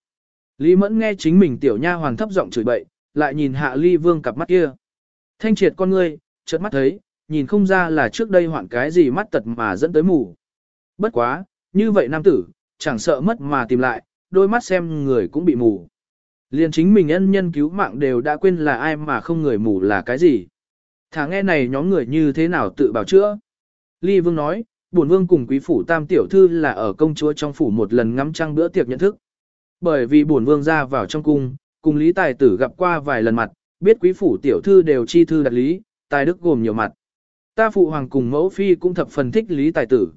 Lý mẫn nghe chính mình tiểu nha hoàng thấp giọng chửi bậy, lại nhìn hạ ly vương cặp mắt kia. Thanh triệt con ngươi, chợt mắt thấy, nhìn không ra là trước đây hoạn cái gì mắt tật mà dẫn tới mù. Bất quá, như vậy nam tử, chẳng sợ mất mà tìm lại, đôi mắt xem người cũng bị mù. Liền chính mình ân nhân cứu mạng đều đã quên là ai mà không người mù là cái gì. Thả nghe này nhóm người như thế nào tự bảo chữa. Ly Vương nói, bổn Vương cùng quý phủ tam tiểu thư là ở công chúa trong phủ một lần ngắm trăng bữa tiệc nhận thức. Bởi vì bổn Vương ra vào trong cung, cùng Lý Tài Tử gặp qua vài lần mặt, biết quý phủ tiểu thư đều chi thư đặt lý, tài đức gồm nhiều mặt. Ta phụ hoàng cùng mẫu phi cũng thập phần thích Lý Tài Tử.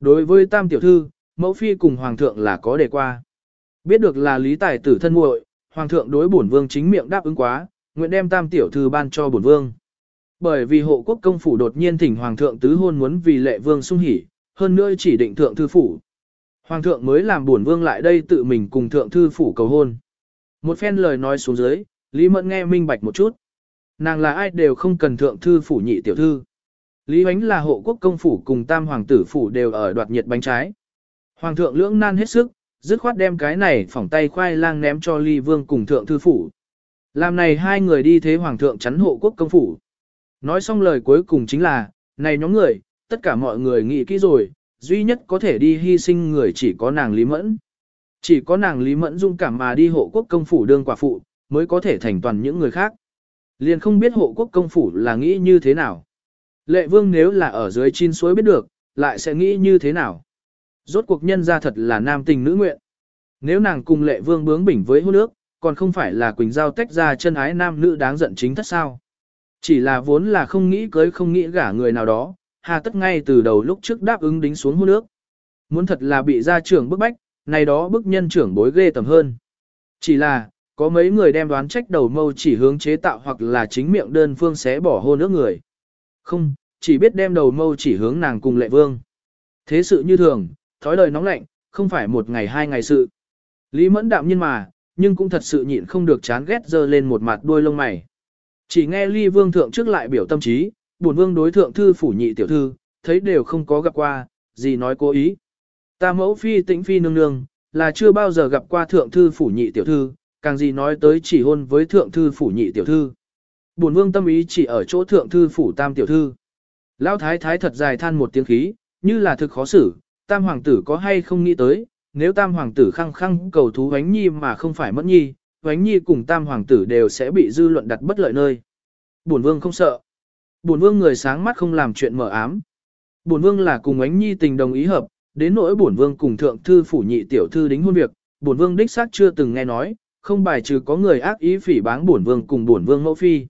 Đối với tam tiểu thư, mẫu phi cùng hoàng thượng là có đề qua. Biết được là lý tài tử thân muội, hoàng thượng đối bổn vương chính miệng đáp ứng quá, nguyện đem tam tiểu thư ban cho bổn vương. Bởi vì hộ quốc công phủ đột nhiên thỉnh hoàng thượng tứ hôn muốn vì lệ vương sung hỉ, hơn nữa chỉ định thượng thư phủ. Hoàng thượng mới làm bổn vương lại đây tự mình cùng thượng thư phủ cầu hôn. Một phen lời nói xuống dưới, Lý Mẫn nghe minh bạch một chút. Nàng là ai đều không cần thượng thư phủ nhị tiểu thư. Lý Huánh là hộ quốc công phủ cùng tam hoàng tử phủ đều ở đoạt nhiệt bánh trái. Hoàng thượng lưỡng nan hết sức, dứt khoát đem cái này phỏng tay khoai lang ném cho ly vương cùng thượng thư phủ. Làm này hai người đi thế hoàng thượng chắn hộ quốc công phủ. Nói xong lời cuối cùng chính là, này nhóm người, tất cả mọi người nghĩ kỹ rồi, duy nhất có thể đi hy sinh người chỉ có nàng Lý Mẫn. Chỉ có nàng Lý Mẫn dung cảm mà đi hộ quốc công phủ đương quả phụ, mới có thể thành toàn những người khác. Liền không biết hộ quốc công phủ là nghĩ như thế nào. Lệ vương nếu là ở dưới chín suối biết được, lại sẽ nghĩ như thế nào. Rốt cuộc nhân ra thật là nam tình nữ nguyện. Nếu nàng cùng lệ vương bướng bỉnh với hôn nước, còn không phải là Quỳnh Giao tách ra chân ái nam nữ đáng giận chính thất sao. Chỉ là vốn là không nghĩ cưới không nghĩ gả người nào đó, hà tất ngay từ đầu lúc trước đáp ứng đính xuống hôn nước. Muốn thật là bị gia trưởng bức bách, này đó bức nhân trưởng bối ghê tầm hơn. Chỉ là, có mấy người đem đoán trách đầu mâu chỉ hướng chế tạo hoặc là chính miệng đơn phương xé bỏ hôn nước người. Không, chỉ biết đem đầu mâu chỉ hướng nàng cùng lệ vương. Thế sự như thường, thói lời nóng lạnh, không phải một ngày hai ngày sự. Lý mẫn đạm nhiên mà, nhưng cũng thật sự nhịn không được chán ghét dơ lên một mặt đuôi lông mày. Chỉ nghe ly vương thượng trước lại biểu tâm trí, buồn vương đối thượng thư phủ nhị tiểu thư, thấy đều không có gặp qua, gì nói cố ý. Ta mẫu phi tĩnh phi nương nương, là chưa bao giờ gặp qua thượng thư phủ nhị tiểu thư, càng gì nói tới chỉ hôn với thượng thư phủ nhị tiểu thư. Buồn vương tâm ý chỉ ở chỗ thượng thư phủ tam tiểu thư. Lão thái thái thật dài than một tiếng khí, như là thực khó xử, tam hoàng tử có hay không nghĩ tới, nếu tam hoàng tử khăng khăng cầu thú Vánh Nhi mà không phải Mẫn nhi, Vánh Nhi cùng tam hoàng tử đều sẽ bị dư luận đặt bất lợi nơi. Bổn vương không sợ. Bổn vương người sáng mắt không làm chuyện mở ám. Bổn vương là cùng Vánh Nhi tình đồng ý hợp, đến nỗi bổn vương cùng thượng thư phủ nhị tiểu thư đính hôn việc, bổn vương đích xác chưa từng nghe nói, không bài trừ có người ác ý phỉ báng bổn vương cùng bổn vương mẫu phi.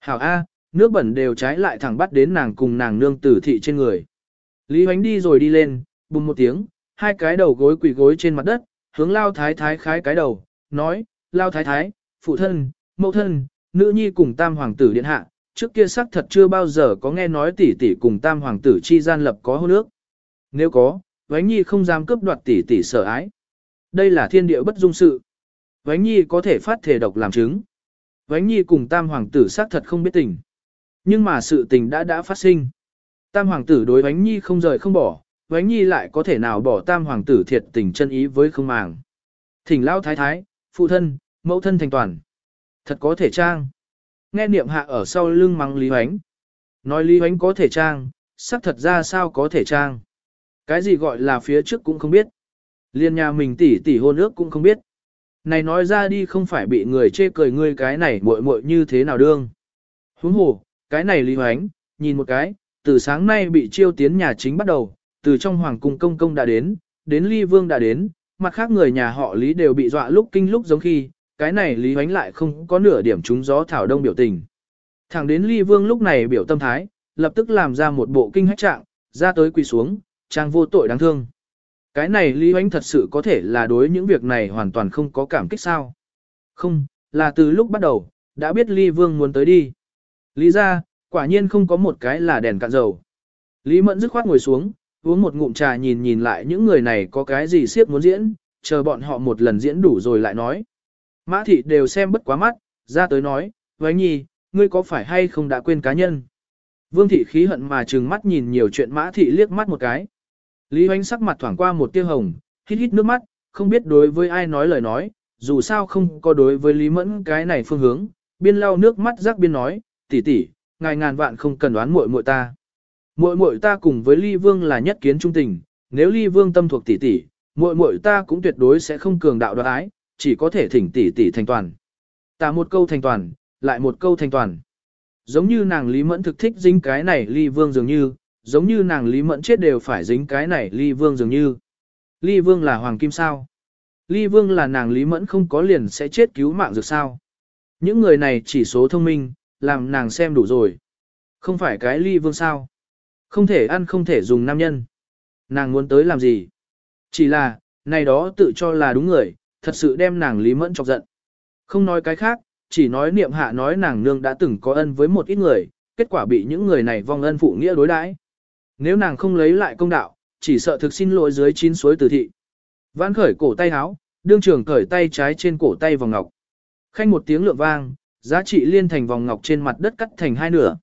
Hảo A, nước bẩn đều trái lại thẳng bắt đến nàng cùng nàng nương tử thị trên người. Lý Hoánh đi rồi đi lên, bùng một tiếng, hai cái đầu gối quỳ gối trên mặt đất, hướng lao thái thái khái cái đầu, nói, lao thái thái, phụ thân, mẫu thân, nữ nhi cùng tam hoàng tử điện hạ, trước kia sắc thật chưa bao giờ có nghe nói tỷ tỷ cùng tam hoàng tử chi gian lập có hôn ước. Nếu có, Vánh Nhi không dám cướp đoạt tỷ tỷ sở ái. Đây là thiên địa bất dung sự. Vánh Nhi có thể phát thể độc làm chứng. Vánh Nhi cùng tam hoàng tử xác thật không biết tình. Nhưng mà sự tình đã đã phát sinh. Tam hoàng tử đối Vánh Nhi không rời không bỏ, Vánh Nhi lại có thể nào bỏ tam hoàng tử thiệt tình chân ý với không màng. Thỉnh lao thái thái, phụ thân, mẫu thân thành toàn. Thật có thể trang. Nghe niệm hạ ở sau lưng mắng Lý Hoánh. Nói Lý Hoánh có thể trang, sắc thật ra sao có thể trang. Cái gì gọi là phía trước cũng không biết. Liên nhà mình tỉ tỉ hôn ước cũng không biết. Này nói ra đi không phải bị người chê cười ngươi cái này muội muội như thế nào đương. Huống hồ, cái này Lý Hoánh, nhìn một cái, từ sáng nay bị chiêu tiến nhà chính bắt đầu, từ trong hoàng cung công công đã đến, đến Ly Vương đã đến, mặt khác người nhà họ Lý đều bị dọa lúc kinh lúc giống khi, cái này Lý Hoánh lại không có nửa điểm trúng gió thảo đông biểu tình. Thẳng đến Ly Vương lúc này biểu tâm thái, lập tức làm ra một bộ kinh hách trạng, ra tới quỳ xuống, trang vô tội đáng thương. Cái này Lý Hoánh thật sự có thể là đối những việc này hoàn toàn không có cảm kích sao. Không, là từ lúc bắt đầu, đã biết Lý Vương muốn tới đi. Lý ra, quả nhiên không có một cái là đèn cạn dầu. Lý Mẫn dứt khoát ngồi xuống, uống một ngụm trà nhìn nhìn lại những người này có cái gì siết muốn diễn, chờ bọn họ một lần diễn đủ rồi lại nói. Mã thị đều xem bất quá mắt, ra tới nói, với nhi, ngươi có phải hay không đã quên cá nhân? Vương thị khí hận mà trừng mắt nhìn nhiều chuyện mã thị liếc mắt một cái. Lý Hoánh sắc mặt thoảng qua một tia hồng, hít hít nước mắt, không biết đối với ai nói lời nói, dù sao không có đối với Lý Mẫn cái này phương hướng, biên lau nước mắt rắc biên nói, tỷ tỷ, ngài ngàn vạn không cần đoán muội muội ta. Muội muội ta cùng với Ly Vương là nhất kiến trung tình, nếu Ly Vương tâm thuộc tỷ tỷ, muội muội ta cũng tuyệt đối sẽ không cường đạo đoạt ái, chỉ có thể thỉnh tỷ tỷ thành toàn. Ta một câu thành toàn, lại một câu thành toàn. Giống như nàng Lý Mẫn thực thích dính cái này Ly Vương dường như, giống như nàng Lý Mẫn chết đều phải dính cái này Ly Vương dường như. Ly Vương là hoàng kim sao? Ly Vương là nàng Lý Mẫn không có liền sẽ chết cứu mạng được sao? Những người này chỉ số thông minh, làm nàng xem đủ rồi. Không phải cái Ly Vương sao? Không thể ăn không thể dùng nam nhân. Nàng muốn tới làm gì? Chỉ là, này đó tự cho là đúng người, thật sự đem nàng Lý Mẫn chọc giận. Không nói cái khác, chỉ nói niệm hạ nói nàng nương đã từng có ân với một ít người, kết quả bị những người này vong ân phụ nghĩa đối đãi. Nếu nàng không lấy lại công đạo, chỉ sợ thực xin lỗi dưới chín suối tử thị. Vãn khởi cổ tay áo, đương trường cởi tay trái trên cổ tay vòng ngọc. Khanh một tiếng lượng vang, giá trị liên thành vòng ngọc trên mặt đất cắt thành hai nửa.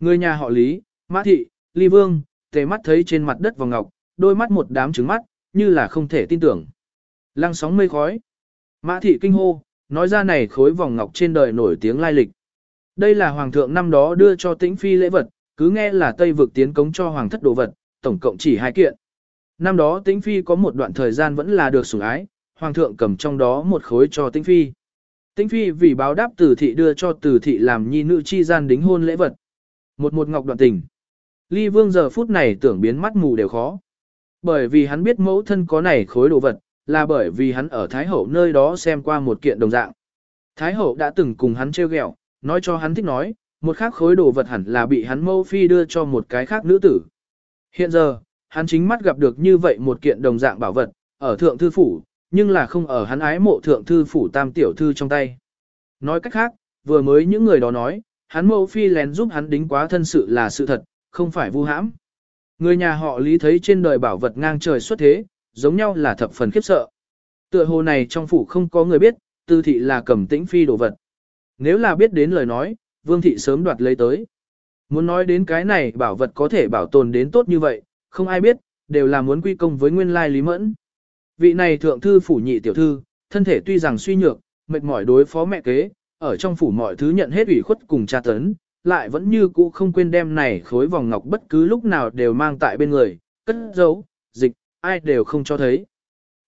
Người nhà họ Lý, Mã Thị, Ly Vương, tề mắt thấy trên mặt đất vòng ngọc, đôi mắt một đám trứng mắt, như là không thể tin tưởng. Lăng sóng mây khói. Mã Thị kinh hô, nói ra này khối vòng ngọc trên đời nổi tiếng lai lịch. Đây là hoàng thượng năm đó đưa cho tĩnh phi lễ vật, cứ nghe là Tây vực tiến cống cho hoàng thất đồ vật, tổng cộng chỉ hai kiện. Năm đó tĩnh phi có một đoạn thời gian vẫn là được sủng ái, hoàng thượng cầm trong đó một khối cho tĩnh phi. Tĩnh phi vì báo đáp tử thị đưa cho tử thị làm nhi nữ chi gian đính hôn lễ vật. Một một ngọc đoạn tình. Ly vương giờ phút này tưởng biến mắt mù đều khó. Bởi vì hắn biết mẫu thân có này khối đồ vật, là bởi vì hắn ở Thái Hậu nơi đó xem qua một kiện đồng dạng. Thái Hậu đã từng cùng hắn trêu ghẹo, nói cho hắn thích nói, một khác khối đồ vật hẳn là bị hắn mâu phi đưa cho một cái khác nữ tử. Hiện giờ, hắn chính mắt gặp được như vậy một kiện đồng dạng bảo vật, ở thượng thư phủ, nhưng là không ở hắn ái mộ thượng thư phủ tam tiểu thư trong tay. Nói cách khác, vừa mới những người đó nói, hắn mẫu phi lén giúp hắn đính quá thân sự là sự thật, không phải vu hãm. Người nhà họ lý thấy trên đời bảo vật ngang trời xuất thế, giống nhau là thập phần khiếp sợ. Tựa hồ này trong phủ không có người biết, tư thị là cầm tĩnh phi đồ vật. Nếu là biết đến lời nói, vương thị sớm đoạt lấy tới. Muốn nói đến cái này bảo vật có thể bảo tồn đến tốt như vậy, không ai biết, đều là muốn quy công với nguyên lai lý mẫn. Vị này thượng thư phủ nhị tiểu thư, thân thể tuy rằng suy nhược, mệt mỏi đối phó mẹ kế, ở trong phủ mọi thứ nhận hết ủy khuất cùng tra tấn, lại vẫn như cũ không quên đem này khối vòng ngọc bất cứ lúc nào đều mang tại bên người, cất giấu, dịch, ai đều không cho thấy.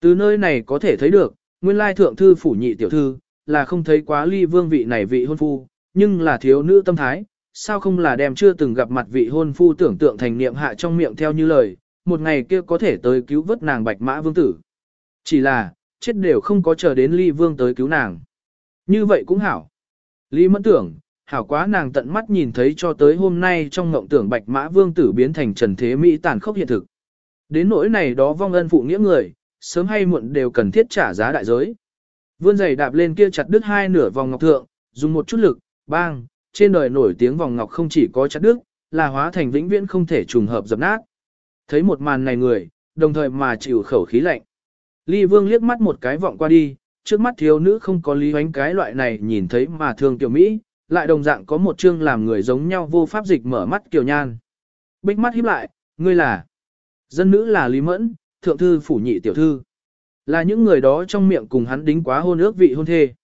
Từ nơi này có thể thấy được, nguyên lai thượng thư phủ nhị tiểu thư, là không thấy quá ly vương vị này vị hôn phu, nhưng là thiếu nữ tâm thái, sao không là đem chưa từng gặp mặt vị hôn phu tưởng tượng thành niệm hạ trong miệng theo như lời, một ngày kia có thể tới cứu vớt nàng bạch mã vương tử. Chỉ là, chết đều không có chờ đến ly vương tới cứu nàng. Như vậy cũng hảo. Lý mẫn tưởng, hảo quá nàng tận mắt nhìn thấy cho tới hôm nay trong ngộng tưởng bạch mã vương tử biến thành trần thế Mỹ tàn khốc hiện thực. Đến nỗi này đó vong ân phụ nghĩa người, sớm hay muộn đều cần thiết trả giá đại giới. Vươn giày đạp lên kia chặt đứt hai nửa vòng ngọc thượng, dùng một chút lực, bang, trên đời nổi tiếng vòng ngọc không chỉ có chặt đứt, là hóa thành vĩnh viễn không thể trùng hợp dập nát. Thấy một màn này người, đồng thời mà chịu khẩu khí lạnh. Ly Vương liếc mắt một cái vọng qua đi, trước mắt thiếu nữ không có lý hoánh cái loại này nhìn thấy mà thương tiểu Mỹ, lại đồng dạng có một chương làm người giống nhau vô pháp dịch mở mắt kiều nhan. Bích mắt híp lại, ngươi là Dân nữ là Lý Mẫn, thượng thư phủ nhị tiểu thư. Là những người đó trong miệng cùng hắn đính quá hôn ước vị hôn thê.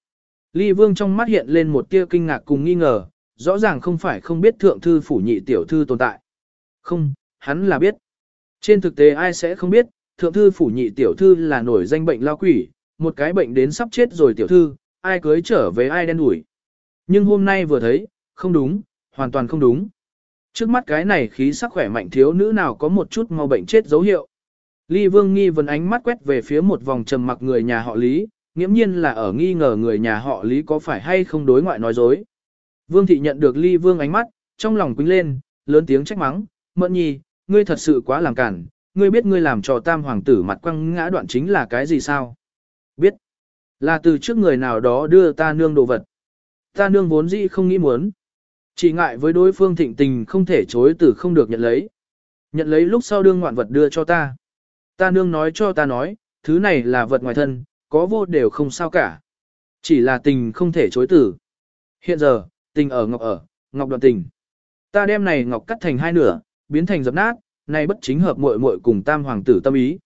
Ly Vương trong mắt hiện lên một tia kinh ngạc cùng nghi ngờ, rõ ràng không phải không biết thượng thư phủ nhị tiểu thư tồn tại. Không, hắn là biết. Trên thực tế ai sẽ không biết, thượng thư phủ nhị tiểu thư là nổi danh bệnh lao quỷ, một cái bệnh đến sắp chết rồi tiểu thư, ai cưới trở về ai đen đuổi. Nhưng hôm nay vừa thấy, không đúng, hoàn toàn không đúng. Trước mắt cái này khí sắc khỏe mạnh thiếu nữ nào có một chút mau bệnh chết dấu hiệu. Ly Vương nghi vấn ánh mắt quét về phía một vòng trầm mặc người nhà họ Lý, nghiễm nhiên là ở nghi ngờ người nhà họ Lý có phải hay không đối ngoại nói dối. Vương thị nhận được Ly Vương ánh mắt, trong lòng quính lên, lớn tiếng trách mắng, Mẫn nhi, ngươi thật sự quá làm cản, ngươi biết ngươi làm cho tam hoàng tử mặt quăng ngã đoạn chính là cái gì sao? Biết. Là từ trước người nào đó đưa ta nương đồ vật. Ta nương vốn dĩ không nghĩ muốn. Chỉ ngại với đối phương thịnh tình không thể chối từ không được nhận lấy. Nhận lấy lúc sau đương ngoạn vật đưa cho ta. Ta nương nói cho ta nói, thứ này là vật ngoài thân, có vô đều không sao cả. Chỉ là tình không thể chối từ. Hiện giờ, tình ở ngọc ở, ngọc đoạn tình. Ta đem này ngọc cắt thành hai nửa, biến thành dập nát, này bất chính hợp muội muội cùng tam hoàng tử tâm ý.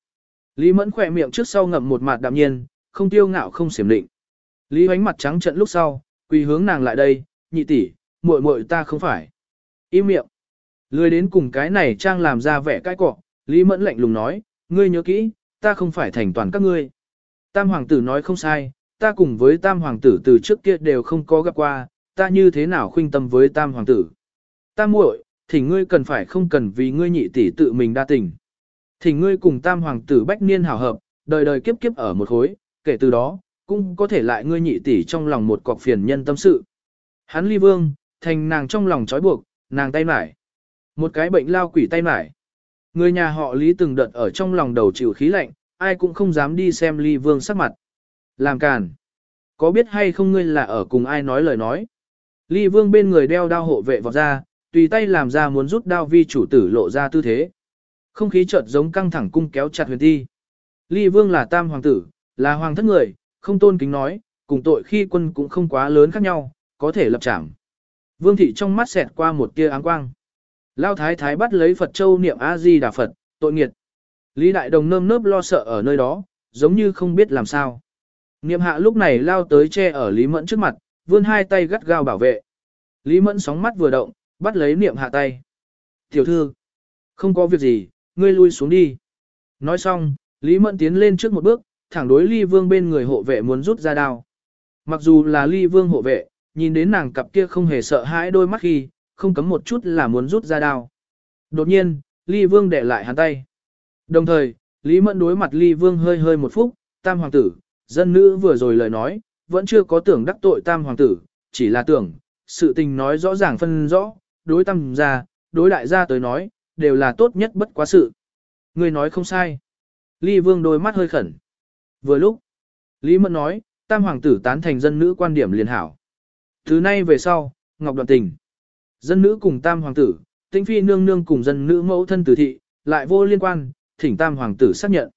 Lý Mẫn khỏe miệng trước sau ngậm một mặt đạm nhiên, không tiêu ngạo không xiểm định. Lý Hoánh mặt trắng trận lúc sau, quỳ hướng nàng lại đây, nhị tỷ, muội muội ta không phải. Im miệng. Lười đến cùng cái này trang làm ra vẻ cái cọ, Lý Mẫn lạnh lùng nói, ngươi nhớ kỹ, ta không phải thành toàn các ngươi. Tam hoàng tử nói không sai, ta cùng với tam hoàng tử từ trước kia đều không có gặp qua, ta như thế nào khuynh tâm với tam hoàng tử. Tam muội, thỉnh ngươi cần phải không cần vì ngươi nhị tỷ tự mình đa tình. Thỉnh ngươi cùng tam hoàng tử bách niên hảo hợp, đời đời kiếp kiếp ở một khối, kể từ đó, cũng có thể lại ngươi nhị tỷ trong lòng một cọc phiền nhân tâm sự. Hắn ly vương, thành nàng trong lòng trói buộc, nàng tay mải. Một cái bệnh lao quỷ tay mải. Người nhà họ Lý từng đợt ở trong lòng đầu chịu khí lạnh, ai cũng không dám đi xem ly vương sắc mặt. Làm càn. Có biết hay không ngươi là ở cùng ai nói lời nói. Ly vương bên người đeo đao hộ vệ vọt ra, tùy tay làm ra muốn rút đao vi chủ tử lộ ra tư thế. Không khí chợt giống căng thẳng cung kéo chặt huyền ti. Ly vương là tam hoàng tử, là hoàng thất người, không tôn kính nói, cùng tội khi quân cũng không quá lớn khác nhau, có thể lập trảm. Vương thị trong mắt xẹt qua một tia áng quang. Lao thái thái bắt lấy Phật châu niệm A-di Đà Phật, tội nghiệt. Lý đại đồng nơm nớp lo sợ ở nơi đó, giống như không biết làm sao. Niệm hạ lúc này lao tới che ở Lý Mẫn trước mặt, vươn hai tay gắt gao bảo vệ. Lý Mẫn sóng mắt vừa động, bắt lấy niệm hạ tay. Tiểu thư, không có việc gì, ngươi lui xuống đi. Nói xong, Lý Mẫn tiến lên trước một bước, thẳng đối ly vương bên người hộ vệ muốn rút ra đao. Mặc dù là ly vương hộ vệ, nhìn đến nàng cặp kia không hề sợ hãi đôi mắt khi, không cấm một chút là muốn rút ra đao. Đột nhiên, ly vương để lại hắn tay. Đồng thời, Lý Mẫn đối mặt ly vương hơi hơi một phút, tam hoàng tử, dân nữ vừa rồi lời nói, vẫn chưa có tưởng đắc tội tam hoàng tử, chỉ là tưởng, sự tình nói rõ ràng phân rõ, đối tam gia, đối đại gia tới nói, đều là tốt nhất bất quá sự. Người nói không sai. Ly vương đôi mắt hơi khẩn. Vừa lúc, Lý Mẫn nói, tam hoàng tử tán thành dân nữ quan điểm liền hảo. Thứ nay về sau, Ngọc Đoạn Tình. Dân nữ cùng tam hoàng tử, tinh phi nương nương cùng dân nữ mẫu thân tử thị, lại vô liên quan, thỉnh tam hoàng tử xác nhận.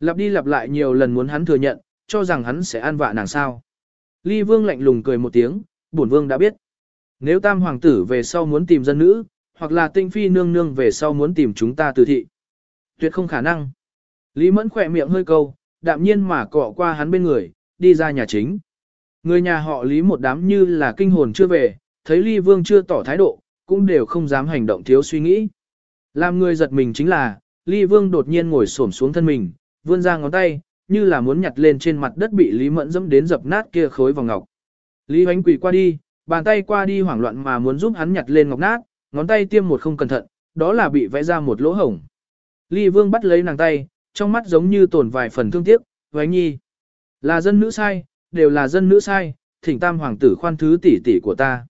Lặp đi lặp lại nhiều lần muốn hắn thừa nhận, cho rằng hắn sẽ an vạ nàng sao. Ly vương lạnh lùng cười một tiếng, bổn vương đã biết. Nếu tam hoàng tử về sau muốn tìm dân nữ, hoặc là tinh phi nương nương về sau muốn tìm chúng ta từ thị. Tuyệt không khả năng. Lý mẫn khỏe miệng hơi câu, đạm nhiên mà cọ qua hắn bên người, đi ra nhà chính. Người nhà họ Lý một đám như là kinh hồn chưa về, thấy Ly Vương chưa tỏ thái độ, cũng đều không dám hành động thiếu suy nghĩ. Làm người giật mình chính là, Ly Vương đột nhiên ngồi xổm xuống thân mình, vươn ra ngón tay, như là muốn nhặt lên trên mặt đất bị Lý Mẫn dẫm đến dập nát kia khối vòng ngọc. Lý Hoánh quỳ qua đi, bàn tay qua đi hoảng loạn mà muốn giúp hắn nhặt lên ngọc nát, ngón tay tiêm một không cẩn thận, đó là bị vẽ ra một lỗ hổng. Ly Vương bắt lấy nàng tay, trong mắt giống như tổn vài phần thương tiếc, Hoánh nhi. Là dân nữ sai, đều là dân nữ sai, thỉnh tam hoàng tử khoan thứ tỷ tỷ của ta.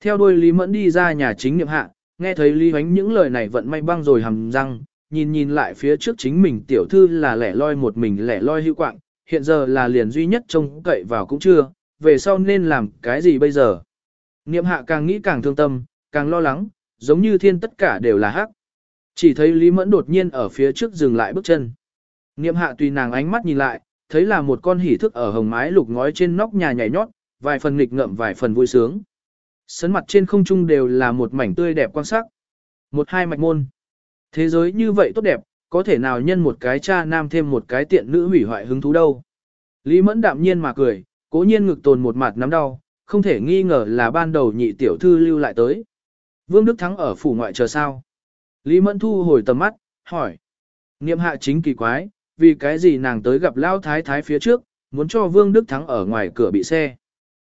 Theo đuôi Lý Mẫn đi ra nhà chính niệm hạ, nghe thấy Lý Hoánh những lời này vận may băng rồi hầm răng, nhìn nhìn lại phía trước chính mình tiểu thư là lẻ loi một mình lẻ loi hữu quạng, hiện giờ là liền duy nhất trông cậy vào cũng chưa, về sau nên làm cái gì bây giờ. Niệm hạ càng nghĩ càng thương tâm, càng lo lắng, giống như thiên tất cả đều là hắc. Chỉ thấy Lý Mẫn đột nhiên ở phía trước dừng lại bước chân. Niệm hạ tùy nàng ánh mắt nhìn lại, thấy là một con hỉ thức ở hồng mái lục ngói trên nóc nhà nhảy nhót, vài phần nghịch ngợm vài phần vui sướng. Sấn mặt trên không trung đều là một mảnh tươi đẹp quan sắc. Một hai mạch môn. Thế giới như vậy tốt đẹp, có thể nào nhân một cái cha nam thêm một cái tiện nữ hủy hoại hứng thú đâu. Lý mẫn đạm nhiên mà cười, cố nhiên ngực tồn một mặt nắm đau, không thể nghi ngờ là ban đầu nhị tiểu thư lưu lại tới. Vương Đức Thắng ở phủ ngoại chờ sao? Lý Mẫn thu hồi tầm mắt, hỏi. Niệm hạ chính kỳ quái, vì cái gì nàng tới gặp Lao Thái Thái phía trước, muốn cho Vương Đức Thắng ở ngoài cửa bị xe.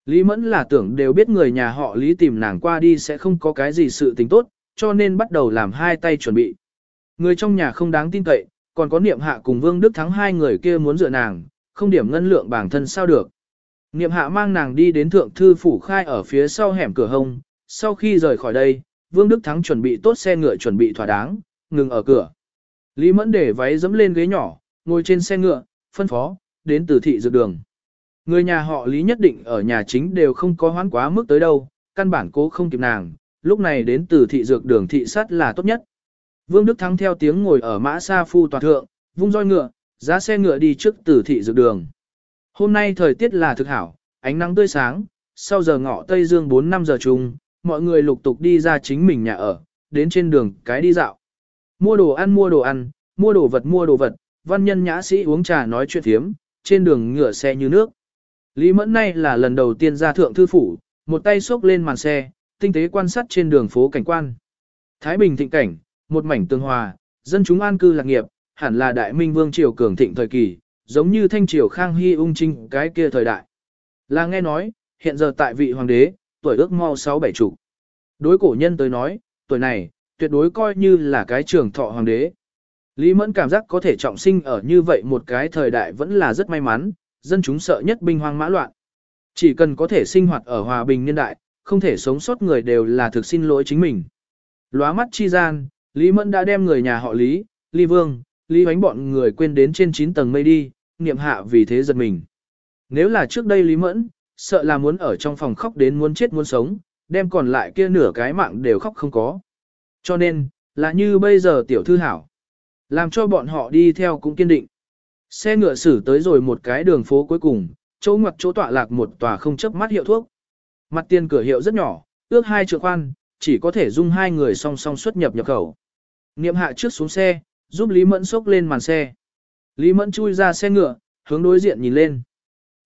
Lý Mẫn là tưởng đều biết người nhà họ Lý tìm nàng qua đi sẽ không có cái gì sự tình tốt, cho nên bắt đầu làm hai tay chuẩn bị. Người trong nhà không đáng tin cậy, còn có niệm hạ cùng Vương Đức Thắng hai người kia muốn dựa nàng, không điểm ngân lượng bản thân sao được. Niệm hạ mang nàng đi đến thượng thư phủ khai ở phía sau hẻm cửa hông, sau khi rời khỏi đây, Vương Đức Thắng chuẩn bị tốt xe ngựa chuẩn bị thỏa đáng, ngừng ở cửa. Lý Mẫn để váy dẫm lên ghế nhỏ, ngồi trên xe ngựa, phân phó, đến từ thị dược đường. Người nhà họ Lý nhất định ở nhà chính đều không có hoán quá mức tới đâu, căn bản cố không kịp nàng, lúc này đến từ thị dược đường thị sát là tốt nhất. Vương Đức Thắng theo tiếng ngồi ở mã xa phu toàn thượng, vung roi ngựa, giá xe ngựa đi trước từ thị dược đường. Hôm nay thời tiết là thực hảo, ánh nắng tươi sáng, sau giờ ngọ Tây Dương 4-5 giờ chung, mọi người lục tục đi ra chính mình nhà ở, đến trên đường cái đi dạo. Mua đồ ăn mua đồ ăn, mua đồ vật mua đồ vật, văn nhân nhã sĩ uống trà nói chuyện thiếm, trên đường ngựa xe như nước. Lý Mẫn nay là lần đầu tiên ra thượng thư phủ, một tay xốc lên màn xe, tinh tế quan sát trên đường phố cảnh quan. Thái Bình thịnh cảnh, một mảnh tương hòa, dân chúng an cư lạc nghiệp, hẳn là đại minh vương triều cường thịnh thời kỳ, giống như thanh triều khang hy ung trinh cái kia thời đại. Là nghe nói, hiện giờ tại vị hoàng đế, tuổi ước mau sáu bảy chục. Đối cổ nhân tới nói, tuổi này, tuyệt đối coi như là cái trường thọ hoàng đế. Lý Mẫn cảm giác có thể trọng sinh ở như vậy một cái thời đại vẫn là rất may mắn, dân chúng sợ nhất binh hoang mã loạn. Chỉ cần có thể sinh hoạt ở hòa bình niên đại, không thể sống sót người đều là thực xin lỗi chính mình. Lóa mắt chi gian, Lý Mẫn đã đem người nhà họ Lý, Lý Vương, Lý Hoánh bọn người quên đến trên 9 tầng mây đi, niệm hạ vì thế giật mình. Nếu là trước đây Lý Mẫn, sợ là muốn ở trong phòng khóc đến muốn chết muốn sống, đem còn lại kia nửa cái mạng đều khóc không có. Cho nên, là như bây giờ tiểu thư hảo. Làm cho bọn họ đi theo cũng kiên định. Xe ngựa xử tới rồi một cái đường phố cuối cùng, chỗ ngoặt chỗ tọa lạc một tòa không chấp mắt hiệu thuốc. Mặt tiền cửa hiệu rất nhỏ, ước hai trượng khoan, chỉ có thể dung hai người song song xuất nhập nhập khẩu. Niệm hạ trước xuống xe, giúp Lý Mẫn xốc lên màn xe. Lý Mẫn chui ra xe ngựa, hướng đối diện nhìn lên.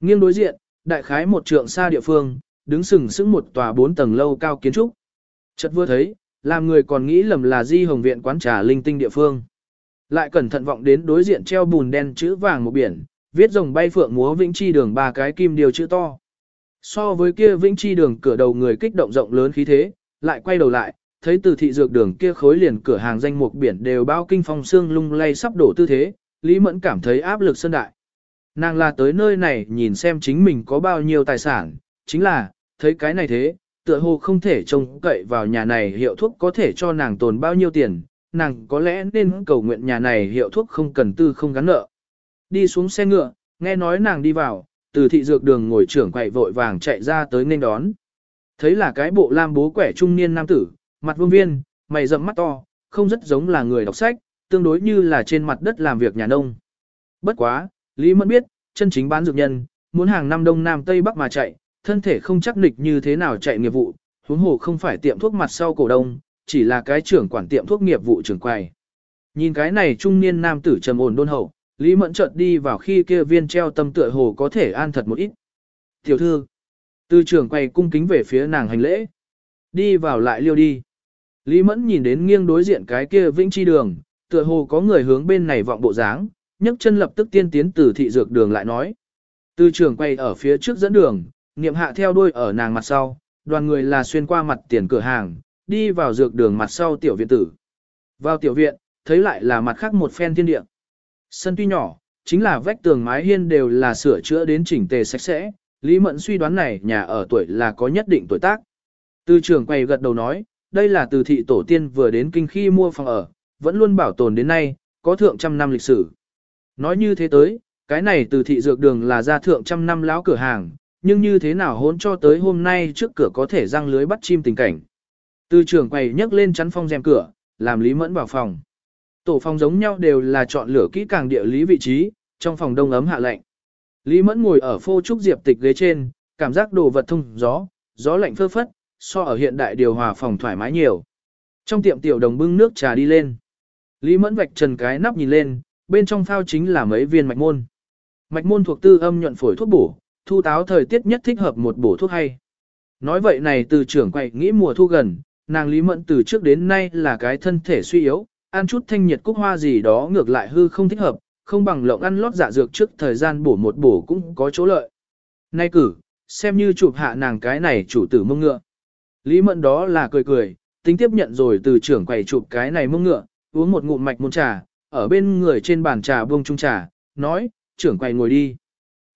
Nghiêng đối diện, đại khái một trượng xa địa phương, đứng sừng sững một tòa bốn tầng lâu cao kiến trúc. Chợt vừa thấy, làm người còn nghĩ lầm là di hồng viện quán trà linh tinh địa phương. Lại cẩn thận vọng đến đối diện treo bùn đen chữ vàng một biển, viết rồng bay phượng múa vĩnh chi đường ba cái kim điều chữ to. So với kia vĩnh chi đường cửa đầu người kích động rộng lớn khí thế, lại quay đầu lại, thấy từ thị dược đường kia khối liền cửa hàng danh mục biển đều bao kinh phong xương lung lay sắp đổ tư thế, Lý Mẫn cảm thấy áp lực sân đại. Nàng là tới nơi này nhìn xem chính mình có bao nhiêu tài sản, chính là, thấy cái này thế, tựa hồ không thể trông cậy vào nhà này hiệu thuốc có thể cho nàng tồn bao nhiêu tiền, nàng có lẽ nên cầu nguyện nhà này hiệu thuốc không cần tư không gắn nợ. Đi xuống xe ngựa, nghe nói nàng đi vào, từ thị dược đường ngồi trưởng quậy vội vàng chạy ra tới nên đón. Thấy là cái bộ lam bố quẻ trung niên nam tử, mặt vương viên, mày rậm mắt to, không rất giống là người đọc sách, tương đối như là trên mặt đất làm việc nhà nông. Bất quá, Lý Mẫn biết, chân chính bán dược nhân, muốn hàng năm đông nam tây bắc mà chạy, thân thể không chắc nịch như thế nào chạy nghiệp vụ, huống hồ không phải tiệm thuốc mặt sau cổ đông, chỉ là cái trưởng quản tiệm thuốc nghiệp vụ trưởng quầy. Nhìn cái này trung niên nam tử trầm ổn đôn hậu, Lý Mẫn chợt đi vào khi kia viên treo tâm tựa hồ có thể an thật một ít. Tiểu thư, từ trưởng quầy cung kính về phía nàng hành lễ. Đi vào lại liêu đi. Lý Mẫn nhìn đến nghiêng đối diện cái kia vĩnh chi đường, tựa hồ có người hướng bên này vọng bộ dáng, nhấc chân lập tức tiên tiến từ thị dược đường lại nói. Từ trưởng quay ở phía trước dẫn đường, niệm hạ theo đuôi ở nàng mặt sau, đoàn người là xuyên qua mặt tiền cửa hàng, đi vào dược đường mặt sau tiểu viện tử. Vào tiểu viện, thấy lại là mặt khác một phen thiên địa. Sân tuy nhỏ, chính là vách tường mái hiên đều là sửa chữa đến chỉnh tề sạch sẽ, Lý Mẫn suy đoán này nhà ở tuổi là có nhất định tuổi tác. Từ trưởng quay gật đầu nói, đây là từ thị tổ tiên vừa đến kinh khi mua phòng ở, vẫn luôn bảo tồn đến nay, có thượng trăm năm lịch sử. Nói như thế tới, cái này từ thị dược đường là ra thượng trăm năm lão cửa hàng, nhưng như thế nào hôn cho tới hôm nay trước cửa có thể răng lưới bắt chim tình cảnh. Từ trưởng quầy nhấc lên chắn phong rèm cửa, làm Lý Mẫn vào phòng. Tổ phòng giống nhau đều là chọn lựa kỹ càng địa lý vị trí, trong phòng đông ấm hạ lạnh. Lý Mẫn ngồi ở phô trúc diệp tịch ghế trên, cảm giác đồ vật thông gió, gió lạnh phơ phất, so ở hiện đại điều hòa phòng thoải mái nhiều. Trong tiệm tiểu đồng bưng nước trà đi lên. Lý Mẫn vạch trần cái nắp nhìn lên, bên trong phao chính là mấy viên mạch môn. Mạch môn thuộc tư âm nhuận phổi thuốc bổ, thu táo thời tiết nhất thích hợp một bổ thuốc hay. Nói vậy này từ trưởng quậy nghĩ mùa thu gần, nàng Lý Mẫn từ trước đến nay là cái thân thể suy yếu, ăn chút thanh nhiệt cúc hoa gì đó ngược lại hư không thích hợp, không bằng lộng ăn lót dạ dược trước thời gian bổ một bổ cũng có chỗ lợi. Nay cử, xem như chụp hạ nàng cái này chủ tử mông ngựa. Lý Mẫn đó là cười cười, tính tiếp nhận rồi từ trưởng quầy chụp cái này mông ngựa, uống một ngụm mạch môn trà, ở bên người trên bàn trà buông chung trà, nói, trưởng quầy ngồi đi.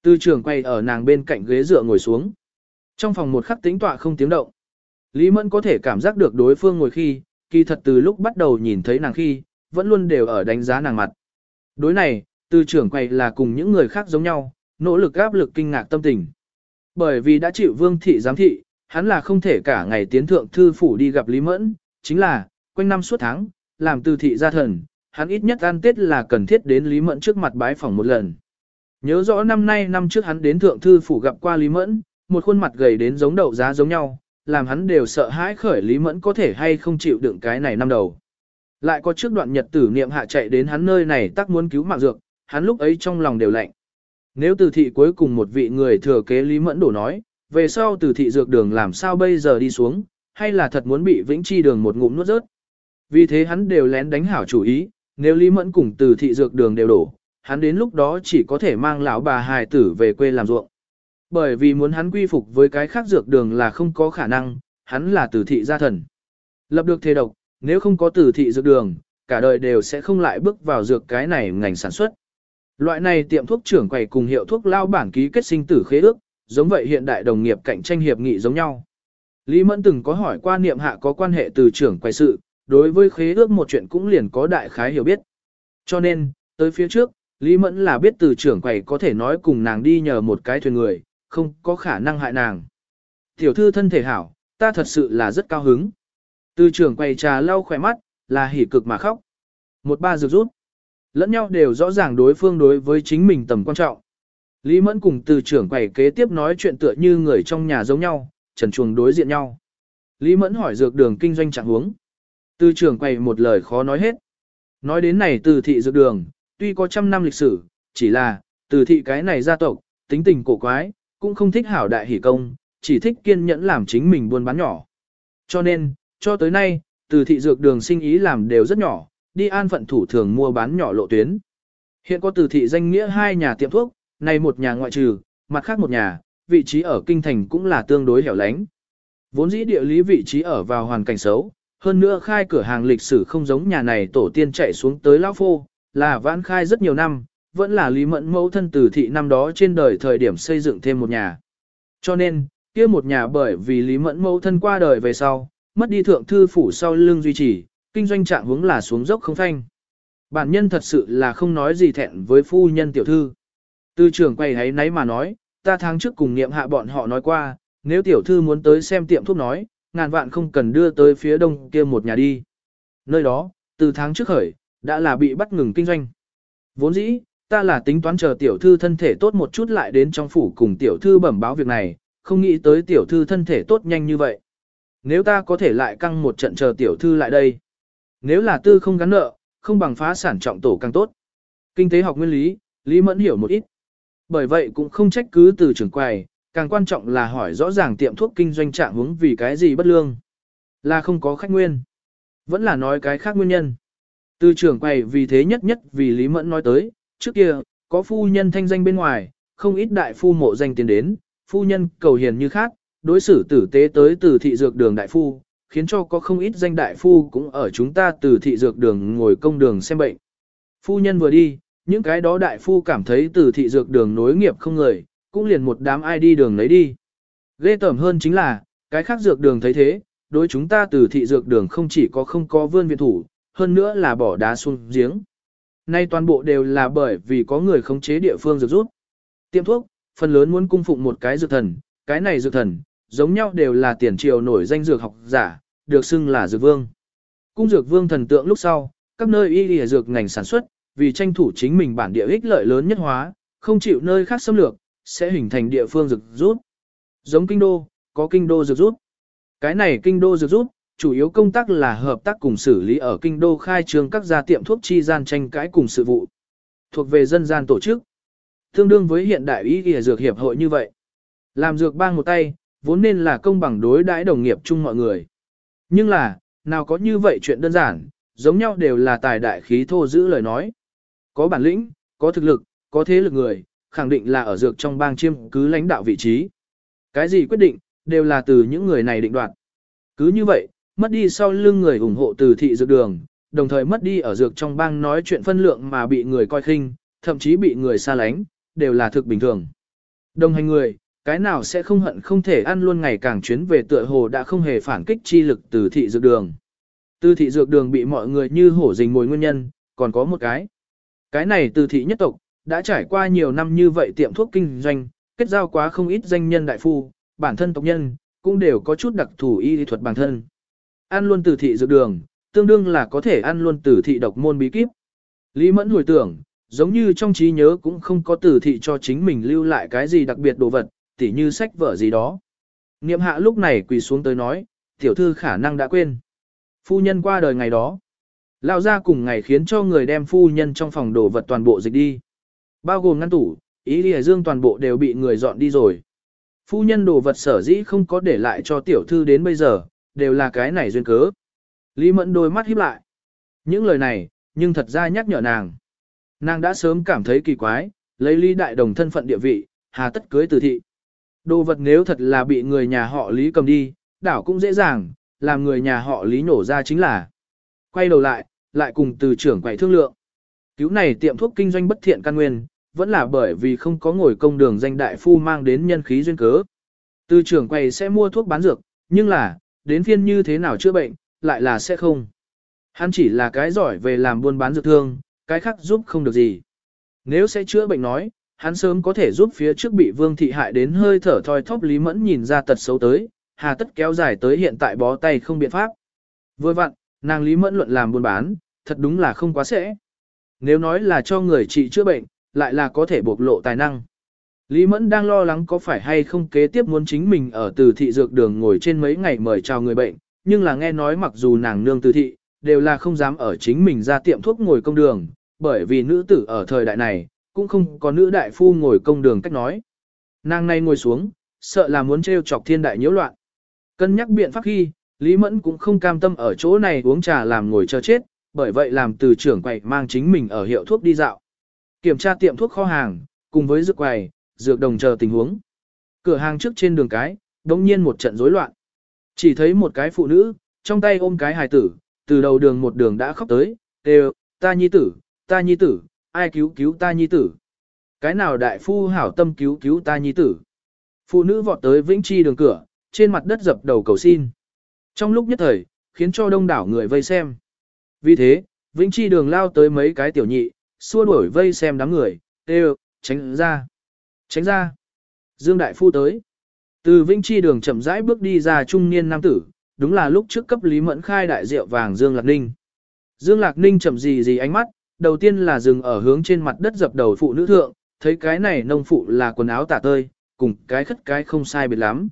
Từ trưởng quầy ở nàng bên cạnh ghế dựa ngồi xuống. Trong phòng một khắc tĩnh tọa không tiếng động. Lý Mẫn có thể cảm giác được đối phương ngồi khi, kỳ thật từ lúc bắt đầu nhìn thấy nàng khi, vẫn luôn đều ở đánh giá nàng mặt. Đối này, từ trưởng quầy là cùng những người khác giống nhau, nỗ lực áp lực kinh ngạc tâm tình. Bởi vì đã chịu vương thị giám thị, hắn là không thể cả ngày tiến thượng thư phủ đi gặp Lý Mẫn, chính là, quanh năm suốt tháng, làm từ thị gia thần, hắn ít nhất ăn tết là cần thiết đến Lý Mẫn trước mặt bái phỏng một lần. Nhớ rõ năm nay năm trước hắn đến thượng thư phủ gặp qua Lý Mẫn, một khuôn mặt gầy đến giống đậu giá giống nhau, làm hắn đều sợ hãi khởi Lý Mẫn có thể hay không chịu đựng cái này năm đầu. Lại có trước đoạn nhật tử niệm hạ chạy đến hắn nơi này tác muốn cứu mạng dược, hắn lúc ấy trong lòng đều lạnh. Nếu từ thị cuối cùng một vị người thừa kế Lý Mẫn đổ nói, về sau từ thị dược đường làm sao bây giờ đi xuống, hay là thật muốn bị vĩnh chi đường một ngụm nuốt rớt. Vì thế hắn đều lén đánh hảo chủ ý, nếu Lý Mẫn cùng từ thị dược đường đều đổ, hắn đến lúc đó chỉ có thể mang lão bà hài tử về quê làm ruộng. Bởi vì muốn hắn quy phục với cái khác dược đường là không có khả năng, hắn là tử thị gia thần. Lập được thế độc, nếu không có tử thị dược đường, cả đời đều sẽ không lại bước vào dược cái này ngành sản xuất. Loại này tiệm thuốc trưởng quầy cùng hiệu thuốc lao bản ký kết sinh tử khế ước, giống vậy hiện đại đồng nghiệp cạnh tranh hiệp nghị giống nhau. Lý Mẫn từng có hỏi qua niệm hạ có quan hệ từ trưởng quầy sự, đối với khế ước một chuyện cũng liền có đại khái hiểu biết. Cho nên, tới phía trước, Lý Mẫn là biết từ trưởng quầy có thể nói cùng nàng đi nhờ một cái thuyền người, không có khả năng hại nàng. Tiểu thư thân thể hảo, ta thật sự là rất cao hứng. Từ trưởng quầy trà lau khỏe mắt, là hỉ cực mà khóc. Một ba rực rút. Lẫn nhau đều rõ ràng đối phương đối với chính mình tầm quan trọng. Lý Mẫn cùng từ trưởng quầy kế tiếp nói chuyện tựa như người trong nhà giống nhau, trần chuồng đối diện nhau. Lý Mẫn hỏi dược đường kinh doanh trạng huống. Từ trưởng quầy một lời khó nói hết. Nói đến này từ thị dược đường, tuy có trăm năm lịch sử, chỉ là, từ thị cái này gia tộc, tính tình cổ quái, cũng không thích hảo đại hỷ công, chỉ thích kiên nhẫn làm chính mình buôn bán nhỏ. Cho nên, cho tới nay, từ thị dược đường sinh ý làm đều rất nhỏ, đi an phận thủ thường mua bán nhỏ lộ tuyến. Hiện có từ thị danh nghĩa hai nhà tiệm thuốc, này một nhà ngoại trừ, mặt khác một nhà, vị trí ở kinh thành cũng là tương đối hẻo lánh. Vốn dĩ địa lý vị trí ở vào hoàn cảnh xấu, hơn nữa khai cửa hàng lịch sử không giống nhà này tổ tiên chạy xuống tới lão phô, là vãn khai rất nhiều năm, vẫn là Lý Mẫn mẫu thân từ thị năm đó trên đời thời điểm xây dựng thêm một nhà. Cho nên, kia một nhà bởi vì Lý Mẫn mẫu thân qua đời về sau, mất đi thượng thư phủ sau lưng duy trì, kinh doanh trạng hướng là xuống dốc không phanh. Bản nhân thật sự là không nói gì thẹn với phu nhân tiểu thư. Tư trưởng quay ấy nấy mà nói, ta tháng trước cùng niệm hạ bọn họ nói qua, nếu tiểu thư muốn tới xem tiệm thuốc nói, ngàn vạn không cần đưa tới phía đông kia một nhà đi. Nơi đó, từ tháng trước khởi, đã là bị bắt ngừng kinh doanh. Vốn dĩ, ta là tính toán chờ tiểu thư thân thể tốt một chút lại đến trong phủ cùng tiểu thư bẩm báo việc này, không nghĩ tới tiểu thư thân thể tốt nhanh như vậy. Nếu ta có thể lại căng một trận chờ tiểu thư lại đây. Nếu là tư không gắn nợ, không bằng phá sản trọng tổ càng tốt. Kinh tế học nguyên lý, Lý Mẫn hiểu một ít. Bởi vậy cũng không trách cứ từ trưởng quầy, càng quan trọng là hỏi rõ ràng tiệm thuốc kinh doanh trạng hướng vì cái gì bất lương. Là không có khách nguyên. Vẫn là nói cái khác nguyên nhân. Từ trưởng quầy vì thế nhất nhất vì Lý Mẫn nói tới, trước kia, có phu nhân thanh danh bên ngoài, không ít đại phu mộ danh tiến đến, phu nhân cầu hiền như khác, đối xử tử tế tới từ thị dược đường đại phu, khiến cho có không ít danh đại phu cũng ở chúng ta từ thị dược đường ngồi công đường xem bệnh. Phu nhân vừa đi, những cái đó đại phu cảm thấy từ thị dược đường nối nghiệp không người, cũng liền một đám ai đi đường lấy đi. Ghê tởm hơn chính là, cái khác dược đường thấy thế, đối chúng ta từ thị dược đường không chỉ có không có vươn viện thủ, hơn nữa là bỏ đá xuống giếng. Nay toàn bộ đều là bởi vì có người khống chế địa phương dược rút. Tiệm thuốc, phần lớn muốn cung phụng một cái dược thần, cái này dược thần, giống nhau đều là tiền triều nổi danh dược học giả, được xưng là dược vương. Cung dược vương thần tượng lúc sau, các nơi y lìa dược ngành sản xuất, vì tranh thủ chính mình bản địa ích lợi lớn nhất hóa, không chịu nơi khác xâm lược, sẽ hình thành địa phương dược rút. Giống kinh đô, có kinh đô dược rút. Cái này kinh đô dược rút, chủ yếu công tác là hợp tác cùng xử lý ở kinh đô khai trương các gia tiệm thuốc chi gian tranh cãi cùng sự vụ. Thuộc về dân gian tổ chức. tương đương với hiện đại ý nghĩa dược hiệp hội như vậy. Làm dược bang một tay, vốn nên là công bằng đối đãi đồng nghiệp chung mọi người. Nhưng là, nào có như vậy chuyện đơn giản, giống nhau đều là tài đại khí thô giữ lời nói. Có bản lĩnh, có thực lực, có thế lực người, khẳng định là ở dược trong bang chiêm cứ lãnh đạo vị trí. Cái gì quyết định, đều là từ những người này định đoạt. Cứ như vậy, mất đi sau lưng người ủng hộ từ thị dược đường, đồng thời mất đi ở dược trong bang nói chuyện phân lượng mà bị người coi khinh, thậm chí bị người xa lánh, đều là thực bình thường. Đồng hành người, cái nào sẽ không hận không thể ăn luôn ngày càng chuyến về tựa hồ đã không hề phản kích chi lực từ thị dược đường. Từ thị dược đường bị mọi người như hổ rình mồi nguyên nhân, còn có một cái. Cái này từ thị nhất tộc, đã trải qua nhiều năm như vậy tiệm thuốc kinh doanh, kết giao quá không ít danh nhân đại phu, bản thân tộc nhân, cũng đều có chút đặc thù y thuật bản thân. Ăn luôn từ thị dược đường, tương đương là có thể ăn luôn từ thị độc môn bí kíp. Lý Mẫn hồi tưởng, giống như trong trí nhớ cũng không có từ thị cho chính mình lưu lại cái gì đặc biệt đồ vật, tỉ như sách vở gì đó. Niệm hạ lúc này quỳ xuống tới nói, tiểu thư khả năng đã quên. Phu nhân qua đời ngày đó. lao ra cùng ngày khiến cho người đem phu nhân trong phòng đồ vật toàn bộ dịch đi. Bao gồm ngăn tủ, ý lìa dương toàn bộ đều bị người dọn đi rồi. Phu nhân đồ vật sở dĩ không có để lại cho tiểu thư đến bây giờ, đều là cái này duyên cớ. Lý mẫn đôi mắt híp lại. Những lời này, nhưng thật ra nhắc nhở nàng. Nàng đã sớm cảm thấy kỳ quái, lấy Lý Đại Đồng thân phận địa vị, hà tất cưới từ thị. Đồ vật nếu thật là bị người nhà họ Lý cầm đi, đảo cũng dễ dàng, làm người nhà họ Lý nổ ra chính là. Quay đầu lại, lại cùng từ trưởng quầy thương lượng. Cứu này tiệm thuốc kinh doanh bất thiện căn nguyên, vẫn là bởi vì không có ngồi công đường danh đại phu mang đến nhân khí duyên cớ. Từ trưởng quầy sẽ mua thuốc bán dược, nhưng là, đến phiên như thế nào chữa bệnh, lại là sẽ không. Hắn chỉ là cái giỏi về làm buôn bán dược thương, cái khác giúp không được gì. Nếu sẽ chữa bệnh nói, hắn sớm có thể giúp phía trước bị vương thị hại đến hơi thở thoi thóp Lý Mẫn nhìn ra tật xấu tới, hà tất kéo dài tới hiện tại bó tay không biện pháp. Vừa vặn, nàng Lý Mẫn luận làm buôn bán, thật đúng là không quá sẽ. Nếu nói là cho người trị chữa bệnh, lại là có thể bộc lộ tài năng. Lý Mẫn đang lo lắng có phải hay không kế tiếp muốn chính mình ở từ thị dược đường ngồi trên mấy ngày mời chào người bệnh, nhưng là nghe nói mặc dù nàng nương từ thị, đều là không dám ở chính mình ra tiệm thuốc ngồi công đường, bởi vì nữ tử ở thời đại này, cũng không có nữ đại phu ngồi công đường cách nói. Nàng này ngồi xuống, sợ là muốn trêu chọc thiên đại nhiễu loạn. Cân nhắc biện pháp khi, Lý Mẫn cũng không cam tâm ở chỗ này uống trà làm ngồi chờ chết, bởi vậy làm từ trưởng quầy mang chính mình ở hiệu thuốc đi dạo. Kiểm tra tiệm thuốc kho hàng, cùng với dược quầy, dược đồng chờ tình huống. Cửa hàng trước trên đường cái, đống nhiên một trận rối loạn. Chỉ thấy một cái phụ nữ, trong tay ôm cái hài tử, từ đầu đường một đường đã khóc tới, đều, ta nhi tử, ta nhi tử, ai cứu cứu ta nhi tử. Cái nào đại phu hảo tâm cứu cứu ta nhi tử. Phụ nữ vọt tới Vĩnh Chi đường cửa, trên mặt đất dập đầu cầu xin. Trong lúc nhất thời, khiến cho đông đảo người vây xem. Vì thế, Vĩnh Chi đường lao tới mấy cái tiểu nhị, xua đuổi vây xem đám người, đều, tránh ra, tránh ra. Dương Đại Phu tới. Từ Vĩnh Chi đường chậm rãi bước đi ra trung niên nam tử, đúng là lúc trước cấp Lý Mẫn khai đại rượu vàng Dương Lạc Ninh. Dương Lạc Ninh chậm gì gì ánh mắt, đầu tiên là dừng ở hướng trên mặt đất dập đầu phụ nữ thượng, thấy cái này nông phụ là quần áo tả tơi, cùng cái khất cái không sai biệt lắm.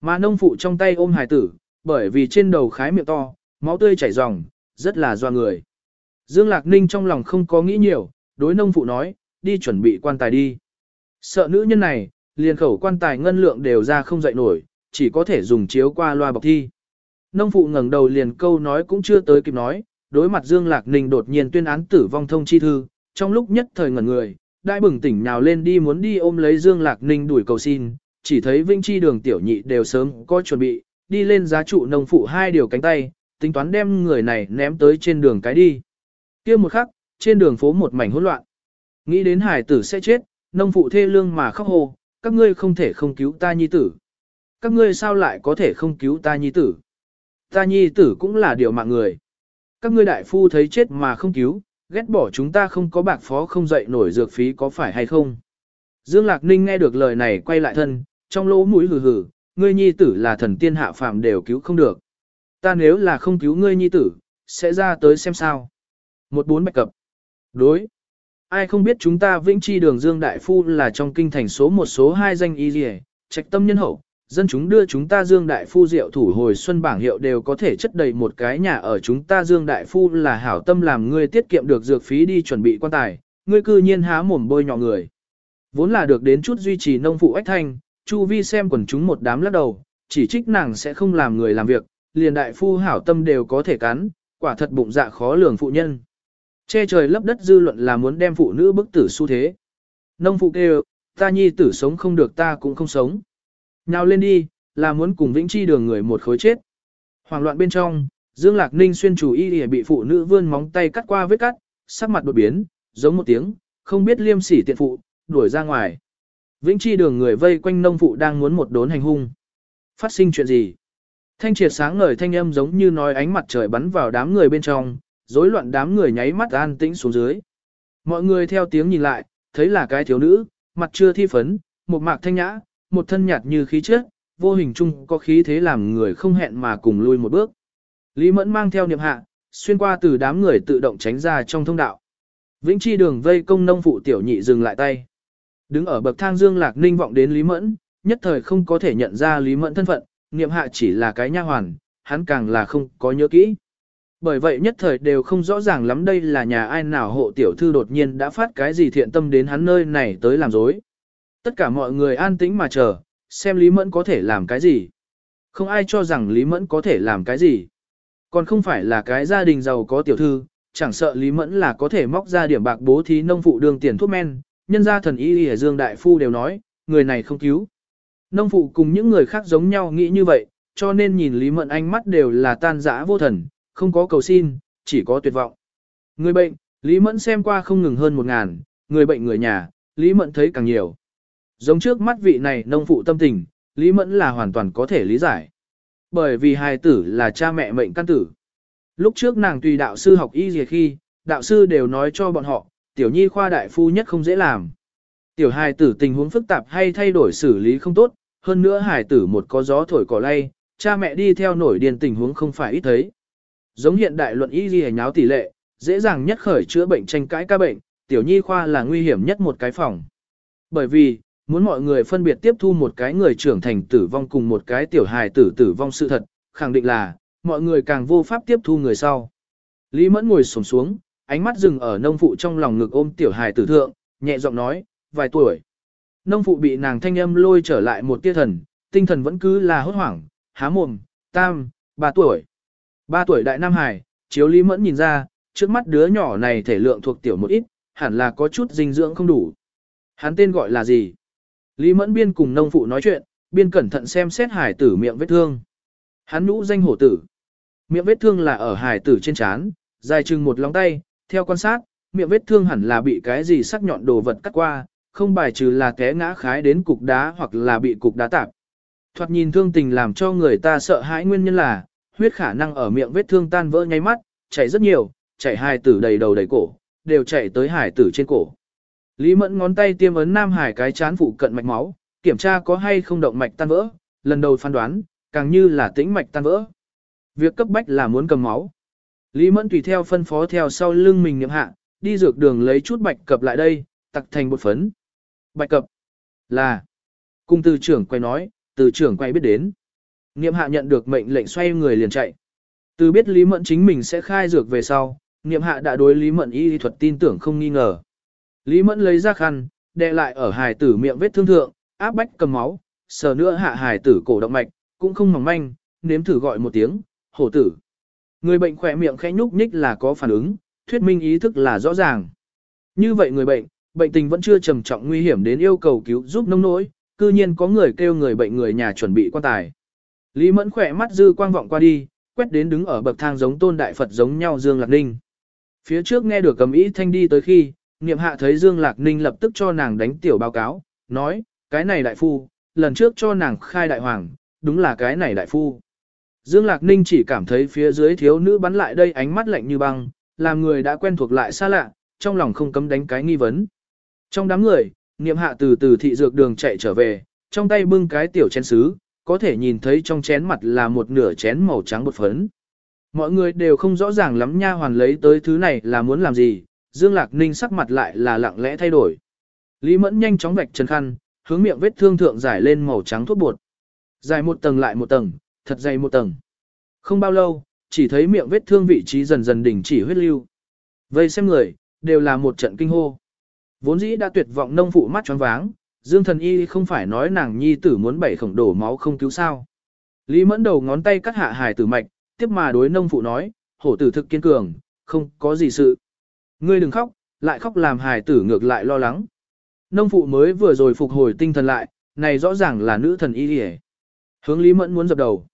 Mà nông phụ trong tay ôm hài tử, bởi vì trên đầu khái miệng to, máu tươi chảy ròng, rất là doa người. Dương Lạc Ninh trong lòng không có nghĩ nhiều, đối nông phụ nói, đi chuẩn bị quan tài đi. Sợ nữ nhân này, liền khẩu quan tài ngân lượng đều ra không dậy nổi, chỉ có thể dùng chiếu qua loa bọc thi. Nông phụ ngẩng đầu liền câu nói cũng chưa tới kịp nói, đối mặt Dương Lạc Ninh đột nhiên tuyên án tử vong thông chi thư, trong lúc nhất thời ngẩn người, đại bừng tỉnh nào lên đi muốn đi ôm lấy Dương Lạc Ninh đuổi cầu xin, chỉ thấy Vinh Chi đường tiểu nhị đều sớm có chuẩn bị, đi lên giá trụ nông phụ hai điều cánh tay, tính toán đem người này ném tới trên đường cái đi. kia một khắc, trên đường phố một mảnh hỗn loạn. Nghĩ đến hải tử sẽ chết, nông phụ thê lương mà khóc hô, các ngươi không thể không cứu ta nhi tử. Các ngươi sao lại có thể không cứu ta nhi tử? Ta nhi tử cũng là điều mạng người. Các ngươi đại phu thấy chết mà không cứu, ghét bỏ chúng ta không có bạc phó không dậy nổi dược phí có phải hay không? Dương Lạc Ninh nghe được lời này quay lại thân, trong lỗ mũi hừ hừ, ngươi nhi tử là thần tiên hạ phàm đều cứu không được. Ta nếu là không cứu ngươi nhi tử, sẽ ra tới xem sao. Một bốn bạch cập. Đối. Ai không biết chúng ta vĩnh chi đường Dương Đại Phu là trong kinh thành số một số hai danh y dì trạch tâm nhân hậu, dân chúng đưa chúng ta Dương Đại Phu rượu thủ hồi xuân bảng hiệu đều có thể chất đầy một cái nhà ở chúng ta Dương Đại Phu là hảo tâm làm ngươi tiết kiệm được dược phí đi chuẩn bị quan tài, ngươi cư nhiên há mồm bôi nhọ người. Vốn là được đến chút duy trì nông phụ ách thanh, Chu Vi xem quần chúng một đám lắc đầu, chỉ trích nàng sẽ không làm người làm việc, liền đại phu hảo tâm đều có thể cắn, quả thật bụng dạ khó lường phụ nhân. Che trời lấp đất dư luận là muốn đem phụ nữ bức tử xu thế. Nông phụ kêu, ta nhi tử sống không được ta cũng không sống. nhào lên đi, là muốn cùng Vĩnh Chi đường người một khối chết. Hoàng loạn bên trong, Dương Lạc Ninh xuyên chủ y bị phụ nữ vươn móng tay cắt qua vết cắt, sắc mặt đột biến, giống một tiếng, không biết liêm sỉ tiện phụ, đuổi ra ngoài. Vĩnh Chi đường người vây quanh nông phụ đang muốn một đốn hành hung. Phát sinh chuyện gì? Thanh triệt sáng ngời thanh âm giống như nói ánh mặt trời bắn vào đám người bên trong, rối loạn đám người nháy mắt an tĩnh xuống dưới. Mọi người theo tiếng nhìn lại, thấy là cái thiếu nữ, mặt chưa thi phấn, một mạc thanh nhã, một thân nhạt như khí chất, vô hình chung có khí thế làm người không hẹn mà cùng lui một bước. Lý Mẫn mang theo niệm hạ, xuyên qua từ đám người tự động tránh ra trong thông đạo. Vĩnh Chi đường vây công nông phụ tiểu nhị dừng lại tay. Đứng ở bậc thang Dương Lạc Ninh vọng đến Lý Mẫn, nhất thời không có thể nhận ra Lý Mẫn thân phận, niệm hạ chỉ là cái nha hoàn, hắn càng là không có nhớ kỹ. Bởi vậy nhất thời đều không rõ ràng lắm đây là nhà ai nào hộ tiểu thư đột nhiên đã phát cái gì thiện tâm đến hắn nơi này tới làm dối. Tất cả mọi người an tĩnh mà chờ, xem Lý Mẫn có thể làm cái gì. Không ai cho rằng Lý Mẫn có thể làm cái gì. Còn không phải là cái gia đình giàu có tiểu thư, chẳng sợ Lý Mẫn là có thể móc ra điểm bạc bố thí nông phụ đường tiền thuốc men, nhân gia thần y y Dương Đại Phu đều nói, người này không cứu. Nông phụ cùng những người khác giống nhau nghĩ như vậy, cho nên nhìn Lý Mẫn ánh mắt đều là tan dã vô thần, không có cầu xin, chỉ có tuyệt vọng. Người bệnh, Lý Mẫn xem qua không ngừng hơn một ngàn, người bệnh người nhà, Lý Mẫn thấy càng nhiều. Giống trước mắt vị này nông phụ tâm tình, Lý Mẫn là hoàn toàn có thể lý giải. Bởi vì hài tử là cha mẹ mệnh căn tử. Lúc trước nàng tùy đạo sư học y gì khi, đạo sư đều nói cho bọn họ, tiểu nhi khoa đại phu nhất không dễ làm. Tiểu hài tử tình huống phức tạp hay thay đổi xử lý không tốt, hơn nữa hài tử một có gió thổi cỏ lay, cha mẹ đi theo nổi điên tình huống không phải ít thấy. Giống hiện đại luận y gì nháo tỷ lệ, dễ dàng nhất khởi chữa bệnh tranh cãi ca bệnh, tiểu nhi khoa là nguy hiểm nhất một cái phòng. Bởi vì, muốn mọi người phân biệt tiếp thu một cái người trưởng thành tử vong cùng một cái tiểu hài tử tử vong sự thật, khẳng định là, mọi người càng vô pháp tiếp thu người sau. Lý Mẫn ngồi sổng xuống, ánh mắt dừng ở nông phụ trong lòng ngực ôm tiểu hài tử thượng, nhẹ giọng nói, vài tuổi. Nông phụ bị nàng thanh âm lôi trở lại một tia thần, tinh thần vẫn cứ là hốt hoảng, há mồm, tam, ba tuổi. Ba tuổi đại nam hải, chiếu Lý Mẫn nhìn ra, trước mắt đứa nhỏ này thể lượng thuộc tiểu một ít, hẳn là có chút dinh dưỡng không đủ. Hắn tên gọi là gì? Lý Mẫn biên cùng nông phụ nói chuyện, biên cẩn thận xem xét hải tử miệng vết thương. Hắn nhũ danh hổ tử. Miệng vết thương là ở hải tử trên trán, dài chừng một lòng tay, theo quan sát, miệng vết thương hẳn là bị cái gì sắc nhọn đồ vật cắt qua, không bài trừ là té ngã khái đến cục đá hoặc là bị cục đá tạp. Thoạt nhìn thương tình làm cho người ta sợ hãi nguyên nhân là, huyết khả năng ở miệng vết thương tan vỡ nháy mắt, chảy rất nhiều, chảy hài tử đầy đầu đầy cổ, đều chảy tới hải tử trên cổ. Lý Mẫn ngón tay tiêm ấn Nam Hải cái chán phụ cận mạch máu, kiểm tra có hay không động mạch tan vỡ, lần đầu phán đoán, càng như là tĩnh mạch tan vỡ. Việc cấp bách là muốn cầm máu. Lý Mẫn tùy theo phân phó theo sau lưng mình niệm hạ, đi dược đường lấy chút bạch cập lại đây, tặc thành bột phấn. Bạch cập là, cung từ trưởng quay nói, từ trưởng quay biết đến. Niệm hạ nhận được mệnh lệnh xoay người liền chạy. Từ biết Lý Mẫn chính mình sẽ khai dược về sau, niệm hạ đã đối Lý Mẫn y thuật tin tưởng không nghi ngờ. Lý Mẫn lấy ra khăn, đè lại ở hài tử miệng vết thương thượng, áp bách cầm máu, sờ nữa hạ hài tử cổ động mạch, cũng không mỏng manh, nếm thử gọi một tiếng, hổ tử. Người bệnh khỏe miệng khẽ nhúc nhích là có phản ứng, thuyết minh ý thức là rõ ràng. Như vậy người bệnh, bệnh tình vẫn chưa trầm trọng nguy hiểm đến yêu cầu cứu giúp nông nỗi, cư nhiên có người kêu người bệnh người nhà chuẩn bị quan tài. Lý Mẫn khỏe mắt dư quang vọng qua đi, quét đến đứng ở bậc thang giống tôn đại Phật giống nhau Dương Lạc Ninh. Phía trước nghe được cầm ý thanh đi tới khi, Niệm hạ thấy Dương Lạc Ninh lập tức cho nàng đánh tiểu báo cáo, nói, cái này đại phu, lần trước cho nàng khai đại hoàng, đúng là cái này đại phu. Dương Lạc Ninh chỉ cảm thấy phía dưới thiếu nữ bắn lại đây ánh mắt lạnh như băng, làm người đã quen thuộc lại xa lạ, trong lòng không cấm đánh cái nghi vấn. Trong đám người, niệm hạ từ từ thị dược đường chạy trở về, trong tay bưng cái tiểu chén sứ, có thể nhìn thấy trong chén mặt là một nửa chén màu trắng bột phấn. Mọi người đều không rõ ràng lắm nha hoàn lấy tới thứ này là muốn làm gì, Dương Lạc Ninh sắc mặt lại là lặng lẽ thay đổi. Lý Mẫn nhanh chóng vạch chân khăn, hướng miệng vết thương thượng giải lên màu trắng thuốc bột. Dài một tầng lại một tầng, thật dày một tầng. Không bao lâu, chỉ thấy miệng vết thương vị trí dần dần đỉnh chỉ huyết lưu. Vây xem người, đều là một trận kinh hô. Vốn dĩ đã tuyệt vọng nông phụ mắt choáng váng, Dương Thần Y không phải nói nàng nhi tử muốn bảy khổng đổ máu không cứu sao. Lý Mẫn đầu ngón tay cắt hạ hài tử mạch, tiếp mà đối nông phụ nói, hổ tử thực kiên cường, không có gì sự. Ngươi đừng khóc, lại khóc làm hài tử ngược lại lo lắng. Nông phụ mới vừa rồi phục hồi tinh thần lại, này rõ ràng là nữ thần y hề. Hướng Lý Mẫn muốn dập đầu.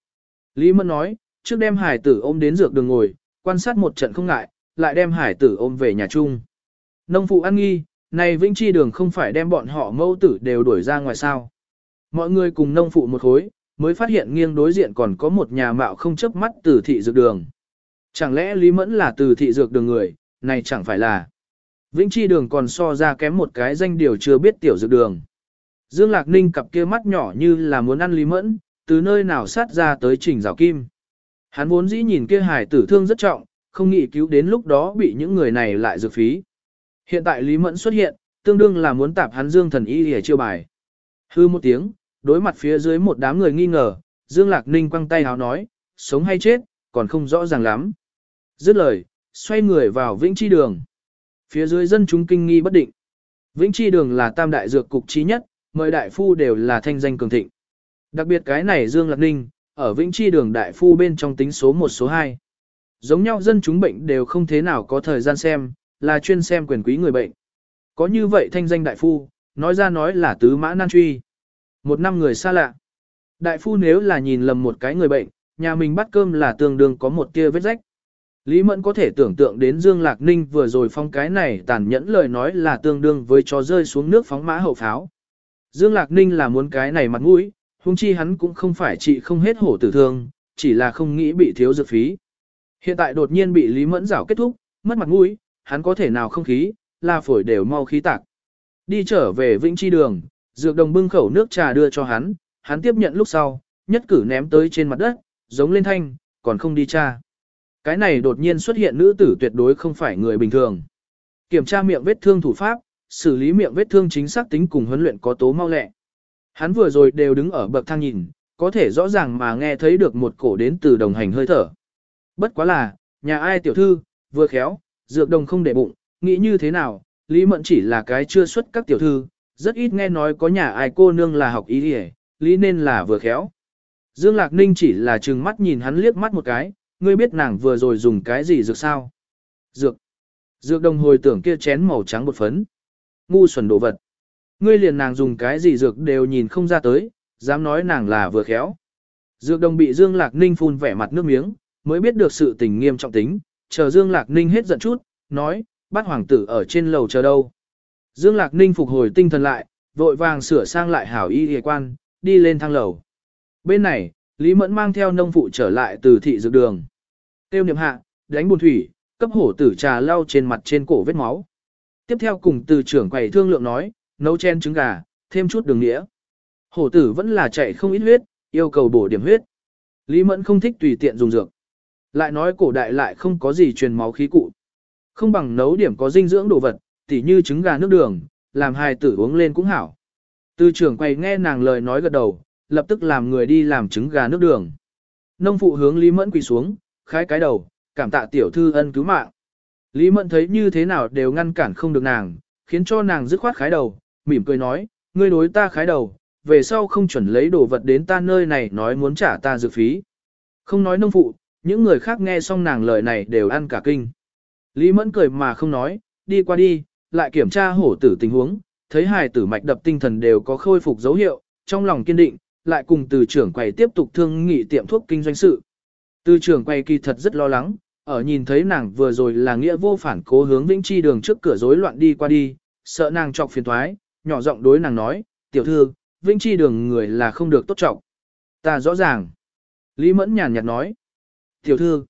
Lý Mẫn nói, trước đem hải tử ôm đến dược đường ngồi, quan sát một trận không ngại, lại đem hải tử ôm về nhà chung. Nông phụ ăn nghi, này Vĩnh Chi đường không phải đem bọn họ mâu tử đều đuổi ra ngoài sao. Mọi người cùng nông phụ một khối, mới phát hiện nghiêng đối diện còn có một nhà mạo không chớp mắt từ thị dược đường. Chẳng lẽ Lý Mẫn là từ thị dược đường người, này chẳng phải là. Vĩnh Chi đường còn so ra kém một cái danh điều chưa biết tiểu dược đường. Dương Lạc Ninh cặp kia mắt nhỏ như là muốn ăn Lý Mẫn, từ nơi nào sát ra tới trình rào kim. Hắn vốn dĩ nhìn kia hài tử thương rất trọng, không nghĩ cứu đến lúc đó bị những người này lại dược phí. Hiện tại Lý Mẫn xuất hiện, tương đương là muốn tạp hắn Dương thần y để chiêu bài. Hư một tiếng, đối mặt phía dưới một đám người nghi ngờ, Dương Lạc Ninh quăng tay háo nói, sống hay chết, còn không rõ ràng lắm. Dứt lời, xoay người vào Vĩnh Chi Đường. Phía dưới dân chúng kinh nghi bất định. Vĩnh Chi Đường là tam đại dược cục trí nhất, mời đại phu đều là thanh danh cường thịnh. Đặc biệt cái này Dương Lạc Ninh, ở Vĩnh Chi Đường đại phu bên trong tính số 1 số 2. Giống nhau dân chúng bệnh đều không thế nào có thời gian xem, là chuyên xem quyền quý người bệnh. Có như vậy thanh danh đại phu, nói ra nói là tứ mã nan truy. Một năm người xa lạ. Đại phu nếu là nhìn lầm một cái người bệnh, nhà mình bắt cơm là tương đương có một tia vết rách. Lý Mẫn có thể tưởng tượng đến Dương Lạc Ninh vừa rồi phong cái này tàn nhẫn lời nói là tương đương với chó rơi xuống nước phóng mã hậu pháo. Dương Lạc Ninh là muốn cái này mặt mũi, huống chi hắn cũng không phải trị không hết hổ tử thương, chỉ là không nghĩ bị thiếu dược phí. Hiện tại đột nhiên bị Lý Mẫn rảo kết thúc, mất mặt mũi, hắn có thể nào không khí, là phổi đều mau khí tạc. Đi trở về Vĩnh Chi Đường, dược đồng bưng khẩu nước trà đưa cho hắn, hắn tiếp nhận lúc sau, nhất cử ném tới trên mặt đất, giống lên thanh, còn không đi cha. Cái này đột nhiên xuất hiện nữ tử tuyệt đối không phải người bình thường. Kiểm tra miệng vết thương thủ pháp, xử lý miệng vết thương chính xác tính cùng huấn luyện có tố mau lẹ. Hắn vừa rồi đều đứng ở bậc thang nhìn, có thể rõ ràng mà nghe thấy được một cổ đến từ đồng hành hơi thở. Bất quá là, nhà ai tiểu thư, vừa khéo, dược đồng không để bụng, nghĩ như thế nào, Lý Mẫn chỉ là cái chưa xuất các tiểu thư, rất ít nghe nói có nhà ai cô nương là học ý đi Lý nên là vừa khéo. Dương Lạc Ninh chỉ là trừng mắt nhìn hắn liếc mắt một cái, ngươi biết nàng vừa rồi dùng cái gì dược sao? Dược. Dược đồng hồi tưởng kia chén màu trắng bột phấn. Ngu xuẩn đồ vật. Ngươi liền nàng dùng cái gì dược đều nhìn không ra tới, dám nói nàng là vừa khéo. Dược đồng bị Dương Lạc Ninh phun vẻ mặt nước miếng, mới biết được sự tình nghiêm trọng tính, chờ Dương Lạc Ninh hết giận chút, nói, bắt hoàng tử ở trên lầu chờ đâu. Dương Lạc Ninh phục hồi tinh thần lại, vội vàng sửa sang lại hảo y hề quan, đi lên thang lầu. Bên này, Lý Mẫn mang theo nông phụ trở lại từ thị dược đường. Tiêu niệm hạ, đánh buồn thủy, cấp hổ tử trà lau trên mặt trên cổ vết máu. Tiếp theo cùng từ trưởng quầy thương lượng nói, nấu chen trứng gà, thêm chút đường nghĩa. Hổ tử vẫn là chạy không ít huyết, yêu cầu bổ điểm huyết. Lý Mẫn không thích tùy tiện dùng dược. Lại nói cổ đại lại không có gì truyền máu khí cụ. Không bằng nấu điểm có dinh dưỡng đồ vật, tỉ như trứng gà nước đường, làm hài tử uống lên cũng hảo. Tư trưởng quay nghe nàng lời nói gật đầu, lập tức làm người đi làm trứng gà nước đường. Nông phụ hướng Lý Mẫn quỳ xuống, khái cái đầu, cảm tạ tiểu thư ân cứu mạng. Lý Mẫn thấy như thế nào đều ngăn cản không được nàng, khiến cho nàng dứt khoát khái đầu, mỉm cười nói, ngươi đối ta khái đầu, về sau không chuẩn lấy đồ vật đến ta nơi này nói muốn trả ta dược phí. Không nói nông phụ, những người khác nghe xong nàng lời này đều ăn cả kinh. Lý Mẫn cười mà không nói, đi qua đi, lại kiểm tra hổ tử tình huống, thấy hài tử mạch đập tinh thần đều có khôi phục dấu hiệu, trong lòng kiên định, lại cùng từ trưởng quầy tiếp tục thương nghị tiệm thuốc kinh doanh sự. Từ trưởng quầy kỳ thật rất lo lắng, ở nhìn thấy nàng vừa rồi là nghĩa vô phản cố hướng Vĩnh Chi đường trước cửa rối loạn đi qua đi, sợ nàng chọc phiền toái, nhỏ giọng đối nàng nói, tiểu thư, Vĩnh Chi đường người là không được tốt trọng. Ta rõ ràng. Lý Mẫn nhàn nhạt nói. Tiểu thư.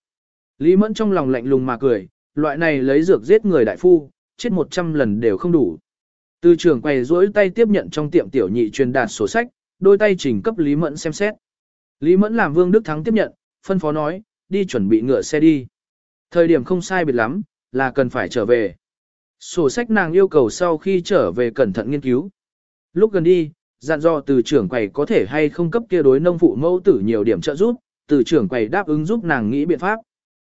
Lý Mẫn trong lòng lạnh lùng mà cười, loại này lấy dược giết người đại phu, chết một trăm lần đều không đủ. Từ trưởng quầy rỗi tay tiếp nhận trong tiệm tiểu nhị truyền đạt sổ sách, đôi tay trình cấp Lý Mẫn xem xét. Lý Mẫn làm Vương Đức Thắng tiếp nhận, phân phó nói, đi chuẩn bị ngựa xe đi. Thời điểm không sai biệt lắm, là cần phải trở về. Sổ sách nàng yêu cầu sau khi trở về cẩn thận nghiên cứu. Lúc gần đi, dặn dò từ trưởng quầy có thể hay không cấp kia đối nông phụ mẫu tử nhiều điểm trợ giúp, từ trưởng quầy đáp ứng giúp nàng nghĩ biện pháp.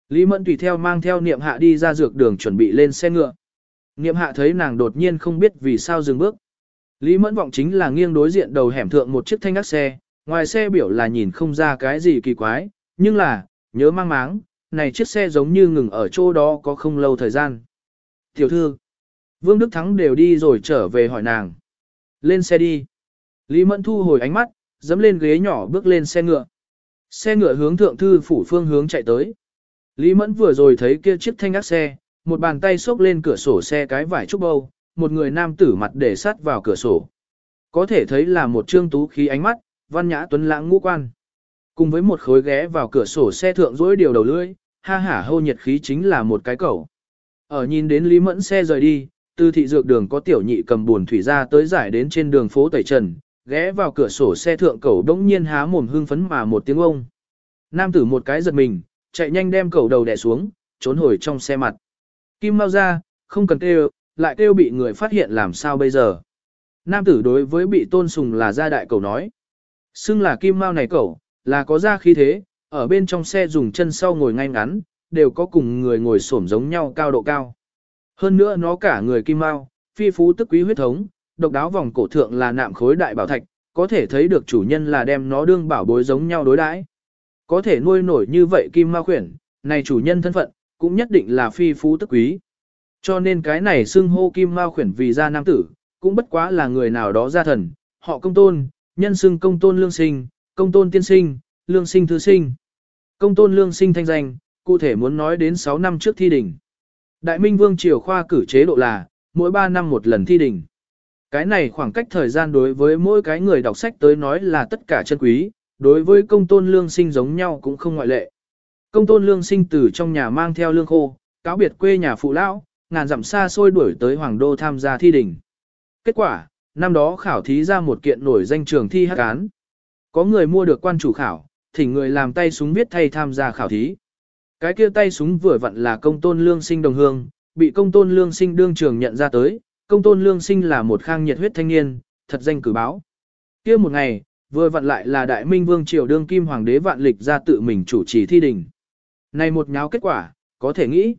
Lý Mẫn tùy theo mang theo niệm hạ đi ra dược đường chuẩn bị lên xe ngựa. Niệm hạ thấy nàng đột nhiên không biết vì sao dừng bước. Lý mẫn vọng chính là nghiêng đối diện đầu hẻm thượng một chiếc thanh ác xe, ngoài xe biểu là nhìn không ra cái gì kỳ quái, nhưng là, nhớ mang máng, này chiếc xe giống như ngừng ở chỗ đó có không lâu thời gian. Tiểu thư, Vương Đức Thắng đều đi rồi trở về hỏi nàng. Lên xe đi. Lý Mẫn thu hồi ánh mắt, dẫm lên ghế nhỏ bước lên xe ngựa. Xe ngựa hướng thượng thư phủ phương hướng chạy tới. Lý Mẫn vừa rồi thấy kia chiếc thanh ác xe, một bàn tay xốc lên cửa sổ xe cái vải trúc bâu, một người nam tử mặt để sát vào cửa sổ. Có thể thấy là một trương tú khí ánh mắt, văn nhã tuấn lãng ngũ quan. Cùng với một khối ghé vào cửa sổ xe thượng dối điều đầu lưỡi, ha hả hô nhiệt khí chính là một cái cẩu. Ở nhìn đến Lý Mẫn xe rời đi, từ thị dược đường có tiểu nhị cầm buồn thủy ra tới giải đến trên đường phố Tẩy Trần, ghé vào cửa sổ xe thượng cẩu đống nhiên há mồm hưng phấn mà một tiếng ông. Nam tử một cái giật mình, chạy nhanh đem cẩu đầu đè xuống, trốn hồi trong xe mặt. Kim mau ra, không cần kêu, lại kêu bị người phát hiện làm sao bây giờ. Nam tử đối với bị tôn sùng là gia đại cầu nói. Xưng là kim mau này cẩu, là có ra khí thế, ở bên trong xe dùng chân sau ngồi ngay ngắn, đều có cùng người ngồi xổm giống nhau cao độ cao. Hơn nữa nó cả người kim mau, phi phú tức quý huyết thống, độc đáo vòng cổ thượng là nạm khối đại bảo thạch, có thể thấy được chủ nhân là đem nó đương bảo bối giống nhau đối đãi. Có thể nuôi nổi như vậy kim ma khuyển, này chủ nhân thân phận, cũng nhất định là phi phú tức quý. Cho nên cái này xưng hô kim ma khuyển vì gia nam tử, cũng bất quá là người nào đó gia thần, họ công tôn, nhân xưng công tôn lương sinh, công tôn tiên sinh, lương sinh thư sinh. Công tôn lương sinh thanh danh, cụ thể muốn nói đến 6 năm trước thi đỉnh. Đại Minh Vương Triều khoa cử chế độ là, mỗi 3 năm một lần thi đỉnh. Cái này khoảng cách thời gian đối với mỗi cái người đọc sách tới nói là tất cả chân quý, đối với công tôn lương sinh giống nhau cũng không ngoại lệ. Công tôn lương sinh từ trong nhà mang theo lương khô, cáo biệt quê nhà phụ lão, ngàn dặm xa xôi đuổi tới Hoàng Đô tham gia thi đỉnh. Kết quả, năm đó khảo thí ra một kiện nổi danh trường thi hát án. Có người mua được quan chủ khảo, thỉnh người làm tay súng viết thay tham gia khảo thí. Cái kia tay súng vừa vặn là công tôn lương sinh đồng hương, bị công tôn lương sinh đương trường nhận ra tới, công tôn lương sinh là một khang nhiệt huyết thanh niên, thật danh cử báo. kia một ngày, vừa vặn lại là đại minh vương triều đương kim hoàng đế vạn lịch ra tự mình chủ trì thi đình. Này một nháo kết quả, có thể nghĩ.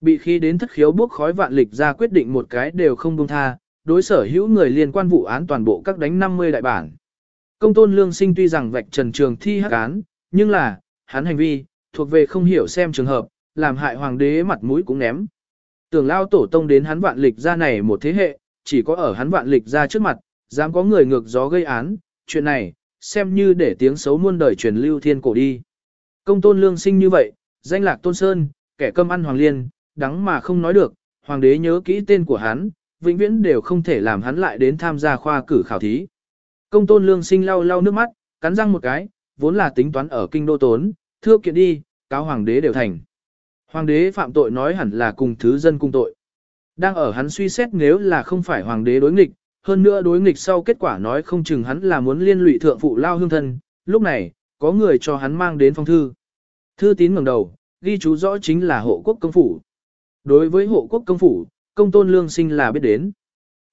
Bị khi đến thất khiếu bước khói vạn lịch ra quyết định một cái đều không buông tha, đối sở hữu người liên quan vụ án toàn bộ các đánh 50 đại bản. Công tôn lương sinh tuy rằng vạch trần trường thi hắc án, nhưng là, hắn hành vi, thuộc về không hiểu xem trường hợp, làm hại hoàng đế mặt mũi cũng ném. Tưởng lao tổ tông đến hắn vạn lịch ra này một thế hệ, chỉ có ở hắn vạn lịch ra trước mặt, dám có người ngược gió gây án, chuyện này, xem như để tiếng xấu muôn đời truyền lưu thiên cổ đi. Công tôn lương sinh như vậy, danh lạc tôn sơn, kẻ cơm ăn hoàng liên, đắng mà không nói được, hoàng đế nhớ kỹ tên của hắn, vĩnh viễn đều không thể làm hắn lại đến tham gia khoa cử khảo thí. Công tôn lương sinh lau lau nước mắt, cắn răng một cái, vốn là tính toán ở kinh đô tốn, thưa kiện đi, cáo hoàng đế đều thành. Hoàng đế phạm tội nói hẳn là cùng thứ dân cung tội. Đang ở hắn suy xét nếu là không phải hoàng đế đối nghịch, hơn nữa đối nghịch sau kết quả nói không chừng hắn là muốn liên lụy thượng phụ lao hương thân, lúc này, có người cho hắn mang đến phong thư. Thư tín ngẩng đầu, ghi chú rõ chính là hộ quốc công phủ. Đối với hộ quốc công phủ, công tôn lương sinh là biết đến.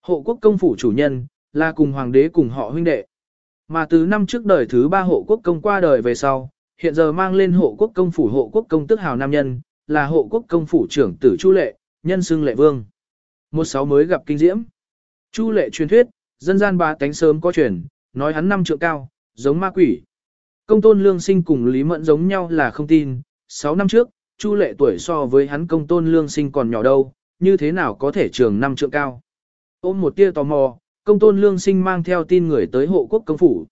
Hộ quốc công phủ chủ nhân, là cùng hoàng đế cùng họ huynh đệ. Mà từ năm trước đời thứ ba hộ quốc công qua đời về sau, hiện giờ mang lên hộ quốc công phủ hộ quốc công tức hào nam nhân, là hộ quốc công phủ trưởng tử Chu Lệ, nhân xưng Lệ Vương. Một sáu mới gặp kinh diễm. Chu Lệ truyền thuyết, dân gian ba tánh sớm có truyền, nói hắn năm trượng cao, giống ma quỷ. Công tôn lương sinh cùng Lý Mẫn giống nhau là không tin, 6 năm trước, Chu Lệ tuổi so với hắn công tôn lương sinh còn nhỏ đâu, như thế nào có thể trường năm trượng cao. Ôm một tia tò mò, công tôn lương sinh mang theo tin người tới hộ quốc công phủ.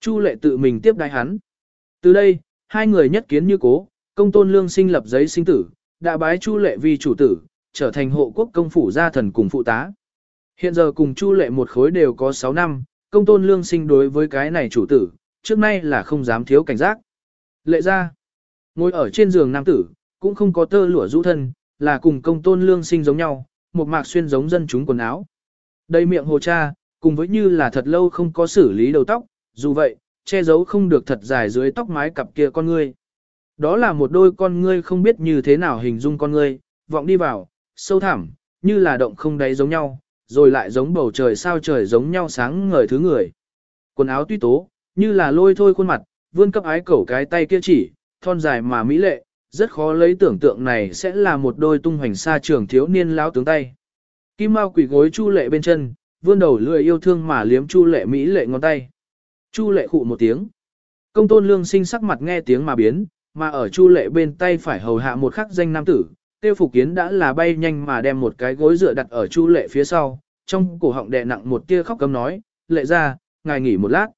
Chu Lệ tự mình tiếp đái hắn. Từ đây, hai người nhất kiến như cố, công tôn lương sinh lập giấy sinh tử, đã bái Chu Lệ vi chủ tử, trở thành hộ quốc công phủ gia thần cùng phụ tá. Hiện giờ cùng Chu Lệ một khối đều có 6 năm, công tôn lương sinh đối với cái này chủ tử, trước nay là không dám thiếu cảnh giác. Lệ ra, ngồi ở trên giường nam tử, cũng không có tơ lụa rũ thân, là cùng công tôn lương sinh giống nhau, một mạc xuyên giống dân chúng quần áo. Đây miệng hồ cha, cùng với như là thật lâu không có xử lý đầu tóc, dù vậy, che giấu không được thật dài dưới tóc mái cặp kia con ngươi. Đó là một đôi con ngươi không biết như thế nào hình dung con ngươi, vọng đi vào, sâu thẳm, như là động không đáy giống nhau, rồi lại giống bầu trời sao trời giống nhau sáng ngời thứ người. Quần áo tuy tố, như là lôi thôi khuôn mặt, vươn cấp ái cẩu cái tay kia chỉ, thon dài mà mỹ lệ, rất khó lấy tưởng tượng này sẽ là một đôi tung hoành xa trường thiếu niên lão tướng tay. Kim Mao quỷ gối Chu Lệ bên chân, vươn đầu lười yêu thương mà liếm Chu Lệ mỹ lệ ngón tay. Chu Lệ khụ một tiếng. Công tôn lương sinh sắc mặt nghe tiếng mà biến, mà ở Chu Lệ bên tay phải hầu hạ một khắc danh nam tử. Tiêu Phục Kiến đã là bay nhanh mà đem một cái gối dựa đặt ở Chu Lệ phía sau, trong cổ họng đè nặng một tia khóc cấm nói, "Lệ ra, ngài nghỉ một lát."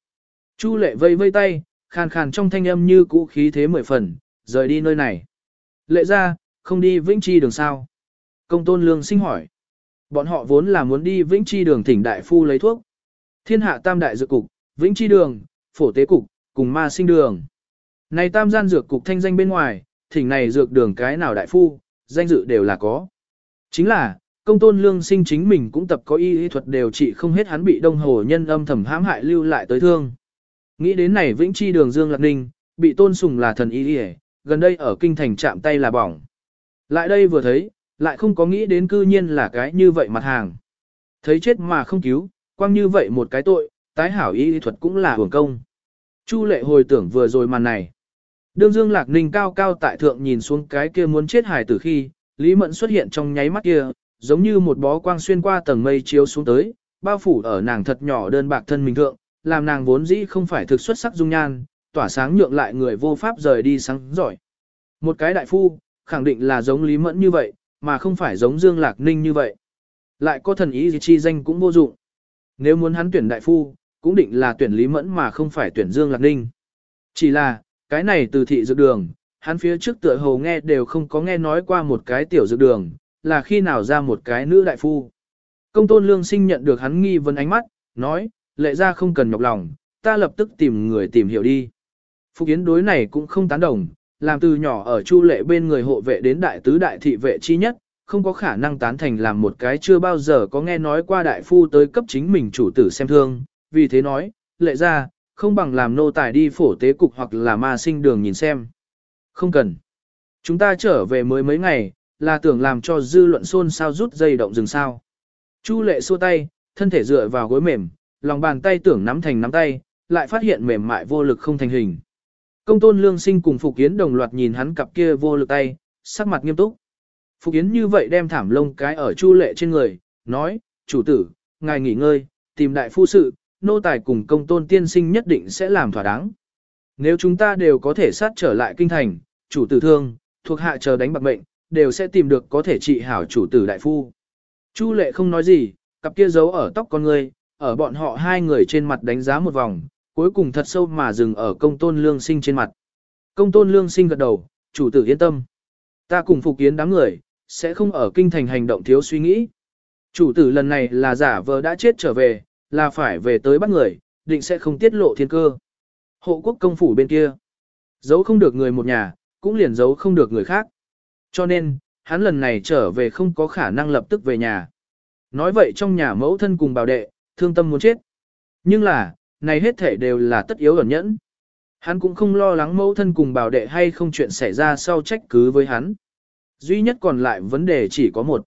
Chu Lệ vây vây tay, khàn khàn trong thanh âm như cũ khí thế mười phần, rời đi nơi này. "Lệ ra, không đi Vĩnh Chi đường sao?" Công Tôn Lương sinh hỏi. Bọn họ vốn là muốn đi Vĩnh Chi đường thỉnh đại phu lấy thuốc. Thiên hạ tam đại dược cục, Vĩnh Chi đường, phổ tế cục, cùng ma sinh đường. Này tam gian dược cục thanh danh bên ngoài, thỉnh này dược đường cái nào đại phu, danh dự đều là có. Chính là, công tôn lương sinh chính mình cũng tập có y y thuật đều trị không hết hắn bị đông hồ nhân âm thầm hãm hại lưu lại tới thương. Nghĩ đến này Vĩnh Chi đường Dương Lạc Ninh, bị tôn sùng là thần y y gần đây ở kinh thành chạm tay là bỏng. Lại đây vừa thấy, lại không có nghĩ đến cư nhiên là cái như vậy mặt hàng. Thấy chết mà không cứu, quang như vậy một cái tội, tái hảo y y thuật cũng là hưởng công. Chu lệ hồi tưởng vừa rồi màn này. Đương Dương Lạc Ninh cao cao tại thượng nhìn xuống cái kia muốn chết hài tử khi, Lý Mẫn xuất hiện trong nháy mắt kia, giống như một bó quang xuyên qua tầng mây chiếu xuống tới, bao phủ ở nàng thật nhỏ đơn bạc thân mình thượng, làm nàng vốn dĩ không phải thực xuất sắc dung nhan, tỏa sáng nhượng lại người vô pháp rời đi sáng giỏi. Một cái đại phu, khẳng định là giống Lý Mẫn như vậy, mà không phải giống Dương Lạc Ninh như vậy. Lại có thần ý gì chi danh cũng vô dụng. Nếu muốn hắn tuyển đại phu, cũng định là tuyển Lý Mẫn mà không phải tuyển Dương Lạc Ninh. Chỉ là, cái này từ thị dược đường, hắn phía trước tựa hồ nghe đều không có nghe nói qua một cái tiểu dược đường, là khi nào ra một cái nữ đại phu. Công tôn lương sinh nhận được hắn nghi vấn ánh mắt, nói, lệ ra không cần nhọc lòng, ta lập tức tìm người tìm hiểu đi. Phục Yến đối này cũng không tán đồng, làm từ nhỏ ở chu lệ bên người hộ vệ đến đại tứ đại thị vệ chi nhất, không có khả năng tán thành làm một cái chưa bao giờ có nghe nói qua đại phu tới cấp chính mình chủ tử xem thương, vì thế nói, lệ ra, không bằng làm nô tài đi phổ tế cục hoặc là ma sinh đường nhìn xem. Không cần. Chúng ta trở về mới mấy ngày, là tưởng làm cho dư luận xôn xao rút dây động rừng sao. Chu lệ xua tay, thân thể dựa vào gối mềm, lòng bàn tay tưởng nắm thành nắm tay, lại phát hiện mềm mại vô lực không thành hình. Công tôn lương sinh cùng Phục Yến đồng loạt nhìn hắn cặp kia vô lực tay, sắc mặt nghiêm túc. Phục Yến như vậy đem thảm lông cái ở chu lệ trên người, nói, chủ tử, ngài nghỉ ngơi, tìm đại phu sự, nô tài cùng công tôn tiên sinh nhất định sẽ làm thỏa đáng. Nếu chúng ta đều có thể sát trở lại kinh thành, chủ tử thương, thuộc hạ chờ đánh bạc mệnh, đều sẽ tìm được có thể trị hảo chủ tử đại phu. Chu lệ không nói gì, cặp kia giấu ở tóc con người, ở bọn họ hai người trên mặt đánh giá một vòng, cuối cùng thật sâu mà dừng ở công tôn lương sinh trên mặt. Công tôn lương sinh gật đầu, chủ tử yên tâm. Ta cùng phục kiến đám người, sẽ không ở kinh thành hành động thiếu suy nghĩ. Chủ tử lần này là giả vờ đã chết trở về, là phải về tới bắt người, định sẽ không tiết lộ thiên cơ. Hộ quốc công phủ bên kia, giấu không được người một nhà, cũng liền giấu không được người khác. Cho nên, hắn lần này trở về không có khả năng lập tức về nhà. Nói vậy trong nhà mẫu thân cùng bảo đệ, thương tâm muốn chết. Nhưng là, này hết thể đều là tất yếu ẩn nhẫn. Hắn cũng không lo lắng mẫu thân cùng bảo đệ hay không chuyện xảy ra sau trách cứ với hắn. Duy nhất còn lại vấn đề chỉ có một.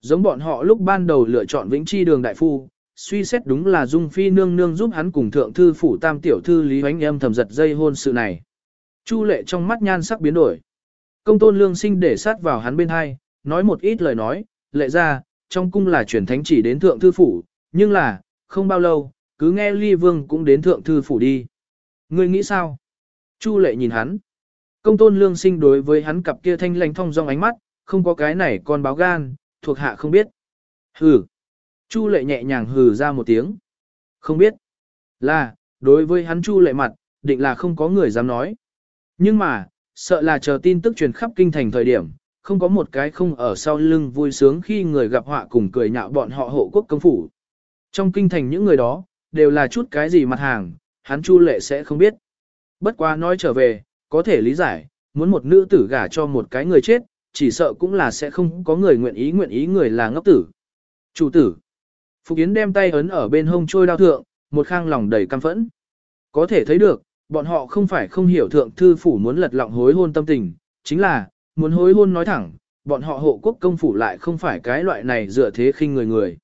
Giống bọn họ lúc ban đầu lựa chọn Vĩnh Chi đường đại phu, suy xét đúng là Dung Phi nương nương giúp hắn cùng thượng thư phủ tam tiểu thư Lý Hoánh em thầm giật dây hôn sự này. Chu lệ trong mắt nhan sắc biến đổi. Công tôn lương sinh để sát vào hắn bên hai, nói một ít lời nói, lệ ra, trong cung là chuyển thánh chỉ đến thượng thư phủ, nhưng là, không bao lâu, cứ nghe ly vương cũng đến thượng thư phủ đi. Ngươi nghĩ sao? Chu lệ nhìn hắn. Công tôn lương sinh đối với hắn cặp kia thanh lành thông dong ánh mắt, không có cái này con báo gan, thuộc hạ không biết. Hừ. Chu lệ nhẹ nhàng hừ ra một tiếng. Không biết. Là, đối với hắn chu lệ mặt, định là không có người dám nói. Nhưng mà, sợ là chờ tin tức truyền khắp kinh thành thời điểm, không có một cái không ở sau lưng vui sướng khi người gặp họa cùng cười nhạo bọn họ hộ quốc công phủ. Trong kinh thành những người đó, đều là chút cái gì mặt hàng, hắn chu lệ sẽ không biết. Bất quá nói trở về, có thể lý giải, muốn một nữ tử gả cho một cái người chết, chỉ sợ cũng là sẽ không có người nguyện ý nguyện ý người là ngốc tử. Chủ tử. Phục Yến đem tay ấn ở bên hông trôi đao thượng, một khang lòng đầy căm phẫn. Có thể thấy được, bọn họ không phải không hiểu thượng thư phủ muốn lật lọng hối hôn tâm tình, chính là, muốn hối hôn nói thẳng, bọn họ hộ quốc công phủ lại không phải cái loại này dựa thế khinh người người.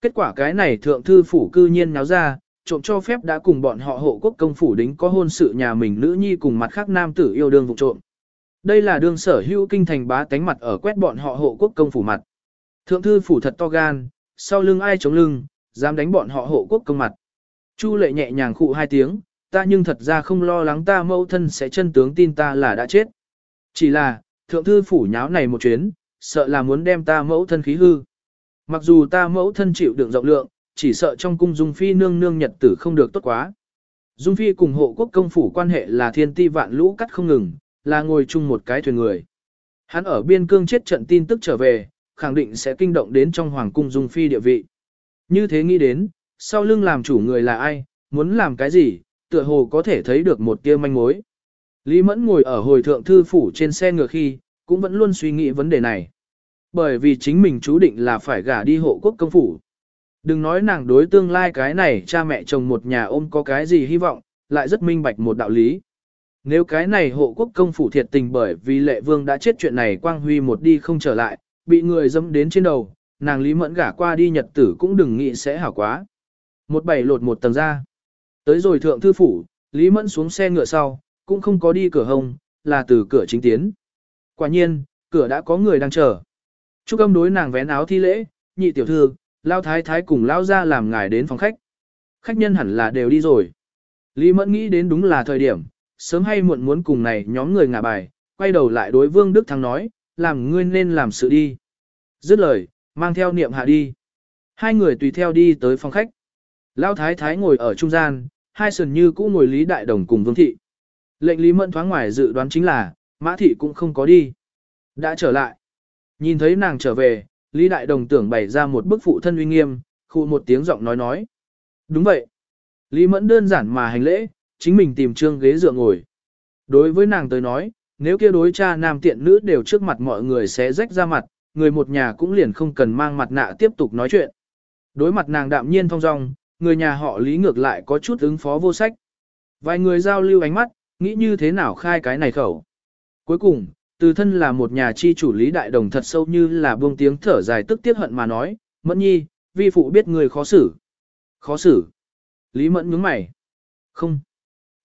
Kết quả cái này thượng thư phủ cư nhiên náo ra, trộm cho phép đã cùng bọn họ hộ quốc công phủ đính có hôn sự nhà mình nữ nhi cùng mặt khác nam tử yêu đương vụ trộm. Đây là đương sở hữu kinh thành bá tánh mặt ở quét bọn họ hộ quốc công phủ mặt. Thượng thư phủ thật to gan, sau lưng ai chống lưng, dám đánh bọn họ hộ quốc công mặt. Chu lệ nhẹ nhàng khụ hai tiếng, ta nhưng thật ra không lo lắng ta mẫu thân sẽ chân tướng tin ta là đã chết. Chỉ là, thượng thư phủ nháo này một chuyến, sợ là muốn đem ta mẫu thân khí hư. Mặc dù ta mẫu thân chịu đựng rộng lượng, chỉ sợ trong cung Dung Phi nương nương nhật tử không được tốt quá. Dung Phi cùng hộ quốc công phủ quan hệ là thiên ti vạn lũ cắt không ngừng, là ngồi chung một cái thuyền người. Hắn ở biên cương chết trận tin tức trở về, khẳng định sẽ kinh động đến trong hoàng cung Dung Phi địa vị. Như thế nghĩ đến, sau lưng làm chủ người là ai, muốn làm cái gì, tựa hồ có thể thấy được một tia manh mối. Lý Mẫn ngồi ở hồi thượng thư phủ trên xe ngựa khi, cũng vẫn luôn suy nghĩ vấn đề này. Bởi vì chính mình chú định là phải gả đi hộ quốc công phủ. Đừng nói nàng đối tương lai cái này cha mẹ chồng một nhà ôm có cái gì hy vọng, lại rất minh bạch một đạo lý. Nếu cái này hộ quốc công phủ thiệt tình bởi vì lệ vương đã chết chuyện này quang huy một đi không trở lại, bị người dâm đến trên đầu, nàng Lý Mẫn gả qua đi nhật tử cũng đừng nghĩ sẽ hảo quá. Một bảy lột một tầng ra. Tới rồi thượng thư phủ, Lý Mẫn xuống xe ngựa sau, cũng không có đi cửa hồng là từ cửa chính tiến. Quả nhiên, cửa đã có người đang chờ. Trúc âm đối nàng vén áo thi lễ, nhị tiểu thư, lao thái thái cùng lao ra làm ngài đến phòng khách. Khách nhân hẳn là đều đi rồi. Lý Mẫn nghĩ đến đúng là thời điểm, sớm hay muộn muốn cùng này nhóm người ngả bài, quay đầu lại đối Vương Đức Thắng nói, làm ngươi nên làm sự đi. Dứt lời, mang theo niệm hạ đi. Hai người tùy theo đi tới phòng khách. Lão thái thái ngồi ở trung gian, hai sườn như cũ ngồi Lý Đại Đồng cùng Vương Thị. Lệnh Lý Mẫn thoáng ngoài dự đoán chính là, Mã Thị cũng không có đi. Đã trở lại. Nhìn thấy nàng trở về, Lý Đại Đồng tưởng bày ra một bức phụ thân uy nghiêm, khu một tiếng giọng nói nói. Đúng vậy. Lý Mẫn đơn giản mà hành lễ, chính mình tìm trương ghế dựa ngồi. Đối với nàng tới nói, nếu kia đối cha nam tiện nữ đều trước mặt mọi người sẽ rách ra mặt, người một nhà cũng liền không cần mang mặt nạ tiếp tục nói chuyện. Đối mặt nàng đạm nhiên thong dong, người nhà họ lý ngược lại có chút ứng phó vô sách. Vài người giao lưu ánh mắt, nghĩ như thế nào khai cái này khẩu. Cuối cùng, từ thân là một nhà chi chủ lý đại đồng thật sâu như là buông tiếng thở dài tức tiếc hận mà nói, mẫn nhi, vi phụ biết người khó xử. Khó xử. Lý mẫn nhướng mày. Không.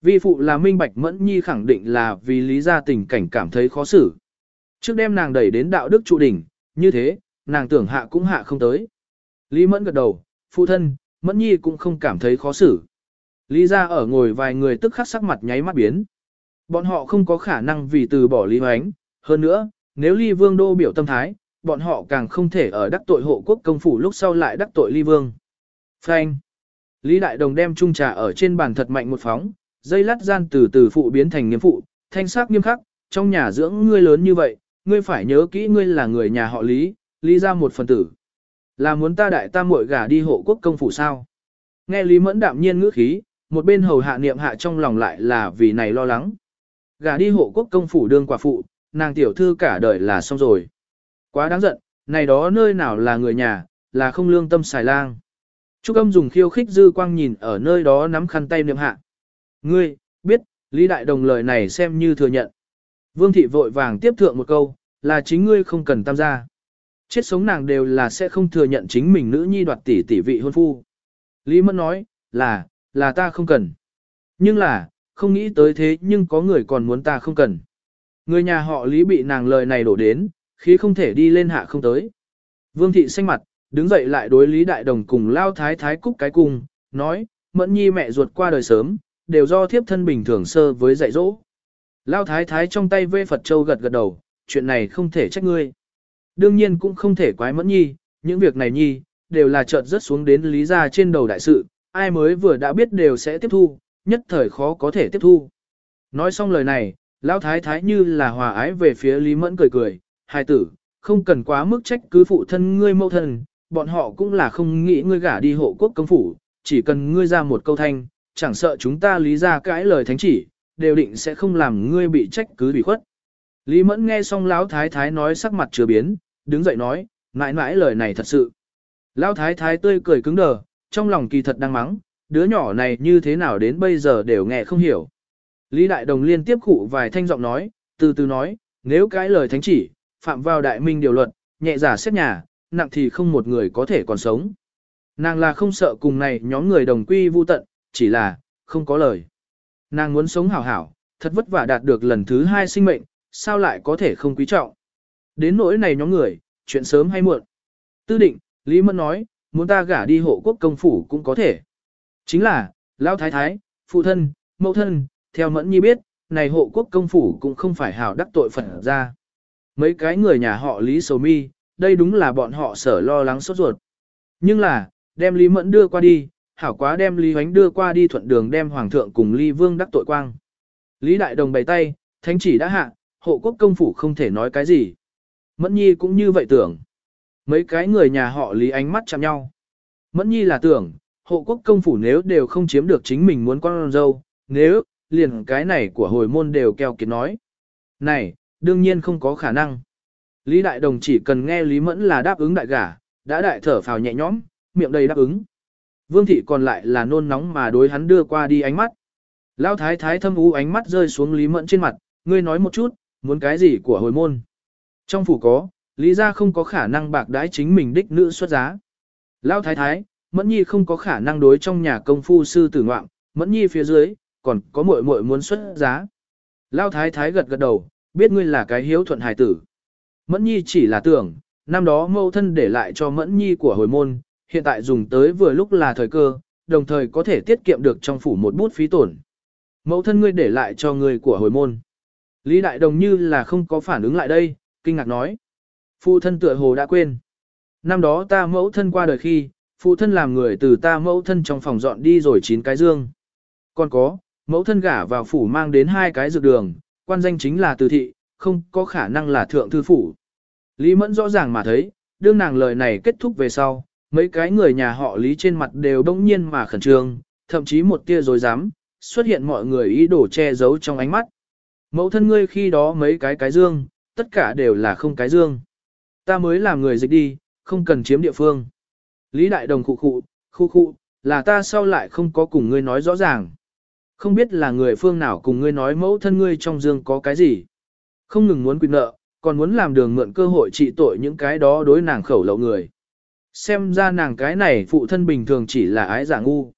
Vi phụ là minh bạch mẫn nhi khẳng định là vì lý gia tình cảnh cảm thấy khó xử. Trước đem nàng đẩy đến đạo đức trụ đỉnh, như thế, nàng tưởng hạ cũng hạ không tới. Lý mẫn gật đầu, phụ thân, mẫn nhi cũng không cảm thấy khó xử. Lý gia ở ngồi vài người tức khắc sắc mặt nháy mắt biến. Bọn họ không có khả năng vì từ bỏ Lý Hoánh, hơn nữa, nếu Ly Vương đô biểu tâm thái, bọn họ càng không thể ở đắc tội hộ quốc công phủ lúc sau lại đắc tội Ly Vương. Phanh. Lý Đại Đồng đem chung trà ở trên bàn thật mạnh một phóng, dây lát gian từ từ phụ biến thành nghiêm phụ, thanh sắc nghiêm khắc, trong nhà dưỡng ngươi lớn như vậy, ngươi phải nhớ kỹ ngươi là người nhà họ Lý, Lý ra một phần tử. Là muốn ta đại ta muội gả đi hộ quốc công phủ sao? Nghe Lý Mẫn đạm nhiên ngữ khí, một bên hầu hạ niệm hạ trong lòng lại là vì này lo lắng. Gả đi hộ quốc công phủ đương quả phụ, nàng tiểu thư cả đời là xong rồi. Quá đáng giận, này đó nơi nào là người nhà, là không lương tâm xài lang. Trúc âm dùng khiêu khích dư quang nhìn ở nơi đó nắm khăn tay niệm hạ. Ngươi, biết, Lý Đại Đồng lời này xem như thừa nhận. Vương thị vội vàng tiếp thượng một câu, là chính ngươi không cần tam gia. Chết sống nàng đều là sẽ không thừa nhận chính mình nữ nhi đoạt tỷ tỷ vị hôn phu. Lý Mẫn nói, là, là ta không cần. Nhưng là, không nghĩ tới thế nhưng có người còn muốn ta không cần. Người nhà họ Lý bị nàng lời này đổ đến, khí không thể đi lên hạ không tới. Vương thị xanh mặt, đứng dậy lại đối Lý Đại Đồng cùng lao thái thái cúc cái cung, nói, mẫn nhi mẹ ruột qua đời sớm, đều do thiếp thân bình thường sơ với dạy dỗ. Lao thái thái trong tay vê Phật Châu gật gật đầu, chuyện này không thể trách ngươi. Đương nhiên cũng không thể quái mẫn nhi, những việc này nhi, đều là chợt rất xuống đến lý gia trên đầu đại sự, ai mới vừa đã biết đều sẽ tiếp thu, nhất thời khó có thể tiếp thu. Nói xong lời này, Lão thái thái như là hòa ái về phía Lý Mẫn cười cười, hai tử, không cần quá mức trách cứ phụ thân ngươi mẫu thân, bọn họ cũng là không nghĩ ngươi gả đi hộ quốc công phủ, chỉ cần ngươi ra một câu thanh, chẳng sợ chúng ta lý ra cãi lời thánh chỉ, đều định sẽ không làm ngươi bị trách cứ bị khuất. Lý Mẫn nghe xong Lão thái thái nói sắc mặt chưa biến, đứng dậy nói, mãi mãi lời này thật sự. Lão thái thái tươi cười cứng đờ, trong lòng kỳ thật đang mắng, đứa nhỏ này như thế nào đến bây giờ đều nghe không hiểu. Lý Đại Đồng liên tiếp khụ vài thanh giọng nói, từ từ nói, nếu cái lời thánh chỉ, phạm vào đại minh điều luật, nhẹ giả xét nhà, nặng thì không một người có thể còn sống. Nàng là không sợ cùng này nhóm người đồng quy vu tận, chỉ là, không có lời. Nàng muốn sống hảo hảo, thật vất vả đạt được lần thứ hai sinh mệnh, sao lại có thể không quý trọng. Đến nỗi này nhóm người, chuyện sớm hay muộn. Tư định, Lý Mẫn nói, muốn ta gả đi hộ quốc công phủ cũng có thể. Chính là, Lão Thái Thái, Phụ Thân, Mẫu Thân, theo Mẫn Nhi biết, này hộ quốc công phủ cũng không phải hào đắc tội phận ra. Mấy cái người nhà họ Lý Sầu Mi, đây đúng là bọn họ sở lo lắng sốt ruột. Nhưng là, đem Lý Mẫn đưa qua đi, hảo quá đem Lý Hoánh đưa qua đi thuận đường đem Hoàng thượng cùng Lý Vương đắc tội quang. Lý Đại Đồng bày tay, thánh chỉ đã hạ, hộ quốc công phủ không thể nói cái gì. Mẫn Nhi cũng như vậy tưởng. Mấy cái người nhà họ Lý ánh mắt chạm nhau. Mẫn Nhi là tưởng, hộ quốc công phủ nếu đều không chiếm được chính mình muốn con dâu, nếu, liền cái này của hồi môn đều keo kiệt nói. Này, đương nhiên không có khả năng. Lý Đại Đồng chỉ cần nghe Lý Mẫn là đáp ứng đại gả, đã đại thở phào nhẹ nhõm, miệng đầy đáp ứng. Vương thị còn lại là nôn nóng mà đối hắn đưa qua đi ánh mắt. Lão thái thái thâm ú ánh mắt rơi xuống Lý Mẫn trên mặt, ngươi nói một chút, muốn cái gì của hồi môn. Trong phủ có, Lý gia không có khả năng bạc đãi chính mình đích nữ xuất giá. Lão thái thái, Mẫn Nhi không có khả năng đối trong nhà công phu sư tử ngoạm, Mẫn Nhi phía dưới, còn có muội muội muốn xuất giá. Lão thái thái gật gật đầu, biết ngươi là cái hiếu thuận hài tử. Mẫn Nhi chỉ là tưởng, năm đó mâu thân để lại cho Mẫn Nhi của hồi môn, hiện tại dùng tới vừa lúc là thời cơ, đồng thời có thể tiết kiệm được trong phủ một bút phí tổn. Mẫu thân ngươi để lại cho người của hồi môn. Lý Đại Đồng như là không có phản ứng lại đây, kinh ngạc nói. Phụ thân tựa hồ đã quên. Năm đó ta mẫu thân qua đời khi, phụ thân làm người từ ta mẫu thân trong phòng dọn đi rồi chín cái dương. Còn có, mẫu thân gả vào phủ mang đến hai cái dược đường, quan danh chính là từ thị, không có khả năng là thượng thư phủ. Lý Mẫn rõ ràng mà thấy, đương nàng lời này kết thúc về sau, mấy cái người nhà họ Lý trên mặt đều đông nhiên mà khẩn trương, thậm chí một tia rồi dám, xuất hiện mọi người ý đồ che giấu trong ánh mắt. Mẫu thân ngươi khi đó mấy cái cái dương, tất cả đều là không cái dương. Ta mới làm người dịch đi, không cần chiếm địa phương. Lý Đại Đồng khụ khụ, khu khụ, là ta sau lại không có cùng ngươi nói rõ ràng. Không biết là người phương nào cùng ngươi nói mẫu thân ngươi trong dương có cái gì. Không ngừng muốn quy nợ, còn muốn làm đường mượn cơ hội trị tội những cái đó đối nàng khẩu lậu người. Xem ra nàng cái này phụ thân bình thường chỉ là ái giả ngu.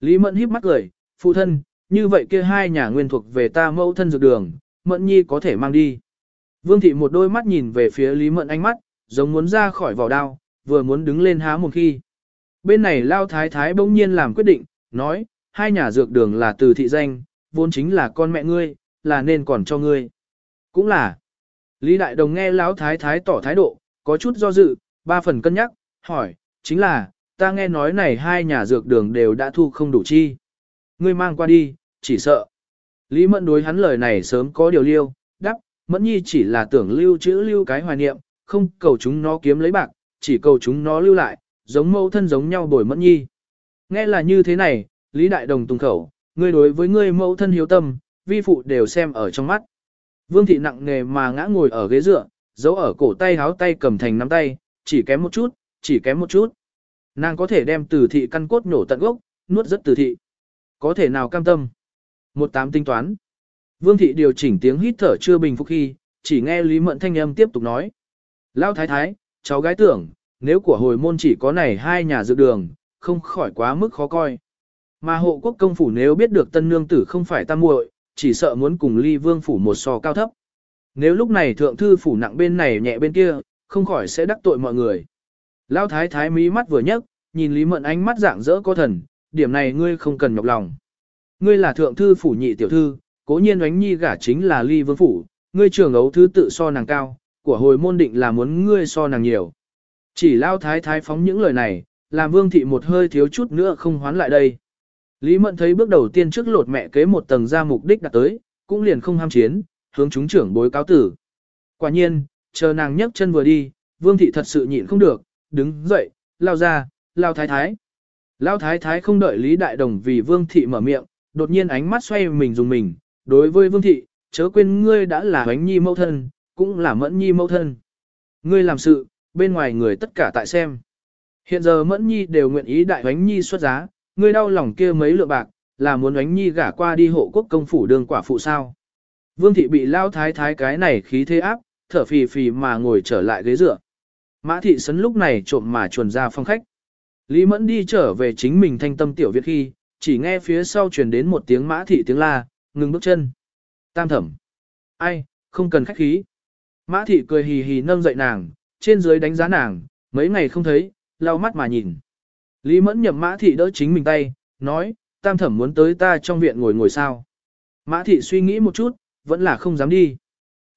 Lý Mẫn híp mắt cười, phụ thân, như vậy kia hai nhà nguyên thuộc về ta mẫu thân dược đường, Mẫn Nhi có thể mang đi. Vương thị một đôi mắt nhìn về phía Lý Mẫn ánh mắt, giống muốn ra khỏi vỏ đao, vừa muốn đứng lên há một khi. Bên này Lao Thái Thái bỗng nhiên làm quyết định, nói, hai nhà dược đường là từ thị danh, vốn chính là con mẹ ngươi, là nên còn cho ngươi. Cũng là. Lý Đại Đồng nghe Lão Thái Thái tỏ thái độ, có chút do dự, ba phần cân nhắc, hỏi, chính là, ta nghe nói này hai nhà dược đường đều đã thu không đủ chi. Ngươi mang qua đi, chỉ sợ. Lý Mẫn đối hắn lời này sớm có điều liêu, đắc, Mẫn Nhi chỉ là tưởng lưu chữ lưu cái hoài niệm, không cầu chúng nó kiếm lấy bạc, chỉ cầu chúng nó lưu lại, giống mẫu thân giống nhau bồi Mẫn Nhi. Nghe là như thế này, Lý Đại Đồng tung khẩu, ngươi đối với ngươi mẫu thân hiếu tâm, vi phụ đều xem ở trong mắt. Vương thị nặng nề mà ngã ngồi ở ghế dựa, giấu ở cổ tay háo tay cầm thành nắm tay, chỉ kém một chút, chỉ kém một chút. Nàng có thể đem tử thị căn cốt nổ tận gốc, nuốt rất tử thị. Có thể nào cam tâm? Một tám tính toán. Vương thị điều chỉnh tiếng hít thở chưa bình phục khi, chỉ nghe Lý Mẫn thanh âm tiếp tục nói. Lão thái thái, cháu gái tưởng, nếu của hồi môn chỉ có này hai nhà dự đường, không khỏi quá mức khó coi. Mà hộ quốc công phủ nếu biết được tân nương tử không phải tam muội, chỉ sợ muốn cùng ly vương phủ một sò cao thấp. Nếu lúc này thượng thư phủ nặng bên này nhẹ bên kia, không khỏi sẽ đắc tội mọi người. Lão thái thái mí mắt vừa nhấc, nhìn Lý Mẫn ánh mắt dạng dỡ có thần, điểm này ngươi không cần nhọc lòng. Ngươi là thượng thư phủ nhị tiểu thư, cố nhiên oánh nhi gả chính là ly vương phủ, ngươi trưởng ấu thứ tự so nàng cao, của hồi môn định là muốn ngươi so nàng nhiều. Chỉ lao thái thái phóng những lời này, làm vương thị một hơi thiếu chút nữa không hoán lại đây. Lý Mẫn thấy bước đầu tiên trước lột mẹ kế một tầng ra mục đích đặt tới, cũng liền không ham chiến, hướng chúng trưởng bối cáo tử. Quả nhiên, chờ nàng nhấc chân vừa đi, vương thị thật sự nhịn không được, đứng dậy, lao ra, lao thái thái. Lao thái thái không đợi Lý Đại Đồng vì vương thị mở miệng, đột nhiên ánh mắt xoay mình dùng mình, đối với vương thị, chớ quên ngươi đã là bánh nhi mẫu thân, cũng là mẫn nhi mẫu thân. Ngươi làm sự, bên ngoài người tất cả tại xem. Hiện giờ mẫn nhi đều nguyện ý đại bánh nhi xuất giá, ngươi đau lòng kia mấy lượng bạc, là muốn bánh nhi gả qua đi hộ quốc công phủ đường quả phụ sao. Vương thị bị lao thái thái cái này khí thế áp, thở phì phì mà ngồi trở lại ghế dựa. Mã thị sấn lúc này trộm mà chuồn ra phong khách. Lý Mẫn đi trở về chính mình thanh tâm tiểu viện khi, chỉ nghe phía sau truyền đến một tiếng mã thị tiếng la, ngừng bước chân. Tam thẩm. Ai, không cần khách khí. Mã thị cười hì hì nâng dậy nàng, trên dưới đánh giá nàng, mấy ngày không thấy, lau mắt mà nhìn. Lý Mẫn nhậm Mã Thị đỡ chính mình tay, nói, tam thẩm muốn tới ta trong viện ngồi ngồi sao. Mã Thị suy nghĩ một chút, vẫn là không dám đi.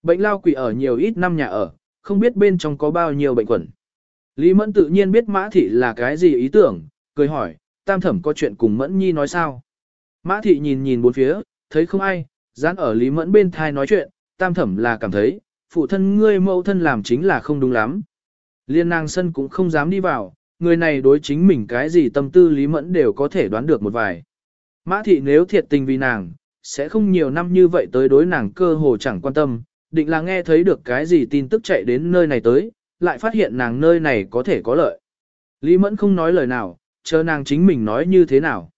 Bệnh lao quỷ ở nhiều ít năm nhà ở, không biết bên trong có bao nhiêu bệnh quẩn. Lý Mẫn tự nhiên biết Mã Thị là cái gì ý tưởng, cười hỏi, tam thẩm có chuyện cùng Mẫn Nhi nói sao. Mã Thị nhìn nhìn bốn phía, thấy không ai, dán ở Lý Mẫn bên thai nói chuyện, tam thẩm là cảm thấy, phụ thân ngươi mẫu thân làm chính là không đúng lắm. Liên nàng sân cũng không dám đi vào, người này đối chính mình cái gì tâm tư Lý Mẫn đều có thể đoán được một vài. Mã thị nếu thiệt tình vì nàng, sẽ không nhiều năm như vậy tới đối nàng cơ hồ chẳng quan tâm, định là nghe thấy được cái gì tin tức chạy đến nơi này tới, lại phát hiện nàng nơi này có thể có lợi. Lý Mẫn không nói lời nào, chờ nàng chính mình nói như thế nào.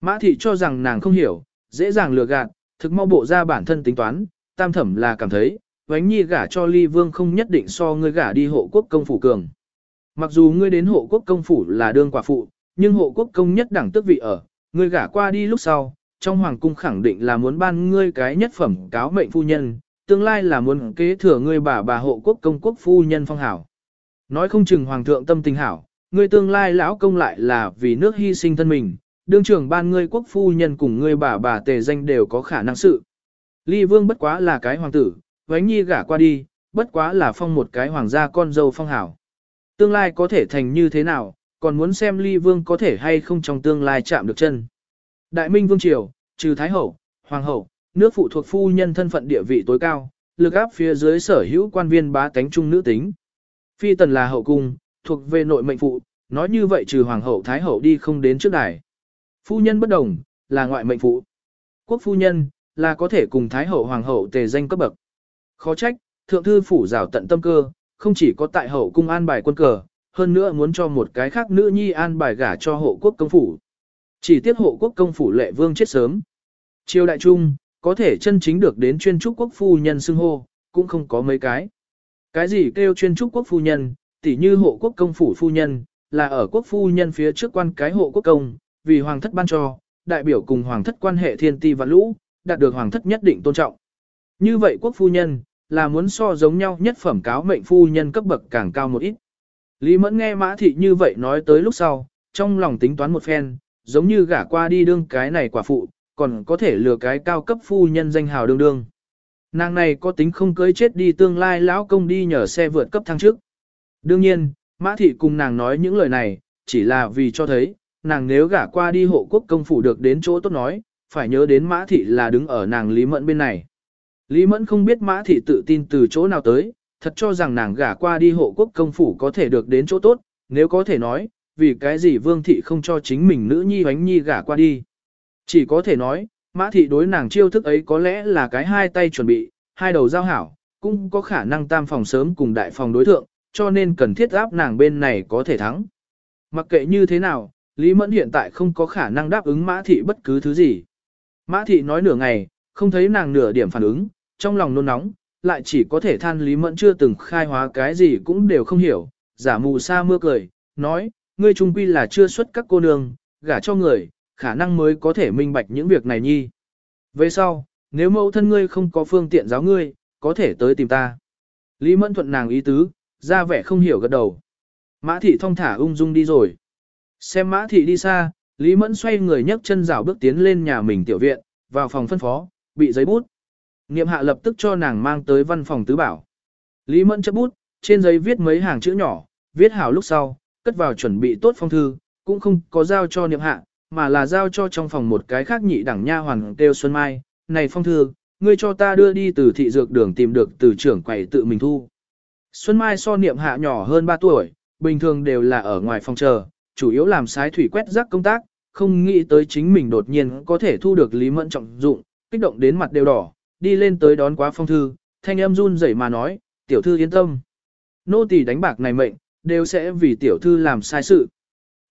Mã thị cho rằng nàng không hiểu, dễ dàng lừa gạt, thực mau bộ ra bản thân tính toán, tam thẩm là cảm thấy, vánh nhi gả cho ly vương không nhất định so ngươi gả đi hộ quốc công phủ cường. Mặc dù ngươi đến hộ quốc công phủ là đương quả phụ, nhưng hộ quốc công nhất đẳng tước vị ở, ngươi gả qua đi lúc sau, trong hoàng cung khẳng định là muốn ban ngươi cái nhất phẩm cáo mệnh phu nhân, tương lai là muốn kế thừa ngươi bà bà hộ quốc công quốc phu nhân phong hảo. Nói không chừng hoàng thượng tâm tình hảo, ngươi tương lai lão công lại là vì nước hy sinh thân mình, đương trưởng ban ngươi quốc phu nhân cùng ngươi bà bà tề danh đều có khả năng sự. Ly vương bất quá là cái hoàng tử, vánh nhi gả qua đi, bất quá là phong một cái hoàng gia con dâu phong hảo. Tương lai có thể thành như thế nào, còn muốn xem ly vương có thể hay không trong tương lai chạm được chân. Đại minh vương triều, trừ thái hậu, hoàng hậu, nước phụ thuộc phu nhân thân phận địa vị tối cao, lực áp phía dưới sở hữu quan viên bá tánh trung nữ tính. Phi tần là hậu cung, thuộc về nội mệnh phụ, nói như vậy trừ hoàng hậu thái hậu đi không đến trước đài. Phu nhân bất đồng, là ngoại mệnh phụ. Quốc phu nhân, là có thể cùng thái hậu hoàng hậu tề danh cấp bậc. Khó trách, thượng thư phủ rào tận tâm cơ, không chỉ có tại hậu cung an bài quân cờ, hơn nữa muốn cho một cái khác nữ nhi an bài gả cho hộ quốc công phủ. Chỉ tiếc hộ quốc công phủ lệ vương chết sớm. Triều đại trung, có thể chân chính được đến chuyên trúc quốc phu nhân xưng hô, cũng không có mấy cái. Cái gì kêu chuyên trúc quốc phu nhân, tỉ như hộ quốc công phủ phu nhân, là ở quốc phu nhân phía trước quan cái hộ quốc công, vì hoàng thất ban cho, đại biểu cùng hoàng thất quan hệ thiên ti và lũ, đạt được hoàng thất nhất định tôn trọng. Như vậy quốc phu nhân, là muốn so giống nhau nhất phẩm cáo mệnh phu nhân cấp bậc càng cao một ít. Lý Mẫn nghe Mã Thị như vậy nói tới lúc sau, trong lòng tính toán một phen, giống như gả qua đi đương cái này quả phụ, còn có thể lừa cái cao cấp phu nhân danh hào đương đương. Nàng này có tính không cưới chết đi tương lai lão công đi nhờ xe vượt cấp thăng trước. Đương nhiên, Mã Thị cùng nàng nói những lời này, chỉ là vì cho thấy, nàng nếu gả qua đi hộ quốc công phủ được đến chỗ tốt nói, phải nhớ đến Mã Thị là đứng ở nàng Lý Mẫn bên này. Lý Mẫn không biết Mã Thị tự tin từ chỗ nào tới, thật cho rằng nàng gả qua đi hộ quốc công phủ có thể được đến chỗ tốt, nếu có thể nói, vì cái gì Vương Thị không cho chính mình nữ nhi hoánh nhi gả qua đi. Chỉ có thể nói, Mã Thị đối nàng chiêu thức ấy có lẽ là cái hai tay chuẩn bị, hai đầu giao hảo, cũng có khả năng tam phòng sớm cùng đại phòng đối thượng, cho nên cần thiết áp nàng bên này có thể thắng. Mặc kệ như thế nào, Lý Mẫn hiện tại không có khả năng đáp ứng Mã Thị bất cứ thứ gì. Mã Thị nói nửa ngày, không thấy nàng nửa điểm phản ứng, trong lòng nôn nóng, lại chỉ có thể than Lý Mẫn chưa từng khai hóa cái gì cũng đều không hiểu, giả mù sa mưa cười, nói, ngươi trung quy là chưa xuất các cô nương, gả cho người, khả năng mới có thể minh bạch những việc này nhi. Về sau, nếu mẫu thân ngươi không có phương tiện giáo ngươi, có thể tới tìm ta. Lý Mẫn thuận nàng ý tứ, ra vẻ không hiểu gật đầu. Mã thị thong thả ung dung đi rồi. Xem mã thị đi xa, Lý Mẫn xoay người nhấc chân rào bước tiến lên nhà mình tiểu viện, vào phòng phân phó, bị giấy bút. Niệm hạ lập tức cho nàng mang tới văn phòng tứ bảo. Lý Mẫn chấp bút, trên giấy viết mấy hàng chữ nhỏ, viết hảo lúc sau, cất vào chuẩn bị tốt phong thư, cũng không có giao cho niệm hạ, mà là giao cho trong phòng một cái khác nhị đẳng nha hoàng kêu Xuân Mai. Này phong thư, ngươi cho ta đưa đi từ thị dược đường tìm được từ trưởng quầy tự mình thu. Xuân Mai so niệm hạ nhỏ hơn 3 tuổi, bình thường đều là ở ngoài phòng chờ, chủ yếu làm sái thủy quét rác công tác, không nghĩ tới chính mình đột nhiên có thể thu được Lý Mẫn trọng dụng, kích động đến mặt đều đỏ, đi lên tới đón quá phong thư, thanh âm run rẩy mà nói, tiểu thư yên tâm. Nô tỳ đánh bạc này mệnh, đều sẽ vì tiểu thư làm sai sự.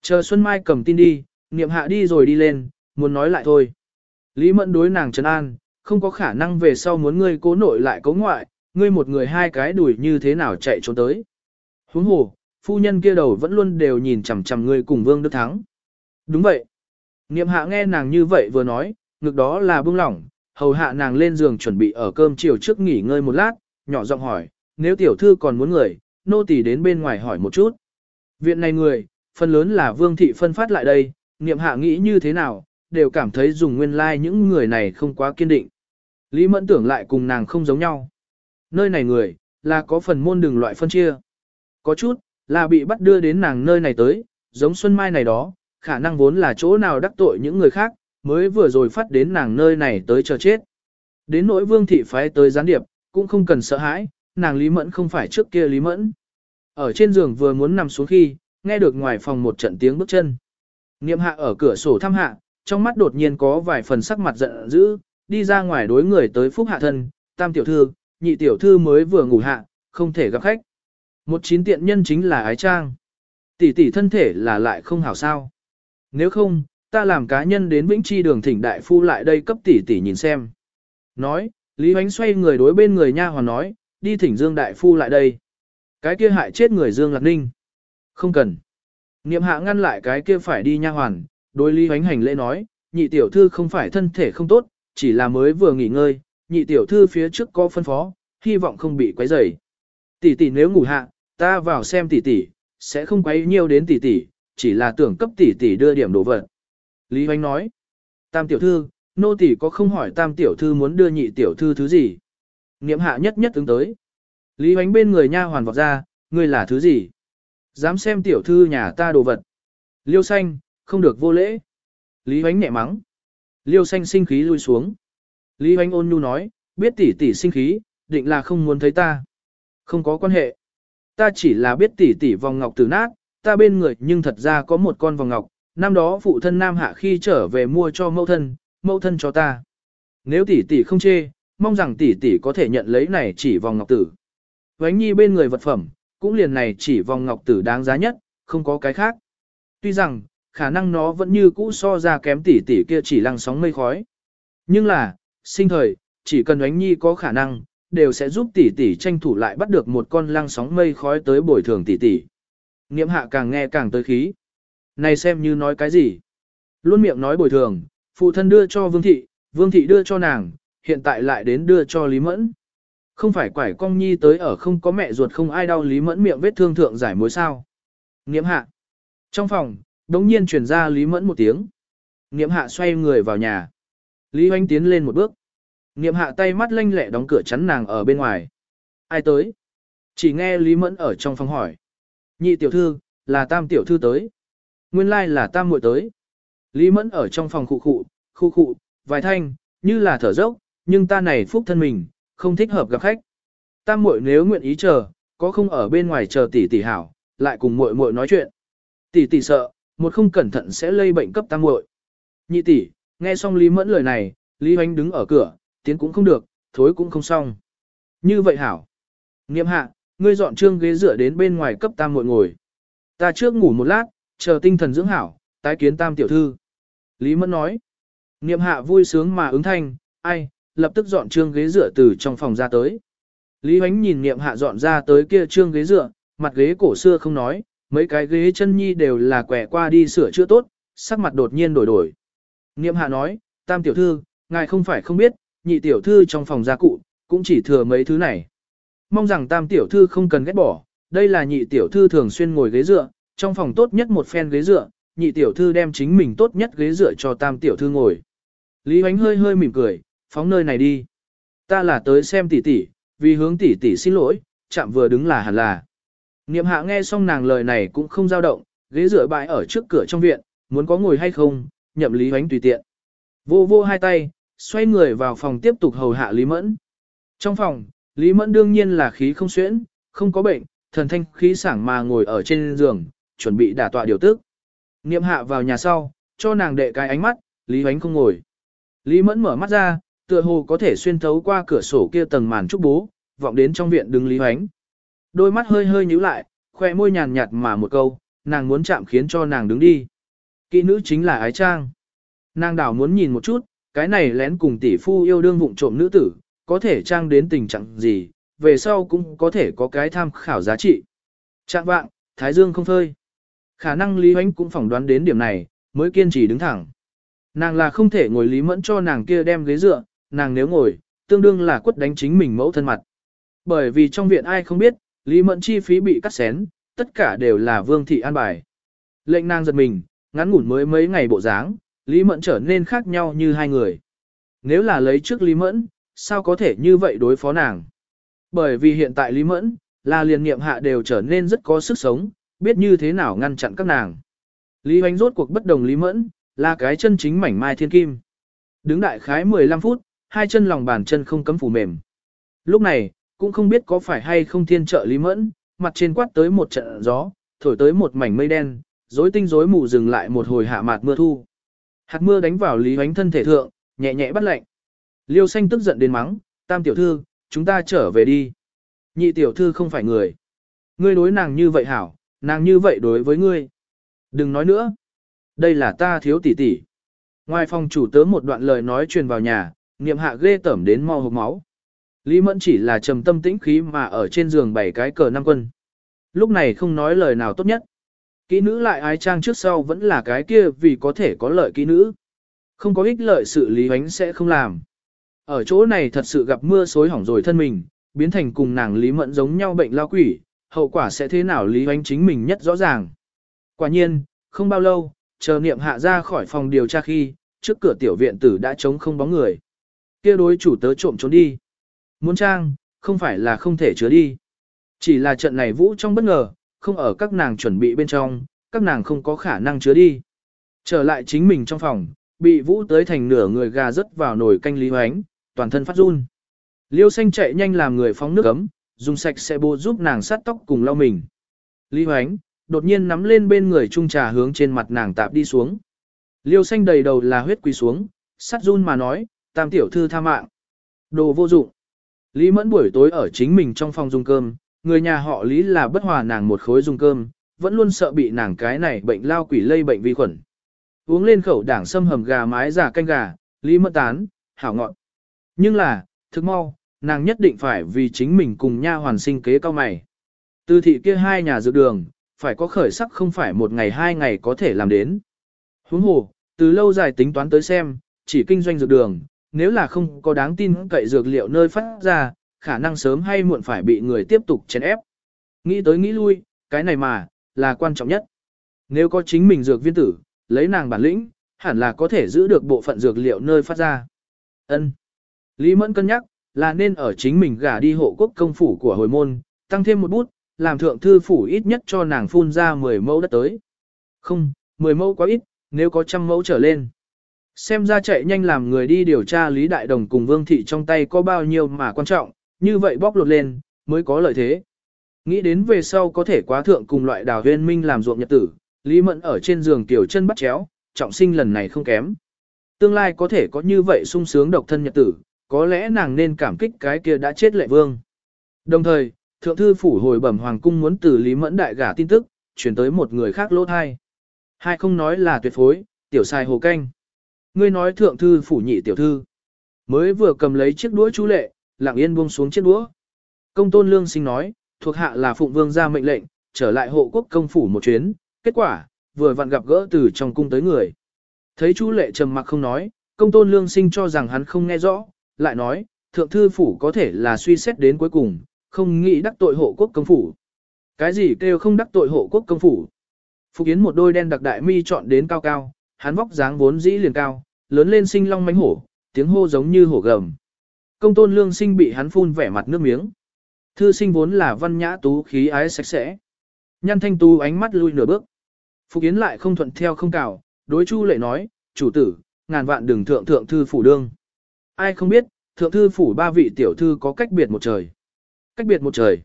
Chờ Xuân Mai cầm tin đi, niệm hạ đi rồi đi lên, muốn nói lại thôi. Lý Mẫn đối nàng trấn an, không có khả năng về sau muốn ngươi cố nội lại cố ngoại, ngươi một người hai cái đuổi như thế nào chạy trốn tới. Huống hồ, phu nhân kia đầu vẫn luôn đều nhìn chằm chằm ngươi cùng Vương Đức Thắng. Đúng vậy. Niệm hạ nghe nàng như vậy vừa nói, ngực đó là bưng lỏng, hầu hạ nàng lên giường chuẩn bị ở cơm chiều trước nghỉ ngơi một lát, nhỏ giọng hỏi, nếu tiểu thư còn muốn người, nô tỳ đến bên ngoài hỏi một chút. Viện này người, phần lớn là vương thị phân phát lại đây, niệm hạ nghĩ như thế nào, đều cảm thấy dùng nguyên lai like những người này không quá kiên định. Lý mẫn tưởng lại cùng nàng không giống nhau. Nơi này người, là có phần môn đường loại phân chia. Có chút, là bị bắt đưa đến nàng nơi này tới, giống Xuân Mai này đó, khả năng vốn là chỗ nào đắc tội những người khác, mới vừa rồi phát đến nàng nơi này tới chờ chết. Đến nỗi vương thị phái tới gián điệp, cũng không cần sợ hãi, nàng Lý Mẫn không phải trước kia Lý Mẫn. Ở trên giường vừa muốn nằm xuống khi, nghe được ngoài phòng một trận tiếng bước chân. Niệm hạ ở cửa sổ thăm hạ, trong mắt đột nhiên có vài phần sắc mặt giận dữ, đi ra ngoài đối người tới phúc hạ thân, tam tiểu thư, nhị tiểu thư mới vừa ngủ hạ, không thể gặp khách. Một chín tiện nhân chính là ái trang. Tỷ tỷ thân thể là lại không hảo sao. Nếu không, ta làm cá nhân đến Vĩnh Chi đường thỉnh đại phu lại đây cấp tỷ tỷ nhìn xem. Nói, Lý Hoánh xoay người đối bên người nha hoàn nói, đi thỉnh Dương đại phu lại đây. Cái kia hại chết người Dương Lạc Ninh. Không cần. Niệm hạ ngăn lại cái kia phải đi nha hoàn, đối Lý Hoánh hành lễ nói, nhị tiểu thư không phải thân thể không tốt, chỉ là mới vừa nghỉ ngơi, nhị tiểu thư phía trước có phân phó, hy vọng không bị quấy rầy. Tỷ tỷ nếu ngủ hạ, ta vào xem tỷ tỷ, sẽ không quấy nhiều đến tỷ tỷ, chỉ là tưởng cấp tỷ tỷ đưa điểm đồ vật. Lý Hoánh nói, tam tiểu thư, nô tỷ có không hỏi tam tiểu thư muốn đưa nhị tiểu thư thứ gì. Niệm hạ nhất nhất ứng tới. Lý Hoánh bên người nha hoàn vọt ra, ngươi là thứ gì? Dám xem tiểu thư nhà ta đồ vật. Liêu xanh, không được vô lễ. Lý Hoánh nhẹ mắng. Liêu xanh sinh khí lui xuống. Lý Hoánh ôn nhu nói, biết tỷ tỷ sinh khí, định là không muốn thấy ta. Không có quan hệ. Ta chỉ là biết tỷ tỷ vòng ngọc tử nát, ta bên người nhưng thật ra có một con vòng ngọc, năm đó phụ thân Nam Hạ khi trở về mua cho mẫu thân, mẫu thân cho ta. Nếu tỷ tỷ không chê, mong rằng tỷ tỷ có thể nhận lấy này chỉ vòng ngọc tử. Vánh nhi bên người vật phẩm, cũng liền này chỉ vòng ngọc tử đáng giá nhất, không có cái khác. Tuy rằng, khả năng nó vẫn như cũ so ra kém tỷ tỷ kia chỉ lăng sóng mây khói. Nhưng là, sinh thời, chỉ cần ánh nhi có khả năng, đều sẽ giúp tỷ tỷ tranh thủ lại bắt được một con lăng sóng mây khói tới bồi thường tỷ tỷ. Niệm hạ càng nghe càng tới khí. Này xem như nói cái gì? Luôn miệng nói bồi thường, phụ thân đưa cho vương thị, vương thị đưa cho nàng, hiện tại lại đến đưa cho Lý Mẫn. Không phải quải cong nhi tới ở không có mẹ ruột không ai đau Lý Mẫn miệng vết thương thượng giải mối sao. Niệm hạ. Trong phòng, đống nhiên chuyển ra Lý Mẫn một tiếng. Niệm hạ xoay người vào nhà. Lý Hoanh tiến lên một bước. Niệm hạ tay mắt lanh lẹ đóng cửa chắn nàng ở bên ngoài. Ai tới? Chỉ nghe Lý Mẫn ở trong phòng hỏi. Nhị tiểu thư, là tam tiểu thư tới. Nguyên lai là tam muội tới. Lý Mẫn ở trong phòng khụ khụ, khu khụ, vài thanh, như là thở dốc, nhưng ta này phúc thân mình, không thích hợp gặp khách. Tam muội nếu nguyện ý chờ, có không ở bên ngoài chờ tỷ tỷ hảo, lại cùng muội muội nói chuyện. Tỷ tỷ sợ, một không cẩn thận sẽ lây bệnh cấp tam muội. Nhị tỷ, nghe xong Lý Mẫn lời này, Lý Hoánh đứng ở cửa, tiến cũng không được, thối cũng không xong. Như vậy hảo. Nghiệm hạ, ngươi dọn trương ghế dựa đến bên ngoài cấp tam muội ngồi. Ta trước ngủ một lát, chờ tinh thần dưỡng hảo, tái kiến tam tiểu thư. Lý Mẫn nói. Niệm hạ vui sướng mà ứng thanh, ai, lập tức dọn trương ghế dựa từ trong phòng ra tới. Lý Huánh nhìn niệm hạ dọn ra tới kia trương ghế dựa, mặt ghế cổ xưa không nói, mấy cái ghế chân nhi đều là quẻ qua đi sửa chữa tốt, sắc mặt đột nhiên đổi đổi. Niệm hạ nói, tam tiểu thư, ngài không phải không biết, nhị tiểu thư trong phòng gia cụ, cũng chỉ thừa mấy thứ này. Mong rằng tam tiểu thư không cần ghét bỏ, đây là nhị tiểu thư thường xuyên ngồi ghế dựa, trong phòng tốt nhất một phen ghế dựa, nhị tiểu thư đem chính mình tốt nhất ghế dựa cho tam tiểu thư ngồi. Lý Huánh hơi hơi mỉm cười, phóng nơi này đi. Ta là tới xem tỷ tỷ, vì hướng tỷ tỷ xin lỗi, chạm vừa đứng là hẳn là. Niệm hạ nghe xong nàng lời này cũng không dao động, ghế rửa bãi ở trước cửa trong viện, muốn có ngồi hay không, nhậm Lý hoánh tùy tiện. Vô vô hai tay, xoay người vào phòng tiếp tục hầu hạ Lý Mẫn. Trong phòng, Lý Mẫn đương nhiên là khí không xuyễn, không có bệnh, thần thanh khí sảng mà ngồi ở trên giường, chuẩn bị đả tọa điều tức. Niệm hạ vào nhà sau, cho nàng đệ cái ánh mắt, Lý Hoánh không ngồi. Lý Mẫn mở mắt ra, tựa hồ có thể xuyên thấu qua cửa sổ kia tầng màn trúc bố, vọng đến trong viện đứng Lý Hoánh. Đôi mắt hơi hơi nhíu lại, khoe môi nhàn nhạt mà một câu, nàng muốn chạm khiến cho nàng đứng đi. Kỹ nữ chính là ái trang. Nàng đảo muốn nhìn một chút, cái này lén cùng tỷ phu yêu đương vụng trộm nữ tử, có thể trang đến tình trạng gì, về sau cũng có thể có cái tham khảo giá trị. Trạng vạng, Thái Dương không phơi. Khả năng Lý Hoánh cũng phỏng đoán đến điểm này, mới kiên trì đứng thẳng. Nàng là không thể ngồi Lý Mẫn cho nàng kia đem ghế dựa, nàng nếu ngồi, tương đương là quất đánh chính mình mẫu thân mặt. Bởi vì trong viện ai không biết, Lý Mẫn chi phí bị cắt xén, tất cả đều là vương thị an bài. Lệnh nàng giật mình, ngắn ngủn mới mấy ngày bộ dáng, Lý Mẫn trở nên khác nhau như hai người. Nếu là lấy trước Lý Mẫn, sao có thể như vậy đối phó nàng? Bởi vì hiện tại Lý Mẫn, là liền nghiệm hạ đều trở nên rất có sức sống, biết như thế nào ngăn chặn các nàng. Lý Hoánh rốt cuộc bất đồng Lý Mẫn, là cái chân chính mảnh mai thiên kim. Đứng đại khái 15 phút, hai chân lòng bàn chân không cấm phủ mềm. Lúc này, cũng không biết có phải hay không thiên trợ Lý Mẫn, mặt trên quát tới một trận gió, thổi tới một mảnh mây đen, rối tinh rối mù dừng lại một hồi hạ mạt mưa thu. Hạt mưa đánh vào Lý Hoánh thân thể thượng, nhẹ nhẹ bắt lạnh. Liêu xanh tức giận đến mắng, tam tiểu thư, chúng ta trở về đi. Nhị tiểu thư không phải người. Ngươi đối nàng như vậy hảo, nàng như vậy đối với ngươi. Đừng nói nữa. Đây là ta thiếu tỷ tỷ. Ngoài phòng chủ tớ một đoạn lời nói truyền vào nhà, niệm hạ ghê tẩm đến mau hộp máu. Lý Mẫn chỉ là trầm tâm tĩnh khí mà ở trên giường bảy cái cờ năm quân. Lúc này không nói lời nào tốt nhất. Kỹ nữ lại ái trang trước sau vẫn là cái kia vì có thể có lợi kỹ nữ. Không có ích lợi sự Lý Huánh sẽ không làm. Ở chỗ này thật sự gặp mưa xối hỏng rồi thân mình, biến thành cùng nàng Lý Mẫn giống nhau bệnh lao quỷ, hậu quả sẽ thế nào Lý Huánh chính mình nhất rõ ràng. Quả nhiên, không bao lâu, chờ niệm hạ ra khỏi phòng điều tra khi, trước cửa tiểu viện tử đã trống không bóng người kia đối chủ tớ trộm trốn đi. Muốn trang, không phải là không thể chứa đi. Chỉ là trận này vũ trong bất ngờ, không ở các nàng chuẩn bị bên trong, các nàng không có khả năng chứa đi. Trở lại chính mình trong phòng, bị vũ tới thành nửa người gà rớt vào nồi canh lý hoánh, toàn thân phát run. Liêu xanh chạy nhanh làm người phóng nước ấm, dùng sạch sẽ bô giúp nàng sát tóc cùng lau mình. Lý hoánh, đột nhiên nắm lên bên người trung trà hướng trên mặt nàng tạp đi xuống. Liêu xanh đầy đầu là huyết quỳ xuống, sát run mà nói, tam tiểu thư tha mạng. Đồ vô dụng. Lý mẫn buổi tối ở chính mình trong phòng dùng cơm, người nhà họ Lý là bất hòa nàng một khối dùng cơm, vẫn luôn sợ bị nàng cái này bệnh lao quỷ lây bệnh vi khuẩn. Uống lên khẩu đảng sâm hầm gà mái giả canh gà, Lý mẫn tán, hảo ngọn. Nhưng là, thức mau, nàng nhất định phải vì chính mình cùng nha hoàn sinh kế cao mày. Từ thị kia hai nhà dược đường, phải có khởi sắc không phải một ngày hai ngày có thể làm đến. Huống hồ, từ lâu dài tính toán tới xem, chỉ kinh doanh dược đường, nếu là không có đáng tin cậy dược liệu nơi phát ra, khả năng sớm hay muộn phải bị người tiếp tục chèn ép. Nghĩ tới nghĩ lui, cái này mà, là quan trọng nhất. Nếu có chính mình dược viên tử, lấy nàng bản lĩnh, hẳn là có thể giữ được bộ phận dược liệu nơi phát ra. Ân. Lý Mẫn cân nhắc, là nên ở chính mình gả đi hộ quốc công phủ của hồi môn, tăng thêm một bút, làm thượng thư phủ ít nhất cho nàng phun ra 10 mẫu đất tới. Không, 10 mẫu quá ít, nếu có trăm mẫu trở lên. Xem ra chạy nhanh làm người đi điều tra Lý Đại Đồng cùng Vương Thị trong tay có bao nhiêu mà quan trọng, như vậy bóc lột lên, mới có lợi thế. Nghĩ đến về sau có thể quá thượng cùng loại đào huyên minh làm ruộng nhật tử, Lý Mẫn ở trên giường tiểu chân bắt chéo, trọng sinh lần này không kém. Tương lai có thể có như vậy sung sướng độc thân nhật tử, có lẽ nàng nên cảm kích cái kia đã chết lệ vương. Đồng thời, thượng thư phủ hồi bẩm hoàng cung muốn từ Lý Mẫn đại gả tin tức, chuyển tới một người khác lỗ thai. Hai không nói là tuyệt phối, tiểu sai hồ canh. Ngươi nói thượng thư phủ nhị tiểu thư. Mới vừa cầm lấy chiếc đũa chú lệ, lặng yên buông xuống chiếc đũa. Công tôn lương sinh nói, thuộc hạ là phụng vương ra mệnh lệnh, trở lại hộ quốc công phủ một chuyến, kết quả, vừa vặn gặp gỡ từ trong cung tới người. Thấy chú lệ trầm mặc không nói, công tôn lương sinh cho rằng hắn không nghe rõ, lại nói, thượng thư phủ có thể là suy xét đến cuối cùng, không nghĩ đắc tội hộ quốc công phủ. Cái gì kêu không đắc tội hộ quốc công phủ? Phục Yến một đôi đen đặc đại mi chọn đến cao cao, hắn vóc dáng vốn dĩ liền cao, lớn lên sinh long mánh hổ, tiếng hô giống như hổ gầm. Công tôn lương sinh bị hắn phun vẻ mặt nước miếng. Thư sinh vốn là văn nhã tú khí ái sạch sẽ. Nhăn thanh tú ánh mắt lui nửa bước. Phục Yến lại không thuận theo không cào, đối chu lệ nói, chủ tử, ngàn vạn đừng thượng thượng thư phủ đương. Ai không biết, thượng thư phủ ba vị tiểu thư có cách biệt một trời. Cách biệt một trời.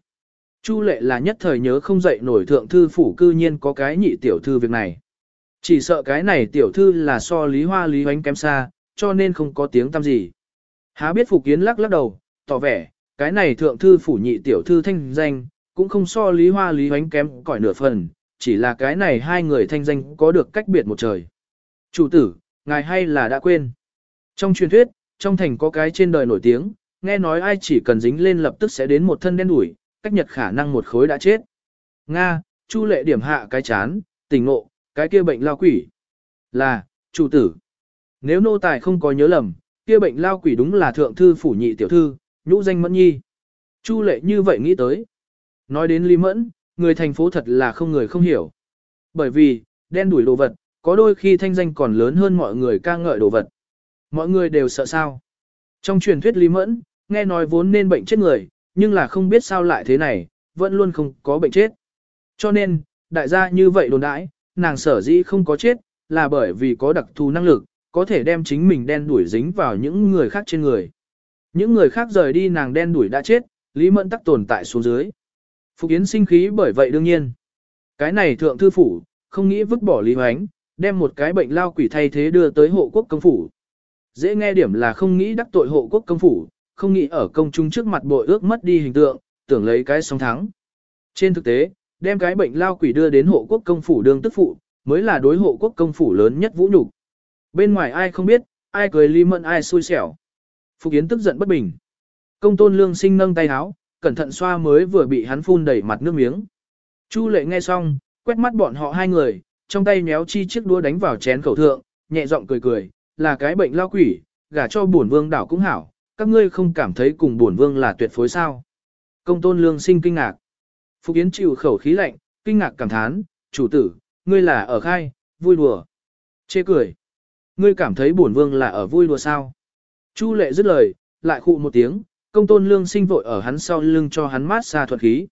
Chu lệ là nhất thời nhớ không dậy nổi thượng thư phủ cư nhiên có cái nhị tiểu thư việc này. Chỉ sợ cái này tiểu thư là so lý hoa lý hoánh kém xa, cho nên không có tiếng tăm gì. Há biết Phục Kiến lắc lắc đầu, tỏ vẻ, cái này thượng thư phủ nhị tiểu thư thanh danh, cũng không so lý hoa lý hoánh kém cỏi nửa phần, chỉ là cái này hai người thanh danh có được cách biệt một trời. Chủ tử, ngài hay là đã quên. Trong truyền thuyết, trong thành có cái trên đời nổi tiếng, nghe nói ai chỉ cần dính lên lập tức sẽ đến một thân đen đủi, cách nhật khả năng một khối đã chết. Nga, Chu lệ điểm hạ cái chán, tỉnh ngộ, cái kia bệnh lao quỷ. Là, chủ tử. Nếu nô tài không có nhớ lầm, kia bệnh lao quỷ đúng là thượng thư phủ nhị tiểu thư, nhũ danh mẫn nhi. Chu lệ như vậy nghĩ tới. Nói đến Lý Mẫn, người thành phố thật là không người không hiểu. Bởi vì, đen đuổi đồ vật, có đôi khi thanh danh còn lớn hơn mọi người ca ngợi đồ vật. Mọi người đều sợ sao. Trong truyền thuyết Lý Mẫn, nghe nói vốn nên bệnh chết người, nhưng là không biết sao lại thế này, vẫn luôn không có bệnh chết. Cho nên, đại gia như vậy đồn đãi, nàng sở dĩ không có chết, là bởi vì có đặc thù năng lực, có thể đem chính mình đen đuổi dính vào những người khác trên người. Những người khác rời đi nàng đen đuổi đã chết, Lý Mẫn tắc tồn tại xuống dưới. Phục Yến sinh khí bởi vậy đương nhiên. Cái này thượng thư phủ, không nghĩ vứt bỏ Lý Hoánh, đem một cái bệnh lao quỷ thay thế đưa tới hộ quốc công phủ. Dễ nghe điểm là không nghĩ đắc tội hộ quốc công phủ, không nghĩ ở công chúng trước mặt bội ước mất đi hình tượng, tưởng lấy cái sống thắng. Trên thực tế, đem cái bệnh lao quỷ đưa đến hộ quốc công phủ đương tức phụ, mới là đối hộ quốc công phủ lớn nhất vũ nhục. Bên ngoài ai không biết, ai cười ly mận ai xui xẻo. Phục Yến tức giận bất bình. Công tôn lương sinh nâng tay háo, cẩn thận xoa mới vừa bị hắn phun đầy mặt nước miếng. Chu lệ nghe xong, quét mắt bọn họ hai người, trong tay nhéo chi chiếc đũa đánh vào chén khẩu thượng, nhẹ giọng cười cười, là cái bệnh lao quỷ, gả cho bổn vương đảo cũng hảo, các ngươi không cảm thấy cùng bổn vương là tuyệt phối sao. Công tôn lương sinh kinh ngạc. Phúc Yến chịu khẩu khí lạnh, kinh ngạc cảm thán, chủ tử, ngươi là ở khai, vui đùa. Chê cười. Ngươi cảm thấy bổn vương là ở vui đùa sao? Chu lệ dứt lời, lại khụ một tiếng, công tôn lương sinh vội ở hắn sau lưng cho hắn mát xa thuật khí.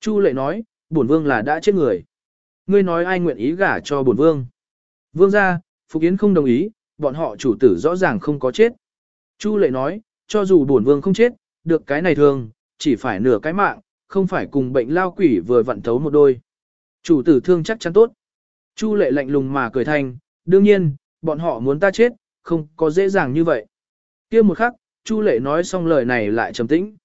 Chu lệ nói, bổn vương là đã chết người. Ngươi nói ai nguyện ý gả cho bổn vương. Vương ra, Phục Yến không đồng ý, bọn họ chủ tử rõ ràng không có chết. Chu lệ nói, cho dù bổn vương không chết, được cái này thường, chỉ phải nửa cái mạng, không phải cùng bệnh lao quỷ vừa vặn thấu một đôi. Chủ tử thương chắc chắn tốt. Chu lệ lạnh lùng mà cười thành đương nhiên, bọn họ muốn ta chết, không có dễ dàng như vậy. kia một khắc, Chu lệ nói xong lời này lại trầm tĩnh.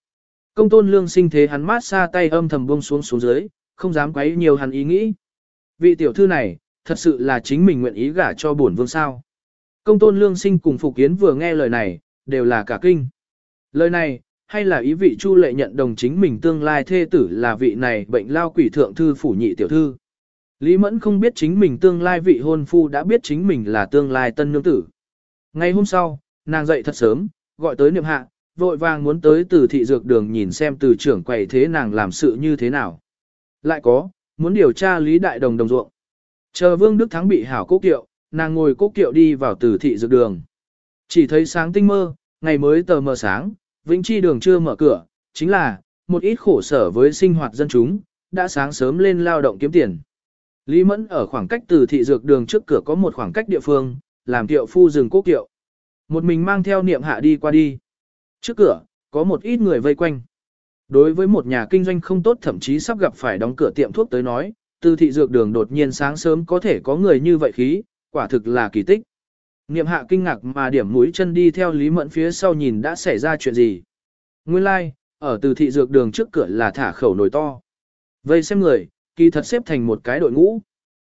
Công tôn lương sinh thế hắn mát xa tay âm thầm buông xuống xuống dưới, không dám quấy nhiều hắn ý nghĩ. Vị tiểu thư này, thật sự là chính mình nguyện ý gả cho bổn vương sao. Công tôn lương sinh cùng Phục Kiến vừa nghe lời này, đều là cả kinh. Lời này, hay là ý vị Chu lệ nhận đồng chính mình tương lai thê tử là vị này bệnh lao quỷ thượng thư phủ nhị tiểu thư. Lý Mẫn không biết chính mình tương lai vị hôn phu đã biết chính mình là tương lai tân nương tử. Ngay hôm sau, nàng dậy thật sớm, gọi tới niệm hạ, vội vàng muốn tới từ thị dược đường nhìn xem từ trưởng quầy thế nàng làm sự như thế nào. Lại có, muốn điều tra Lý Đại Đồng đồng ruộng. Chờ Vương Đức Thắng bị hảo cố kiệu, nàng ngồi cố kiệu đi vào từ thị dược đường. Chỉ thấy sáng tinh mơ, ngày mới tờ mờ sáng, Vĩnh Chi đường chưa mở cửa, chính là, một ít khổ sở với sinh hoạt dân chúng, đã sáng sớm lên lao động kiếm tiền. Lý Mẫn ở khoảng cách từ thị dược đường trước cửa có một khoảng cách địa phương, làm tiệu phu rừng cố kiệu. Một mình mang theo niệm hạ đi qua đi. Trước cửa, có một ít người vây quanh. Đối với một nhà kinh doanh không tốt thậm chí sắp gặp phải đóng cửa tiệm thuốc tới nói, từ thị dược đường đột nhiên sáng sớm có thể có người như vậy khí, quả thực là kỳ tích. Niệm hạ kinh ngạc mà điểm mũi chân đi theo Lý Mẫn phía sau nhìn đã xảy ra chuyện gì. Nguyên lai, like, ở từ thị dược đường trước cửa là thả khẩu nồi to. Vây xem người, kỳ thật xếp thành một cái đội ngũ.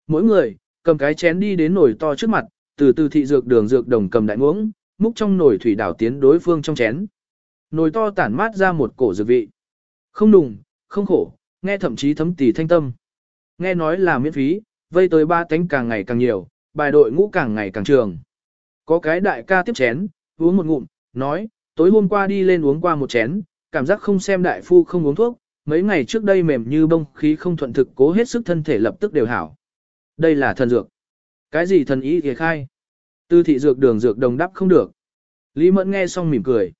Mỗi người, cầm cái chén đi đến nồi to trước mặt, từ từ thị dược đường dược đồng cầm đại muỗng, múc trong nồi thủy đảo tiến đối phương trong chén. Nồi to tản mát ra một cổ dược vị. Không nùng, không khổ, nghe thậm chí thấm tỉ thanh tâm. Nghe nói là miễn phí, vây tới ba tánh càng ngày càng nhiều, bài đội ngũ càng ngày càng trường. Có cái đại ca tiếp chén, uống một ngụm, nói, tối hôm qua đi lên uống qua một chén, cảm giác không xem đại phu không uống thuốc, mấy ngày trước đây mềm như bông khí không thuận thực cố hết sức thân thể lập tức đều hảo. Đây là thần dược. Cái gì thần ý kìa khai? Tư thị dược đường dược đồng đắp không được. Lý Mẫn nghe xong mỉm cười.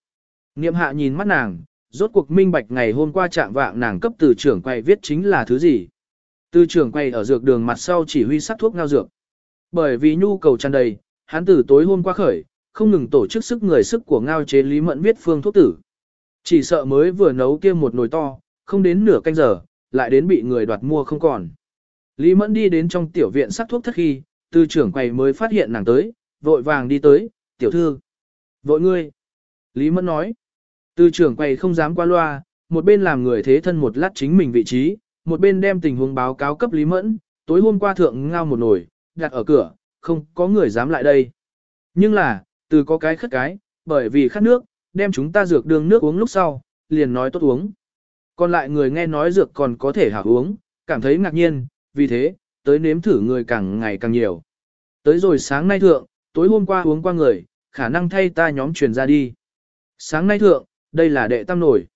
Niệm hạ nhìn mắt nàng, rốt cuộc minh bạch ngày hôm qua trạng vạng nàng cấp từ trưởng quay viết chính là thứ gì. Từ trưởng quay ở dược đường mặt sau chỉ huy sắc thuốc ngao dược. Bởi vì nhu cầu tràn đầy, hắn từ tối hôm qua khởi, không ngừng tổ chức sức người sức của ngao chế Lý Mẫn viết phương thuốc tử. Chỉ sợ mới vừa nấu kia một nồi to, không đến nửa canh giờ, lại đến bị người đoạt mua không còn. Lý Mẫn đi đến trong tiểu viện sắc thuốc thất khi, từ trưởng quầy mới phát hiện nàng tới, vội vàng đi tới, tiểu thư. Vội ngươi. Lý Mẫn nói. Từ trưởng quầy không dám qua loa, một bên làm người thế thân một lát chính mình vị trí, một bên đem tình huống báo cáo cấp Lý Mẫn, tối hôm qua thượng ngao một nồi, đặt ở cửa, không có người dám lại đây. Nhưng là, từ có cái khất cái, bởi vì khát nước, đem chúng ta dược đường nước uống lúc sau, liền nói tốt uống. Còn lại người nghe nói dược còn có thể hảo uống, cảm thấy ngạc nhiên, vì thế, tới nếm thử người càng ngày càng nhiều. Tới rồi sáng nay thượng, tối hôm qua uống qua người, khả năng thay ta nhóm truyền ra đi. Sáng nay thượng, đây là đệ tam nổi.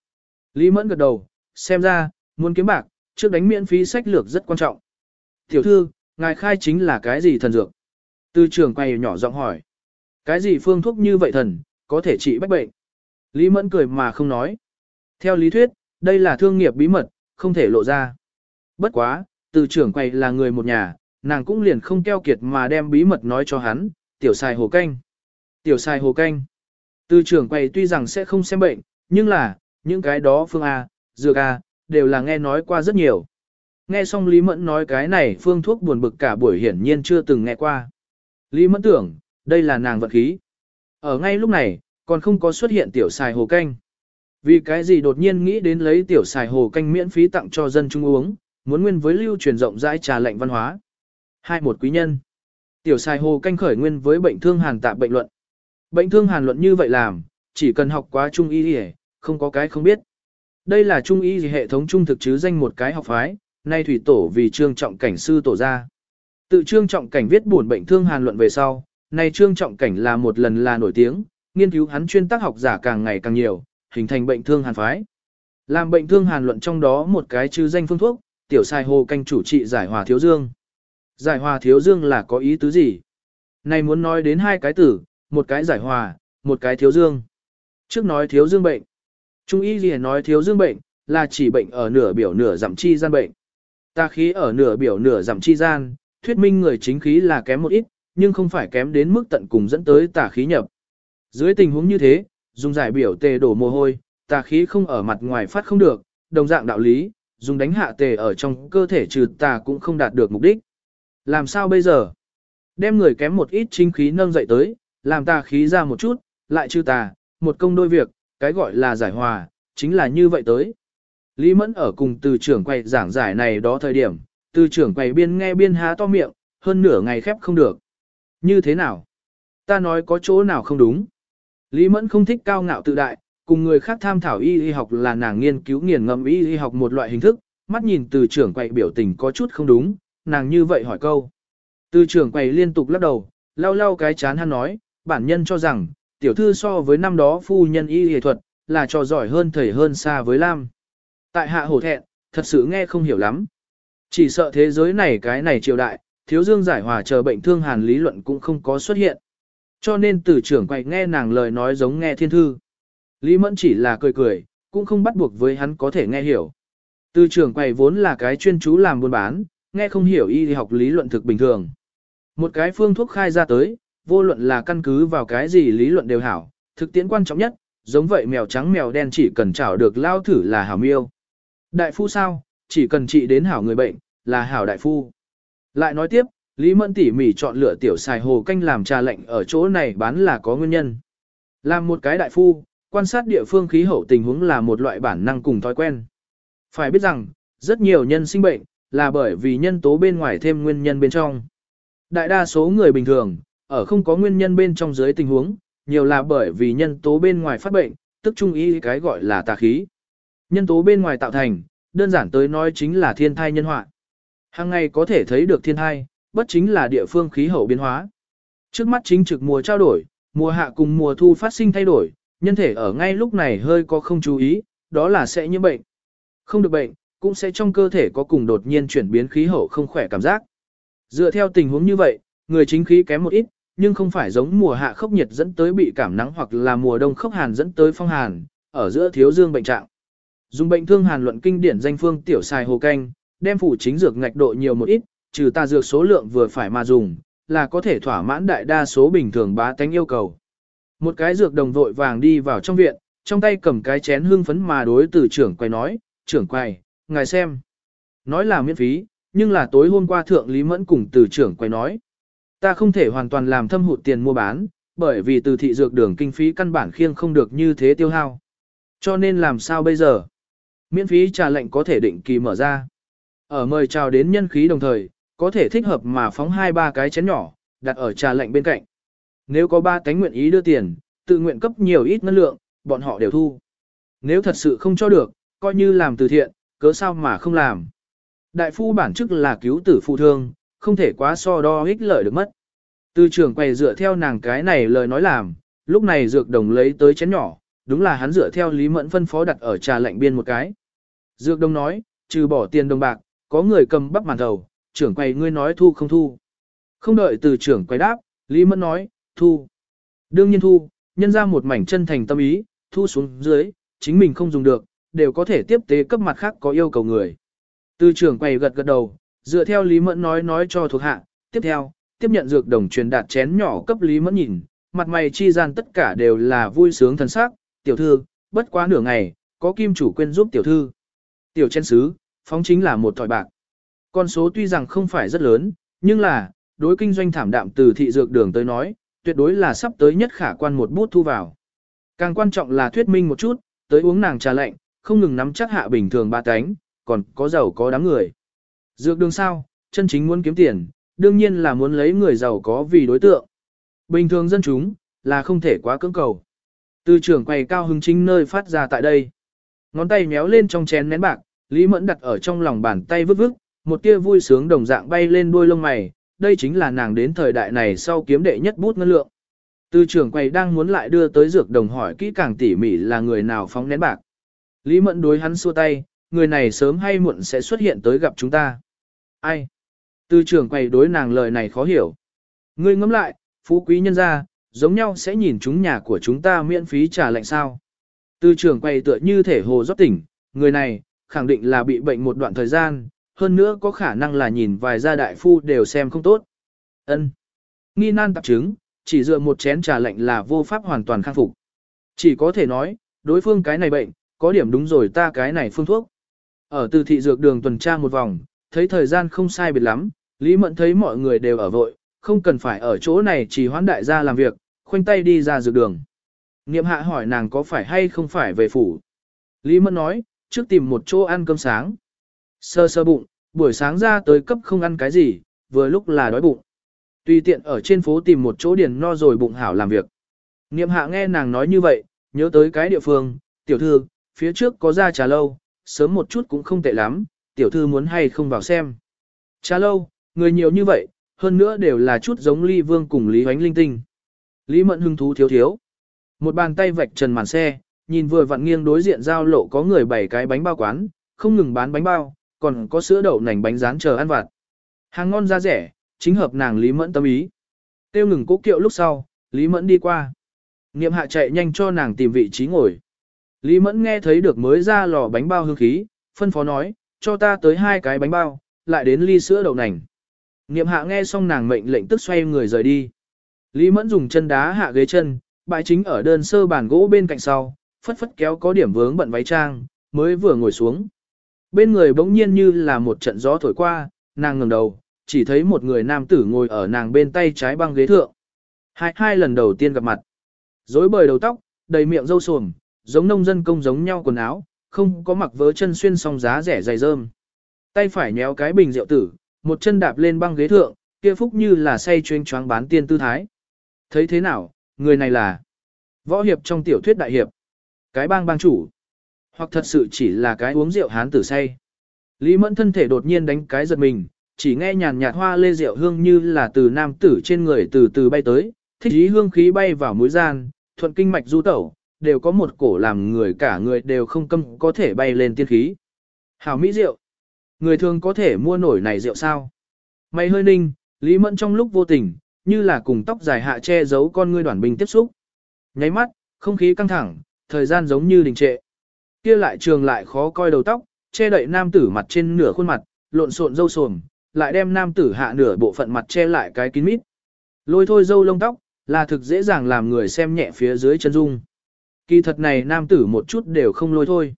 Lý Mẫn gật đầu, xem ra, muốn kiếm bạc, trước đánh miễn phí sách lược rất quan trọng. Tiểu thư, ngài khai chính là cái gì thần dược? Từ trưởng quay nhỏ giọng hỏi. Cái gì phương thuốc như vậy thần, có thể trị bách bệnh? Lý Mẫn cười mà không nói. Theo lý thuyết, đây là thương nghiệp bí mật, không thể lộ ra. Bất quá, từ trưởng quay là người một nhà, nàng cũng liền không keo kiệt mà đem bí mật nói cho hắn, tiểu xài hồ canh. Tiểu xài hồ canh. Từ trưởng quay tuy rằng sẽ không xem bệnh, nhưng là, những cái đó phương A, dược A, đều là nghe nói qua rất nhiều. Nghe xong Lý Mẫn nói cái này phương thuốc buồn bực cả buổi hiển nhiên chưa từng nghe qua. Lý Mẫn tưởng, đây là nàng vật khí. Ở ngay lúc này, còn không có xuất hiện tiểu xài hồ canh. Vì cái gì đột nhiên nghĩ đến lấy tiểu xài hồ canh miễn phí tặng cho dân chúng uống, muốn nguyên với lưu truyền rộng rãi trà lệnh văn hóa. Hai một quý nhân. Tiểu xài hồ canh khởi nguyên với bệnh thương hàn tạ bệnh luận. Bệnh thương hàn luận như vậy làm, chỉ cần học quá trung y y, không có cái không biết. Đây là trung y hệ thống trung thực chứ danh một cái học phái, nay thủy tổ vì trương trọng cảnh sư tổ ra. Tự trương trọng cảnh viết buồn bệnh thương hàn luận về sau, nay trương trọng cảnh là một lần là nổi tiếng, nghiên cứu hắn chuyên tác học giả càng ngày càng nhiều, hình thành bệnh thương hàn phái. Làm bệnh thương hàn luận trong đó một cái chư danh phương thuốc, tiểu sai hồ canh chủ trị giải hòa thiếu dương. Giải hòa thiếu dương là có ý tứ gì? Này muốn nói đến hai cái tử, một cái giải hòa, một cái thiếu dương. Trước nói thiếu dương bệnh. Trung y gì nói thiếu dương bệnh, là chỉ bệnh ở nửa biểu nửa giảm chi gian bệnh. Ta khí ở nửa biểu nửa giảm chi gian, thuyết minh người chính khí là kém một ít, nhưng không phải kém đến mức tận cùng dẫn tới tà khí nhập. Dưới tình huống như thế, dùng giải biểu tề đổ mồ hôi, tà khí không ở mặt ngoài phát không được, đồng dạng đạo lý, dùng đánh hạ tề ở trong cơ thể trừ tà cũng không đạt được mục đích. Làm sao bây giờ? Đem người kém một ít chính khí nâng dậy tới, làm tà khí ra một chút, lại trừ tà, một công đôi việc, cái gọi là giải hòa, chính là như vậy tới. Lý Mẫn ở cùng từ trưởng quay giảng giải này đó thời điểm, từ trưởng quầy biên nghe biên há to miệng, hơn nửa ngày khép không được. Như thế nào? Ta nói có chỗ nào không đúng? Lý Mẫn không thích cao ngạo tự đại, cùng người khác tham thảo y y học là nàng nghiên cứu nghiền ngẫm y y học một loại hình thức, mắt nhìn từ trưởng quầy biểu tình có chút không đúng, nàng như vậy hỏi câu. Từ trưởng quầy liên tục lắc đầu, lau lau cái chán hắn nói, bản nhân cho rằng, tiểu thư so với năm đó phu nhân y y thuật, là trò giỏi hơn thầy hơn xa với Lam. Tại hạ hổ thẹn, thật sự nghe không hiểu lắm. Chỉ sợ thế giới này cái này triều đại, thiếu dương giải hòa chờ bệnh thương hàn lý luận cũng không có xuất hiện. Cho nên tử trưởng quay nghe nàng lời nói giống nghe thiên thư. Lý Mẫn chỉ là cười cười, cũng không bắt buộc với hắn có thể nghe hiểu. Từ trưởng quầy vốn là cái chuyên chú làm buôn bán, nghe không hiểu y học lý luận thực bình thường. Một cái phương thuốc khai ra tới, vô luận là căn cứ vào cái gì lý luận đều hảo, thực tiễn quan trọng nhất, giống vậy mèo trắng mèo đen chỉ cần chảo được lao thử là hảo miêu. Đại phu sao, chỉ cần trị đến hảo người bệnh, là hảo đại phu. Lại nói tiếp, Lý Mẫn tỉ mỉ chọn lựa tiểu xài hồ canh làm trà lệnh ở chỗ này bán là có nguyên nhân. Làm một cái đại phu, quan sát địa phương khí hậu tình huống là một loại bản năng cùng thói quen. Phải biết rằng, rất nhiều nhân sinh bệnh, là bởi vì nhân tố bên ngoài thêm nguyên nhân bên trong. Đại đa số người bình thường, ở không có nguyên nhân bên trong dưới tình huống, nhiều là bởi vì nhân tố bên ngoài phát bệnh, tức trung ý cái gọi là tà khí. Nhân tố bên ngoài tạo thành, đơn giản tới nói chính là thiên thai nhân họa. Hàng ngày có thể thấy được thiên thai, bất chính là địa phương khí hậu biến hóa. Trước mắt chính trực mùa trao đổi, mùa hạ cùng mùa thu phát sinh thay đổi, nhân thể ở ngay lúc này hơi có không chú ý, đó là sẽ nhiễm bệnh. Không được bệnh, cũng sẽ trong cơ thể có cùng đột nhiên chuyển biến khí hậu không khỏe cảm giác. Dựa theo tình huống như vậy, người chính khí kém một ít, nhưng không phải giống mùa hạ khốc nhiệt dẫn tới bị cảm nắng hoặc là mùa đông khốc hàn dẫn tới phong hàn, ở giữa thiếu dương bệnh trạng. Dùng bệnh thương hàn luận kinh điển danh phương tiểu xài hồ canh, đem phủ chính dược ngạch độ nhiều một ít, trừ ta dược số lượng vừa phải mà dùng, là có thể thỏa mãn đại đa số bình thường bá tánh yêu cầu. Một cái dược đồng vội vàng đi vào trong viện, trong tay cầm cái chén hương phấn mà đối từ trưởng quay nói, trưởng quay, ngài xem. Nói là miễn phí, nhưng là tối hôm qua thượng Lý Mẫn cùng từ trưởng quay nói. Ta không thể hoàn toàn làm thâm hụt tiền mua bán, bởi vì từ thị dược đường kinh phí căn bản khiêng không được như thế tiêu hao. Cho nên làm sao bây giờ? Miễn phí trà lệnh có thể định kỳ mở ra. Ở mời chào đến nhân khí đồng thời, có thể thích hợp mà phóng hai ba cái chén nhỏ, đặt ở trà lạnh bên cạnh. Nếu có ba cánh nguyện ý đưa tiền, tự nguyện cấp nhiều ít ngân lượng, bọn họ đều thu. Nếu thật sự không cho được, coi như làm từ thiện, cớ sao mà không làm. Đại phu bản chức là cứu tử phụ thương, không thể quá so đo ích lợi được mất. Từ trưởng quầy dựa theo nàng cái này lời nói làm, lúc này dược đồng lấy tới chén nhỏ, đúng là hắn dựa theo Lý Mẫn phân phó đặt ở trà lạnh biên một cái. Dược đồng nói, trừ bỏ tiền đồng bạc, có người cầm bắp màn đầu, trưởng quầy ngươi nói thu không thu. Không đợi từ trưởng quầy đáp, Lý Mẫn nói, thu. Đương nhiên thu, nhân ra một mảnh chân thành tâm ý, thu xuống dưới, chính mình không dùng được, đều có thể tiếp tế cấp mặt khác có yêu cầu người. Từ trưởng quầy gật gật đầu, dựa theo Lý Mẫn nói nói cho thuộc hạ, tiếp theo, tiếp nhận dược đồng truyền đạt chén nhỏ cấp Lý Mẫn nhìn, mặt mày chi gian tất cả đều là vui sướng thần sắc, tiểu thư, bất quá nửa ngày, có kim chủ quên giúp tiểu thư. Tiểu chén sứ, phóng chính là một thỏi bạc. Con số tuy rằng không phải rất lớn, nhưng là, đối kinh doanh thảm đạm từ thị dược đường tới nói, tuyệt đối là sắp tới nhất khả quan một bút thu vào. Càng quan trọng là thuyết minh một chút, tới uống nàng trà lạnh, không ngừng nắm chắc hạ bình thường ba cánh, còn có giàu có đám người. Dược đường sao, chân chính muốn kiếm tiền, đương nhiên là muốn lấy người giàu có vì đối tượng. Bình thường dân chúng, là không thể quá cưỡng cầu. Từ trưởng quầy cao hứng chính nơi phát ra tại đây. Ngón tay méo lên trong chén nén bạc, Lý Mẫn đặt ở trong lòng bàn tay vứt vứt, một tia vui sướng đồng dạng bay lên đuôi lông mày, đây chính là nàng đến thời đại này sau kiếm đệ nhất bút ngân lượng. Tư trưởng quầy đang muốn lại đưa tới dược đồng hỏi kỹ càng tỉ mỉ là người nào phóng nén bạc. Lý Mẫn đối hắn xua tay, người này sớm hay muộn sẽ xuất hiện tới gặp chúng ta. Ai? Tư trưởng quầy đối nàng lời này khó hiểu. Ngươi ngẫm lại, phú quý nhân gia, giống nhau sẽ nhìn chúng nhà của chúng ta miễn phí trả lệnh sao. Tư trưởng quầy tựa như thể hồ rót tỉnh, người này, khẳng định là bị bệnh một đoạn thời gian, hơn nữa có khả năng là nhìn vài gia đại phu đều xem không tốt. Ân. Nghi nan tạp chứng, chỉ dựa một chén trà lạnh là vô pháp hoàn toàn khang phục. Chỉ có thể nói, đối phương cái này bệnh, có điểm đúng rồi ta cái này phương thuốc. Ở từ thị dược đường tuần tra một vòng, thấy thời gian không sai biệt lắm, Lý Mẫn thấy mọi người đều ở vội, không cần phải ở chỗ này chỉ hoãn đại gia làm việc, khoanh tay đi ra dược đường. Niệm hạ hỏi nàng có phải hay không phải về phủ. Lý Mẫn nói, trước tìm một chỗ ăn cơm sáng. Sơ sơ bụng, buổi sáng ra tới cấp không ăn cái gì, vừa lúc là đói bụng. Tùy tiện ở trên phố tìm một chỗ điền no rồi bụng hảo làm việc. Niệm hạ nghe nàng nói như vậy, nhớ tới cái địa phương, tiểu thư, phía trước có ra trà lâu, sớm một chút cũng không tệ lắm, tiểu thư muốn hay không vào xem. Trà lâu, người nhiều như vậy, hơn nữa đều là chút giống ly vương cùng Lý Hoánh linh tinh. Lý Mẫn hưng thú thiếu thiếu. Một bàn tay vạch trần màn xe, nhìn vừa vặn nghiêng đối diện giao lộ có người bày cái bánh bao quán, không ngừng bán bánh bao, còn có sữa đậu nành bánh rán chờ ăn vặt. Hàng ngon giá rẻ, chính hợp nàng Lý Mẫn tâm ý. Tiêu ngừng cố kiệu lúc sau, Lý Mẫn đi qua. Niệm hạ chạy nhanh cho nàng tìm vị trí ngồi. Lý Mẫn nghe thấy được mới ra lò bánh bao hương khí, phân phó nói, cho ta tới hai cái bánh bao, lại đến ly sữa đậu nành. Niệm hạ nghe xong nàng mệnh lệnh tức xoay người rời đi. Lý Mẫn dùng chân đá hạ ghế chân, bãi chính ở đơn sơ bàn gỗ bên cạnh sau, phất phất kéo có điểm vướng bận váy trang, mới vừa ngồi xuống. Bên người bỗng nhiên như là một trận gió thổi qua, nàng ngẩng đầu, chỉ thấy một người nam tử ngồi ở nàng bên tay trái băng ghế thượng. Hai, hai lần đầu tiên gặp mặt. Rối bời đầu tóc, đầy miệng râu sồm, giống nông dân công giống nhau quần áo, không có mặc vớ chân xuyên song giá rẻ dày rơm. Tay phải nhéo cái bình rượu tử, một chân đạp lên băng ghế thượng, kia phúc như là say chuyên choáng bán tiên tư thái. Thấy thế nào, người này là võ hiệp trong tiểu thuyết đại hiệp, cái bang bang chủ, hoặc thật sự chỉ là cái uống rượu hán tử say. Lý Mẫn thân thể đột nhiên đánh cái giật mình, chỉ nghe nhàn nhạt hoa lê rượu hương như là từ nam tử trên người từ từ bay tới, thích ý hương khí bay vào mũi gian, thuận kinh mạch du tẩu, đều có một cổ làm người cả người đều không câm có thể bay lên tiên khí. Hảo mỹ rượu. Người thường có thể mua nổi này rượu sao? Mày hơi ninh, Lý Mẫn trong lúc vô tình, như là cùng tóc dài hạ che giấu con ngươi đoàn bình tiếp xúc. Nháy mắt, không khí căng thẳng, thời gian giống như đình trệ. Kia lại trường lại khó coi đầu tóc, che đậy nam tử mặt trên nửa khuôn mặt, lộn xộn râu sồm, lại đem nam tử hạ nửa bộ phận mặt che lại cái kín mít. Lôi thôi râu lông tóc, là thực dễ dàng làm người xem nhẹ phía dưới chân dung. Kỳ thật này nam tử một chút đều không lôi thôi.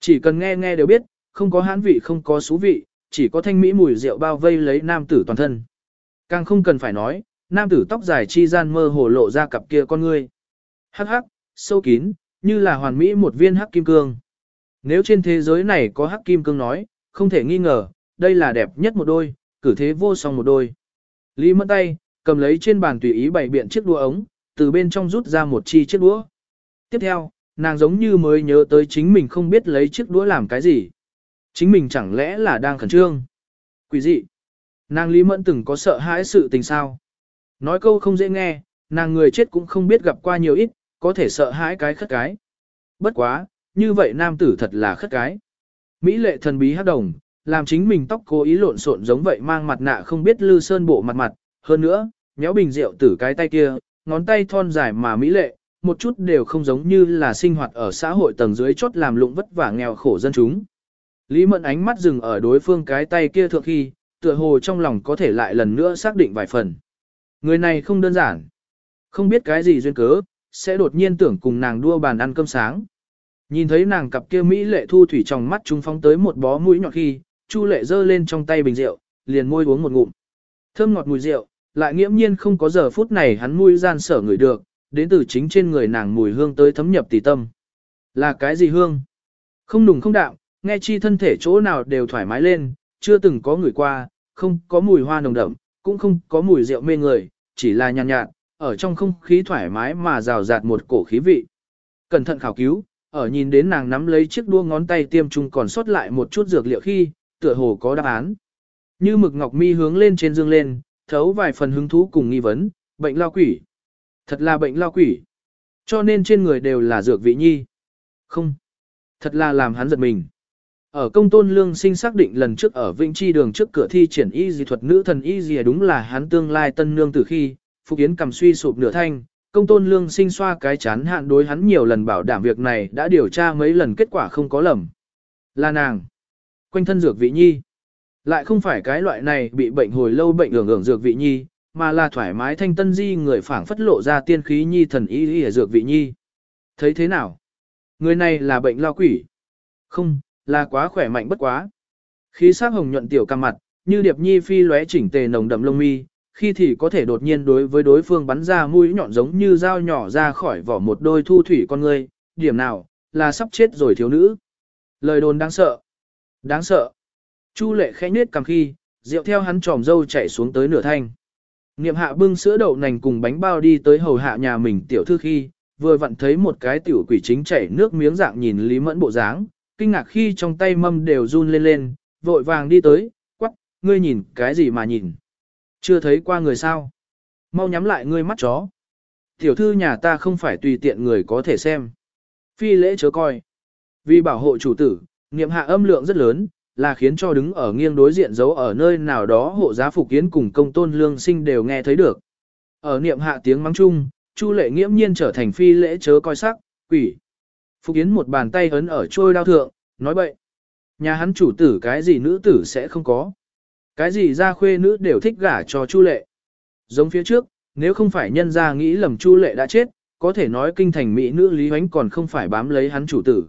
Chỉ cần nghe nghe đều biết, không có hán vị không có xú vị, chỉ có thanh mỹ mùi rượu bao vây lấy nam tử toàn thân. Càng không cần phải nói, nam tử tóc dài chi gian mơ hồ lộ ra cặp kia con ngươi. Hắc hắc, sâu kín, như là hoàn mỹ một viên hắc kim cương. Nếu trên thế giới này có hắc kim cương nói, không thể nghi ngờ, đây là đẹp nhất một đôi, cử thế vô song một đôi. Lý mất tay, cầm lấy trên bàn tùy ý bày biện chiếc đũa ống, từ bên trong rút ra một chi chiếc đũa. Tiếp theo, nàng giống như mới nhớ tới chính mình không biết lấy chiếc đũa làm cái gì. Chính mình chẳng lẽ là đang khẩn trương. Quỷ dị. Nàng Lý Mẫn từng có sợ hãi sự tình sao. Nói câu không dễ nghe, nàng người chết cũng không biết gặp qua nhiều ít, có thể sợ hãi cái khất cái. Bất quá, như vậy nam tử thật là khất cái. Mỹ lệ thần bí hắc đồng, làm chính mình tóc cố ý lộn xộn giống vậy mang mặt nạ không biết lư sơn bộ mặt mặt, hơn nữa, méo bình rượu tử cái tay kia, ngón tay thon dài mà mỹ lệ, một chút đều không giống như là sinh hoạt ở xã hội tầng dưới chốt làm lụng vất vả nghèo khổ dân chúng. Lý Mẫn ánh mắt dừng ở đối phương cái tay kia thượng khi, tựa hồ trong lòng có thể lại lần nữa xác định vài phần. Người này không đơn giản. Không biết cái gì duyên cớ, sẽ đột nhiên tưởng cùng nàng đua bàn ăn cơm sáng. Nhìn thấy nàng cặp kia Mỹ lệ thu thủy trong mắt trung phóng tới một bó mũi nhọn khi, Chu lệ giơ lên trong tay bình rượu, liền môi uống một ngụm. Thơm ngọt mùi rượu, lại nghiễm nhiên không có giờ phút này hắn mũi gian sở người được, đến từ chính trên người nàng mùi hương tới thấm nhập tỉ tâm. Là cái gì hương? Không nùng không đạm, nghe chi thân thể chỗ nào đều thoải mái lên, chưa từng có người qua, không có mùi hoa nồng đậm, cũng không có mùi rượu mê người, chỉ là nhàn nhạt, nhạt, ở trong không khí thoải mái mà rào rạt một cổ khí vị. Cẩn thận khảo cứu, ở nhìn đến nàng nắm lấy chiếc đua ngón tay tiêm trung còn sót lại một chút dược liệu khi, tựa hồ có đáp án. Như mực ngọc mi hướng lên trên dương lên, thấu vài phần hứng thú cùng nghi vấn, bệnh lao quỷ. Thật là bệnh lao quỷ. Cho nên trên người đều là dược vị nhi. Không. Thật là làm hắn giật mình. Ở công tôn lương sinh xác định lần trước ở Vĩnh Chi đường trước cửa thi triển y dị thuật nữ thần y dị đúng là hắn tương lai tân nương từ khi, Phục Yến cầm suy sụp nửa thanh, công tôn lương sinh xoa cái chán hạn đối hắn nhiều lần bảo đảm việc này đã điều tra mấy lần kết quả không có lầm. Là nàng. Quanh thân dược vị nhi. Lại không phải cái loại này bị bệnh hồi lâu bệnh ưởng ưởng dược vị nhi, mà là thoải mái thanh tân di người phảng phất lộ ra tiên khí nhi thần y y ở dược vị nhi. Thấy thế nào? Người này là bệnh lao quỷ. Không, là quá khỏe mạnh bất quá. Khí sắc hồng nhuận tiểu cam mặt, như điệp nhi phi lóe chỉnh tề nồng đậm lông mi, khi thì có thể đột nhiên đối với đối phương bắn ra mũi nhọn giống như dao nhỏ ra khỏi vỏ một đôi thu thủy con ngươi, điểm nào, là sắp chết rồi thiếu nữ. Lời đồn đáng sợ. Đáng sợ. Chu lệ khẽ nết cầm khi, rượu theo hắn tròm dâu chảy xuống tới nửa thanh. Niệm hạ bưng sữa đậu nành cùng bánh bao đi tới hầu hạ nhà mình tiểu thư khi, vừa vặn thấy một cái tiểu quỷ chính chảy nước miếng dạng nhìn Lý Mẫn bộ dáng, kinh ngạc khi trong tay mâm đều run lên lên, vội vàng đi tới, quắc, ngươi nhìn cái gì mà nhìn. Chưa thấy qua người sao. Mau nhắm lại ngươi mắt chó. Tiểu thư nhà ta không phải tùy tiện người có thể xem. Phi lễ chớ coi. Vì bảo hộ chủ tử, niệm hạ âm lượng rất lớn, là khiến cho đứng ở nghiêng đối diện giấu ở nơi nào đó hộ giá phục kiến cùng công tôn lương sinh đều nghe thấy được. Ở niệm hạ tiếng mắng chung, Chu lệ nghiễm nhiên trở thành phi lễ chớ coi sắc, quỷ. Phục kiến một bàn tay ấn ở trôi đao thượng, nói bậy. Nhà hắn chủ tử cái gì nữ tử sẽ không có. Cái gì ra khuê nữ đều thích gả cho Chu lệ. Giống phía trước, nếu không phải nhân ra nghĩ lầm Chu lệ đã chết, có thể nói kinh thành mỹ nữ Lý Huánh còn không phải bám lấy hắn chủ tử.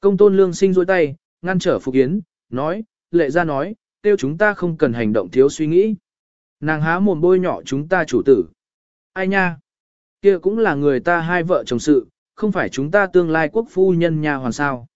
Công tôn lương sinh dôi tay, ngăn trở Phục Yến, nói, lệ ra nói, tiêu chúng ta không cần hành động thiếu suy nghĩ. Nàng há mồm bôi nhỏ chúng ta chủ tử. Ai nha? kia cũng là người ta hai vợ chồng sự, không phải chúng ta tương lai quốc phu nhân nhà hoàn sao.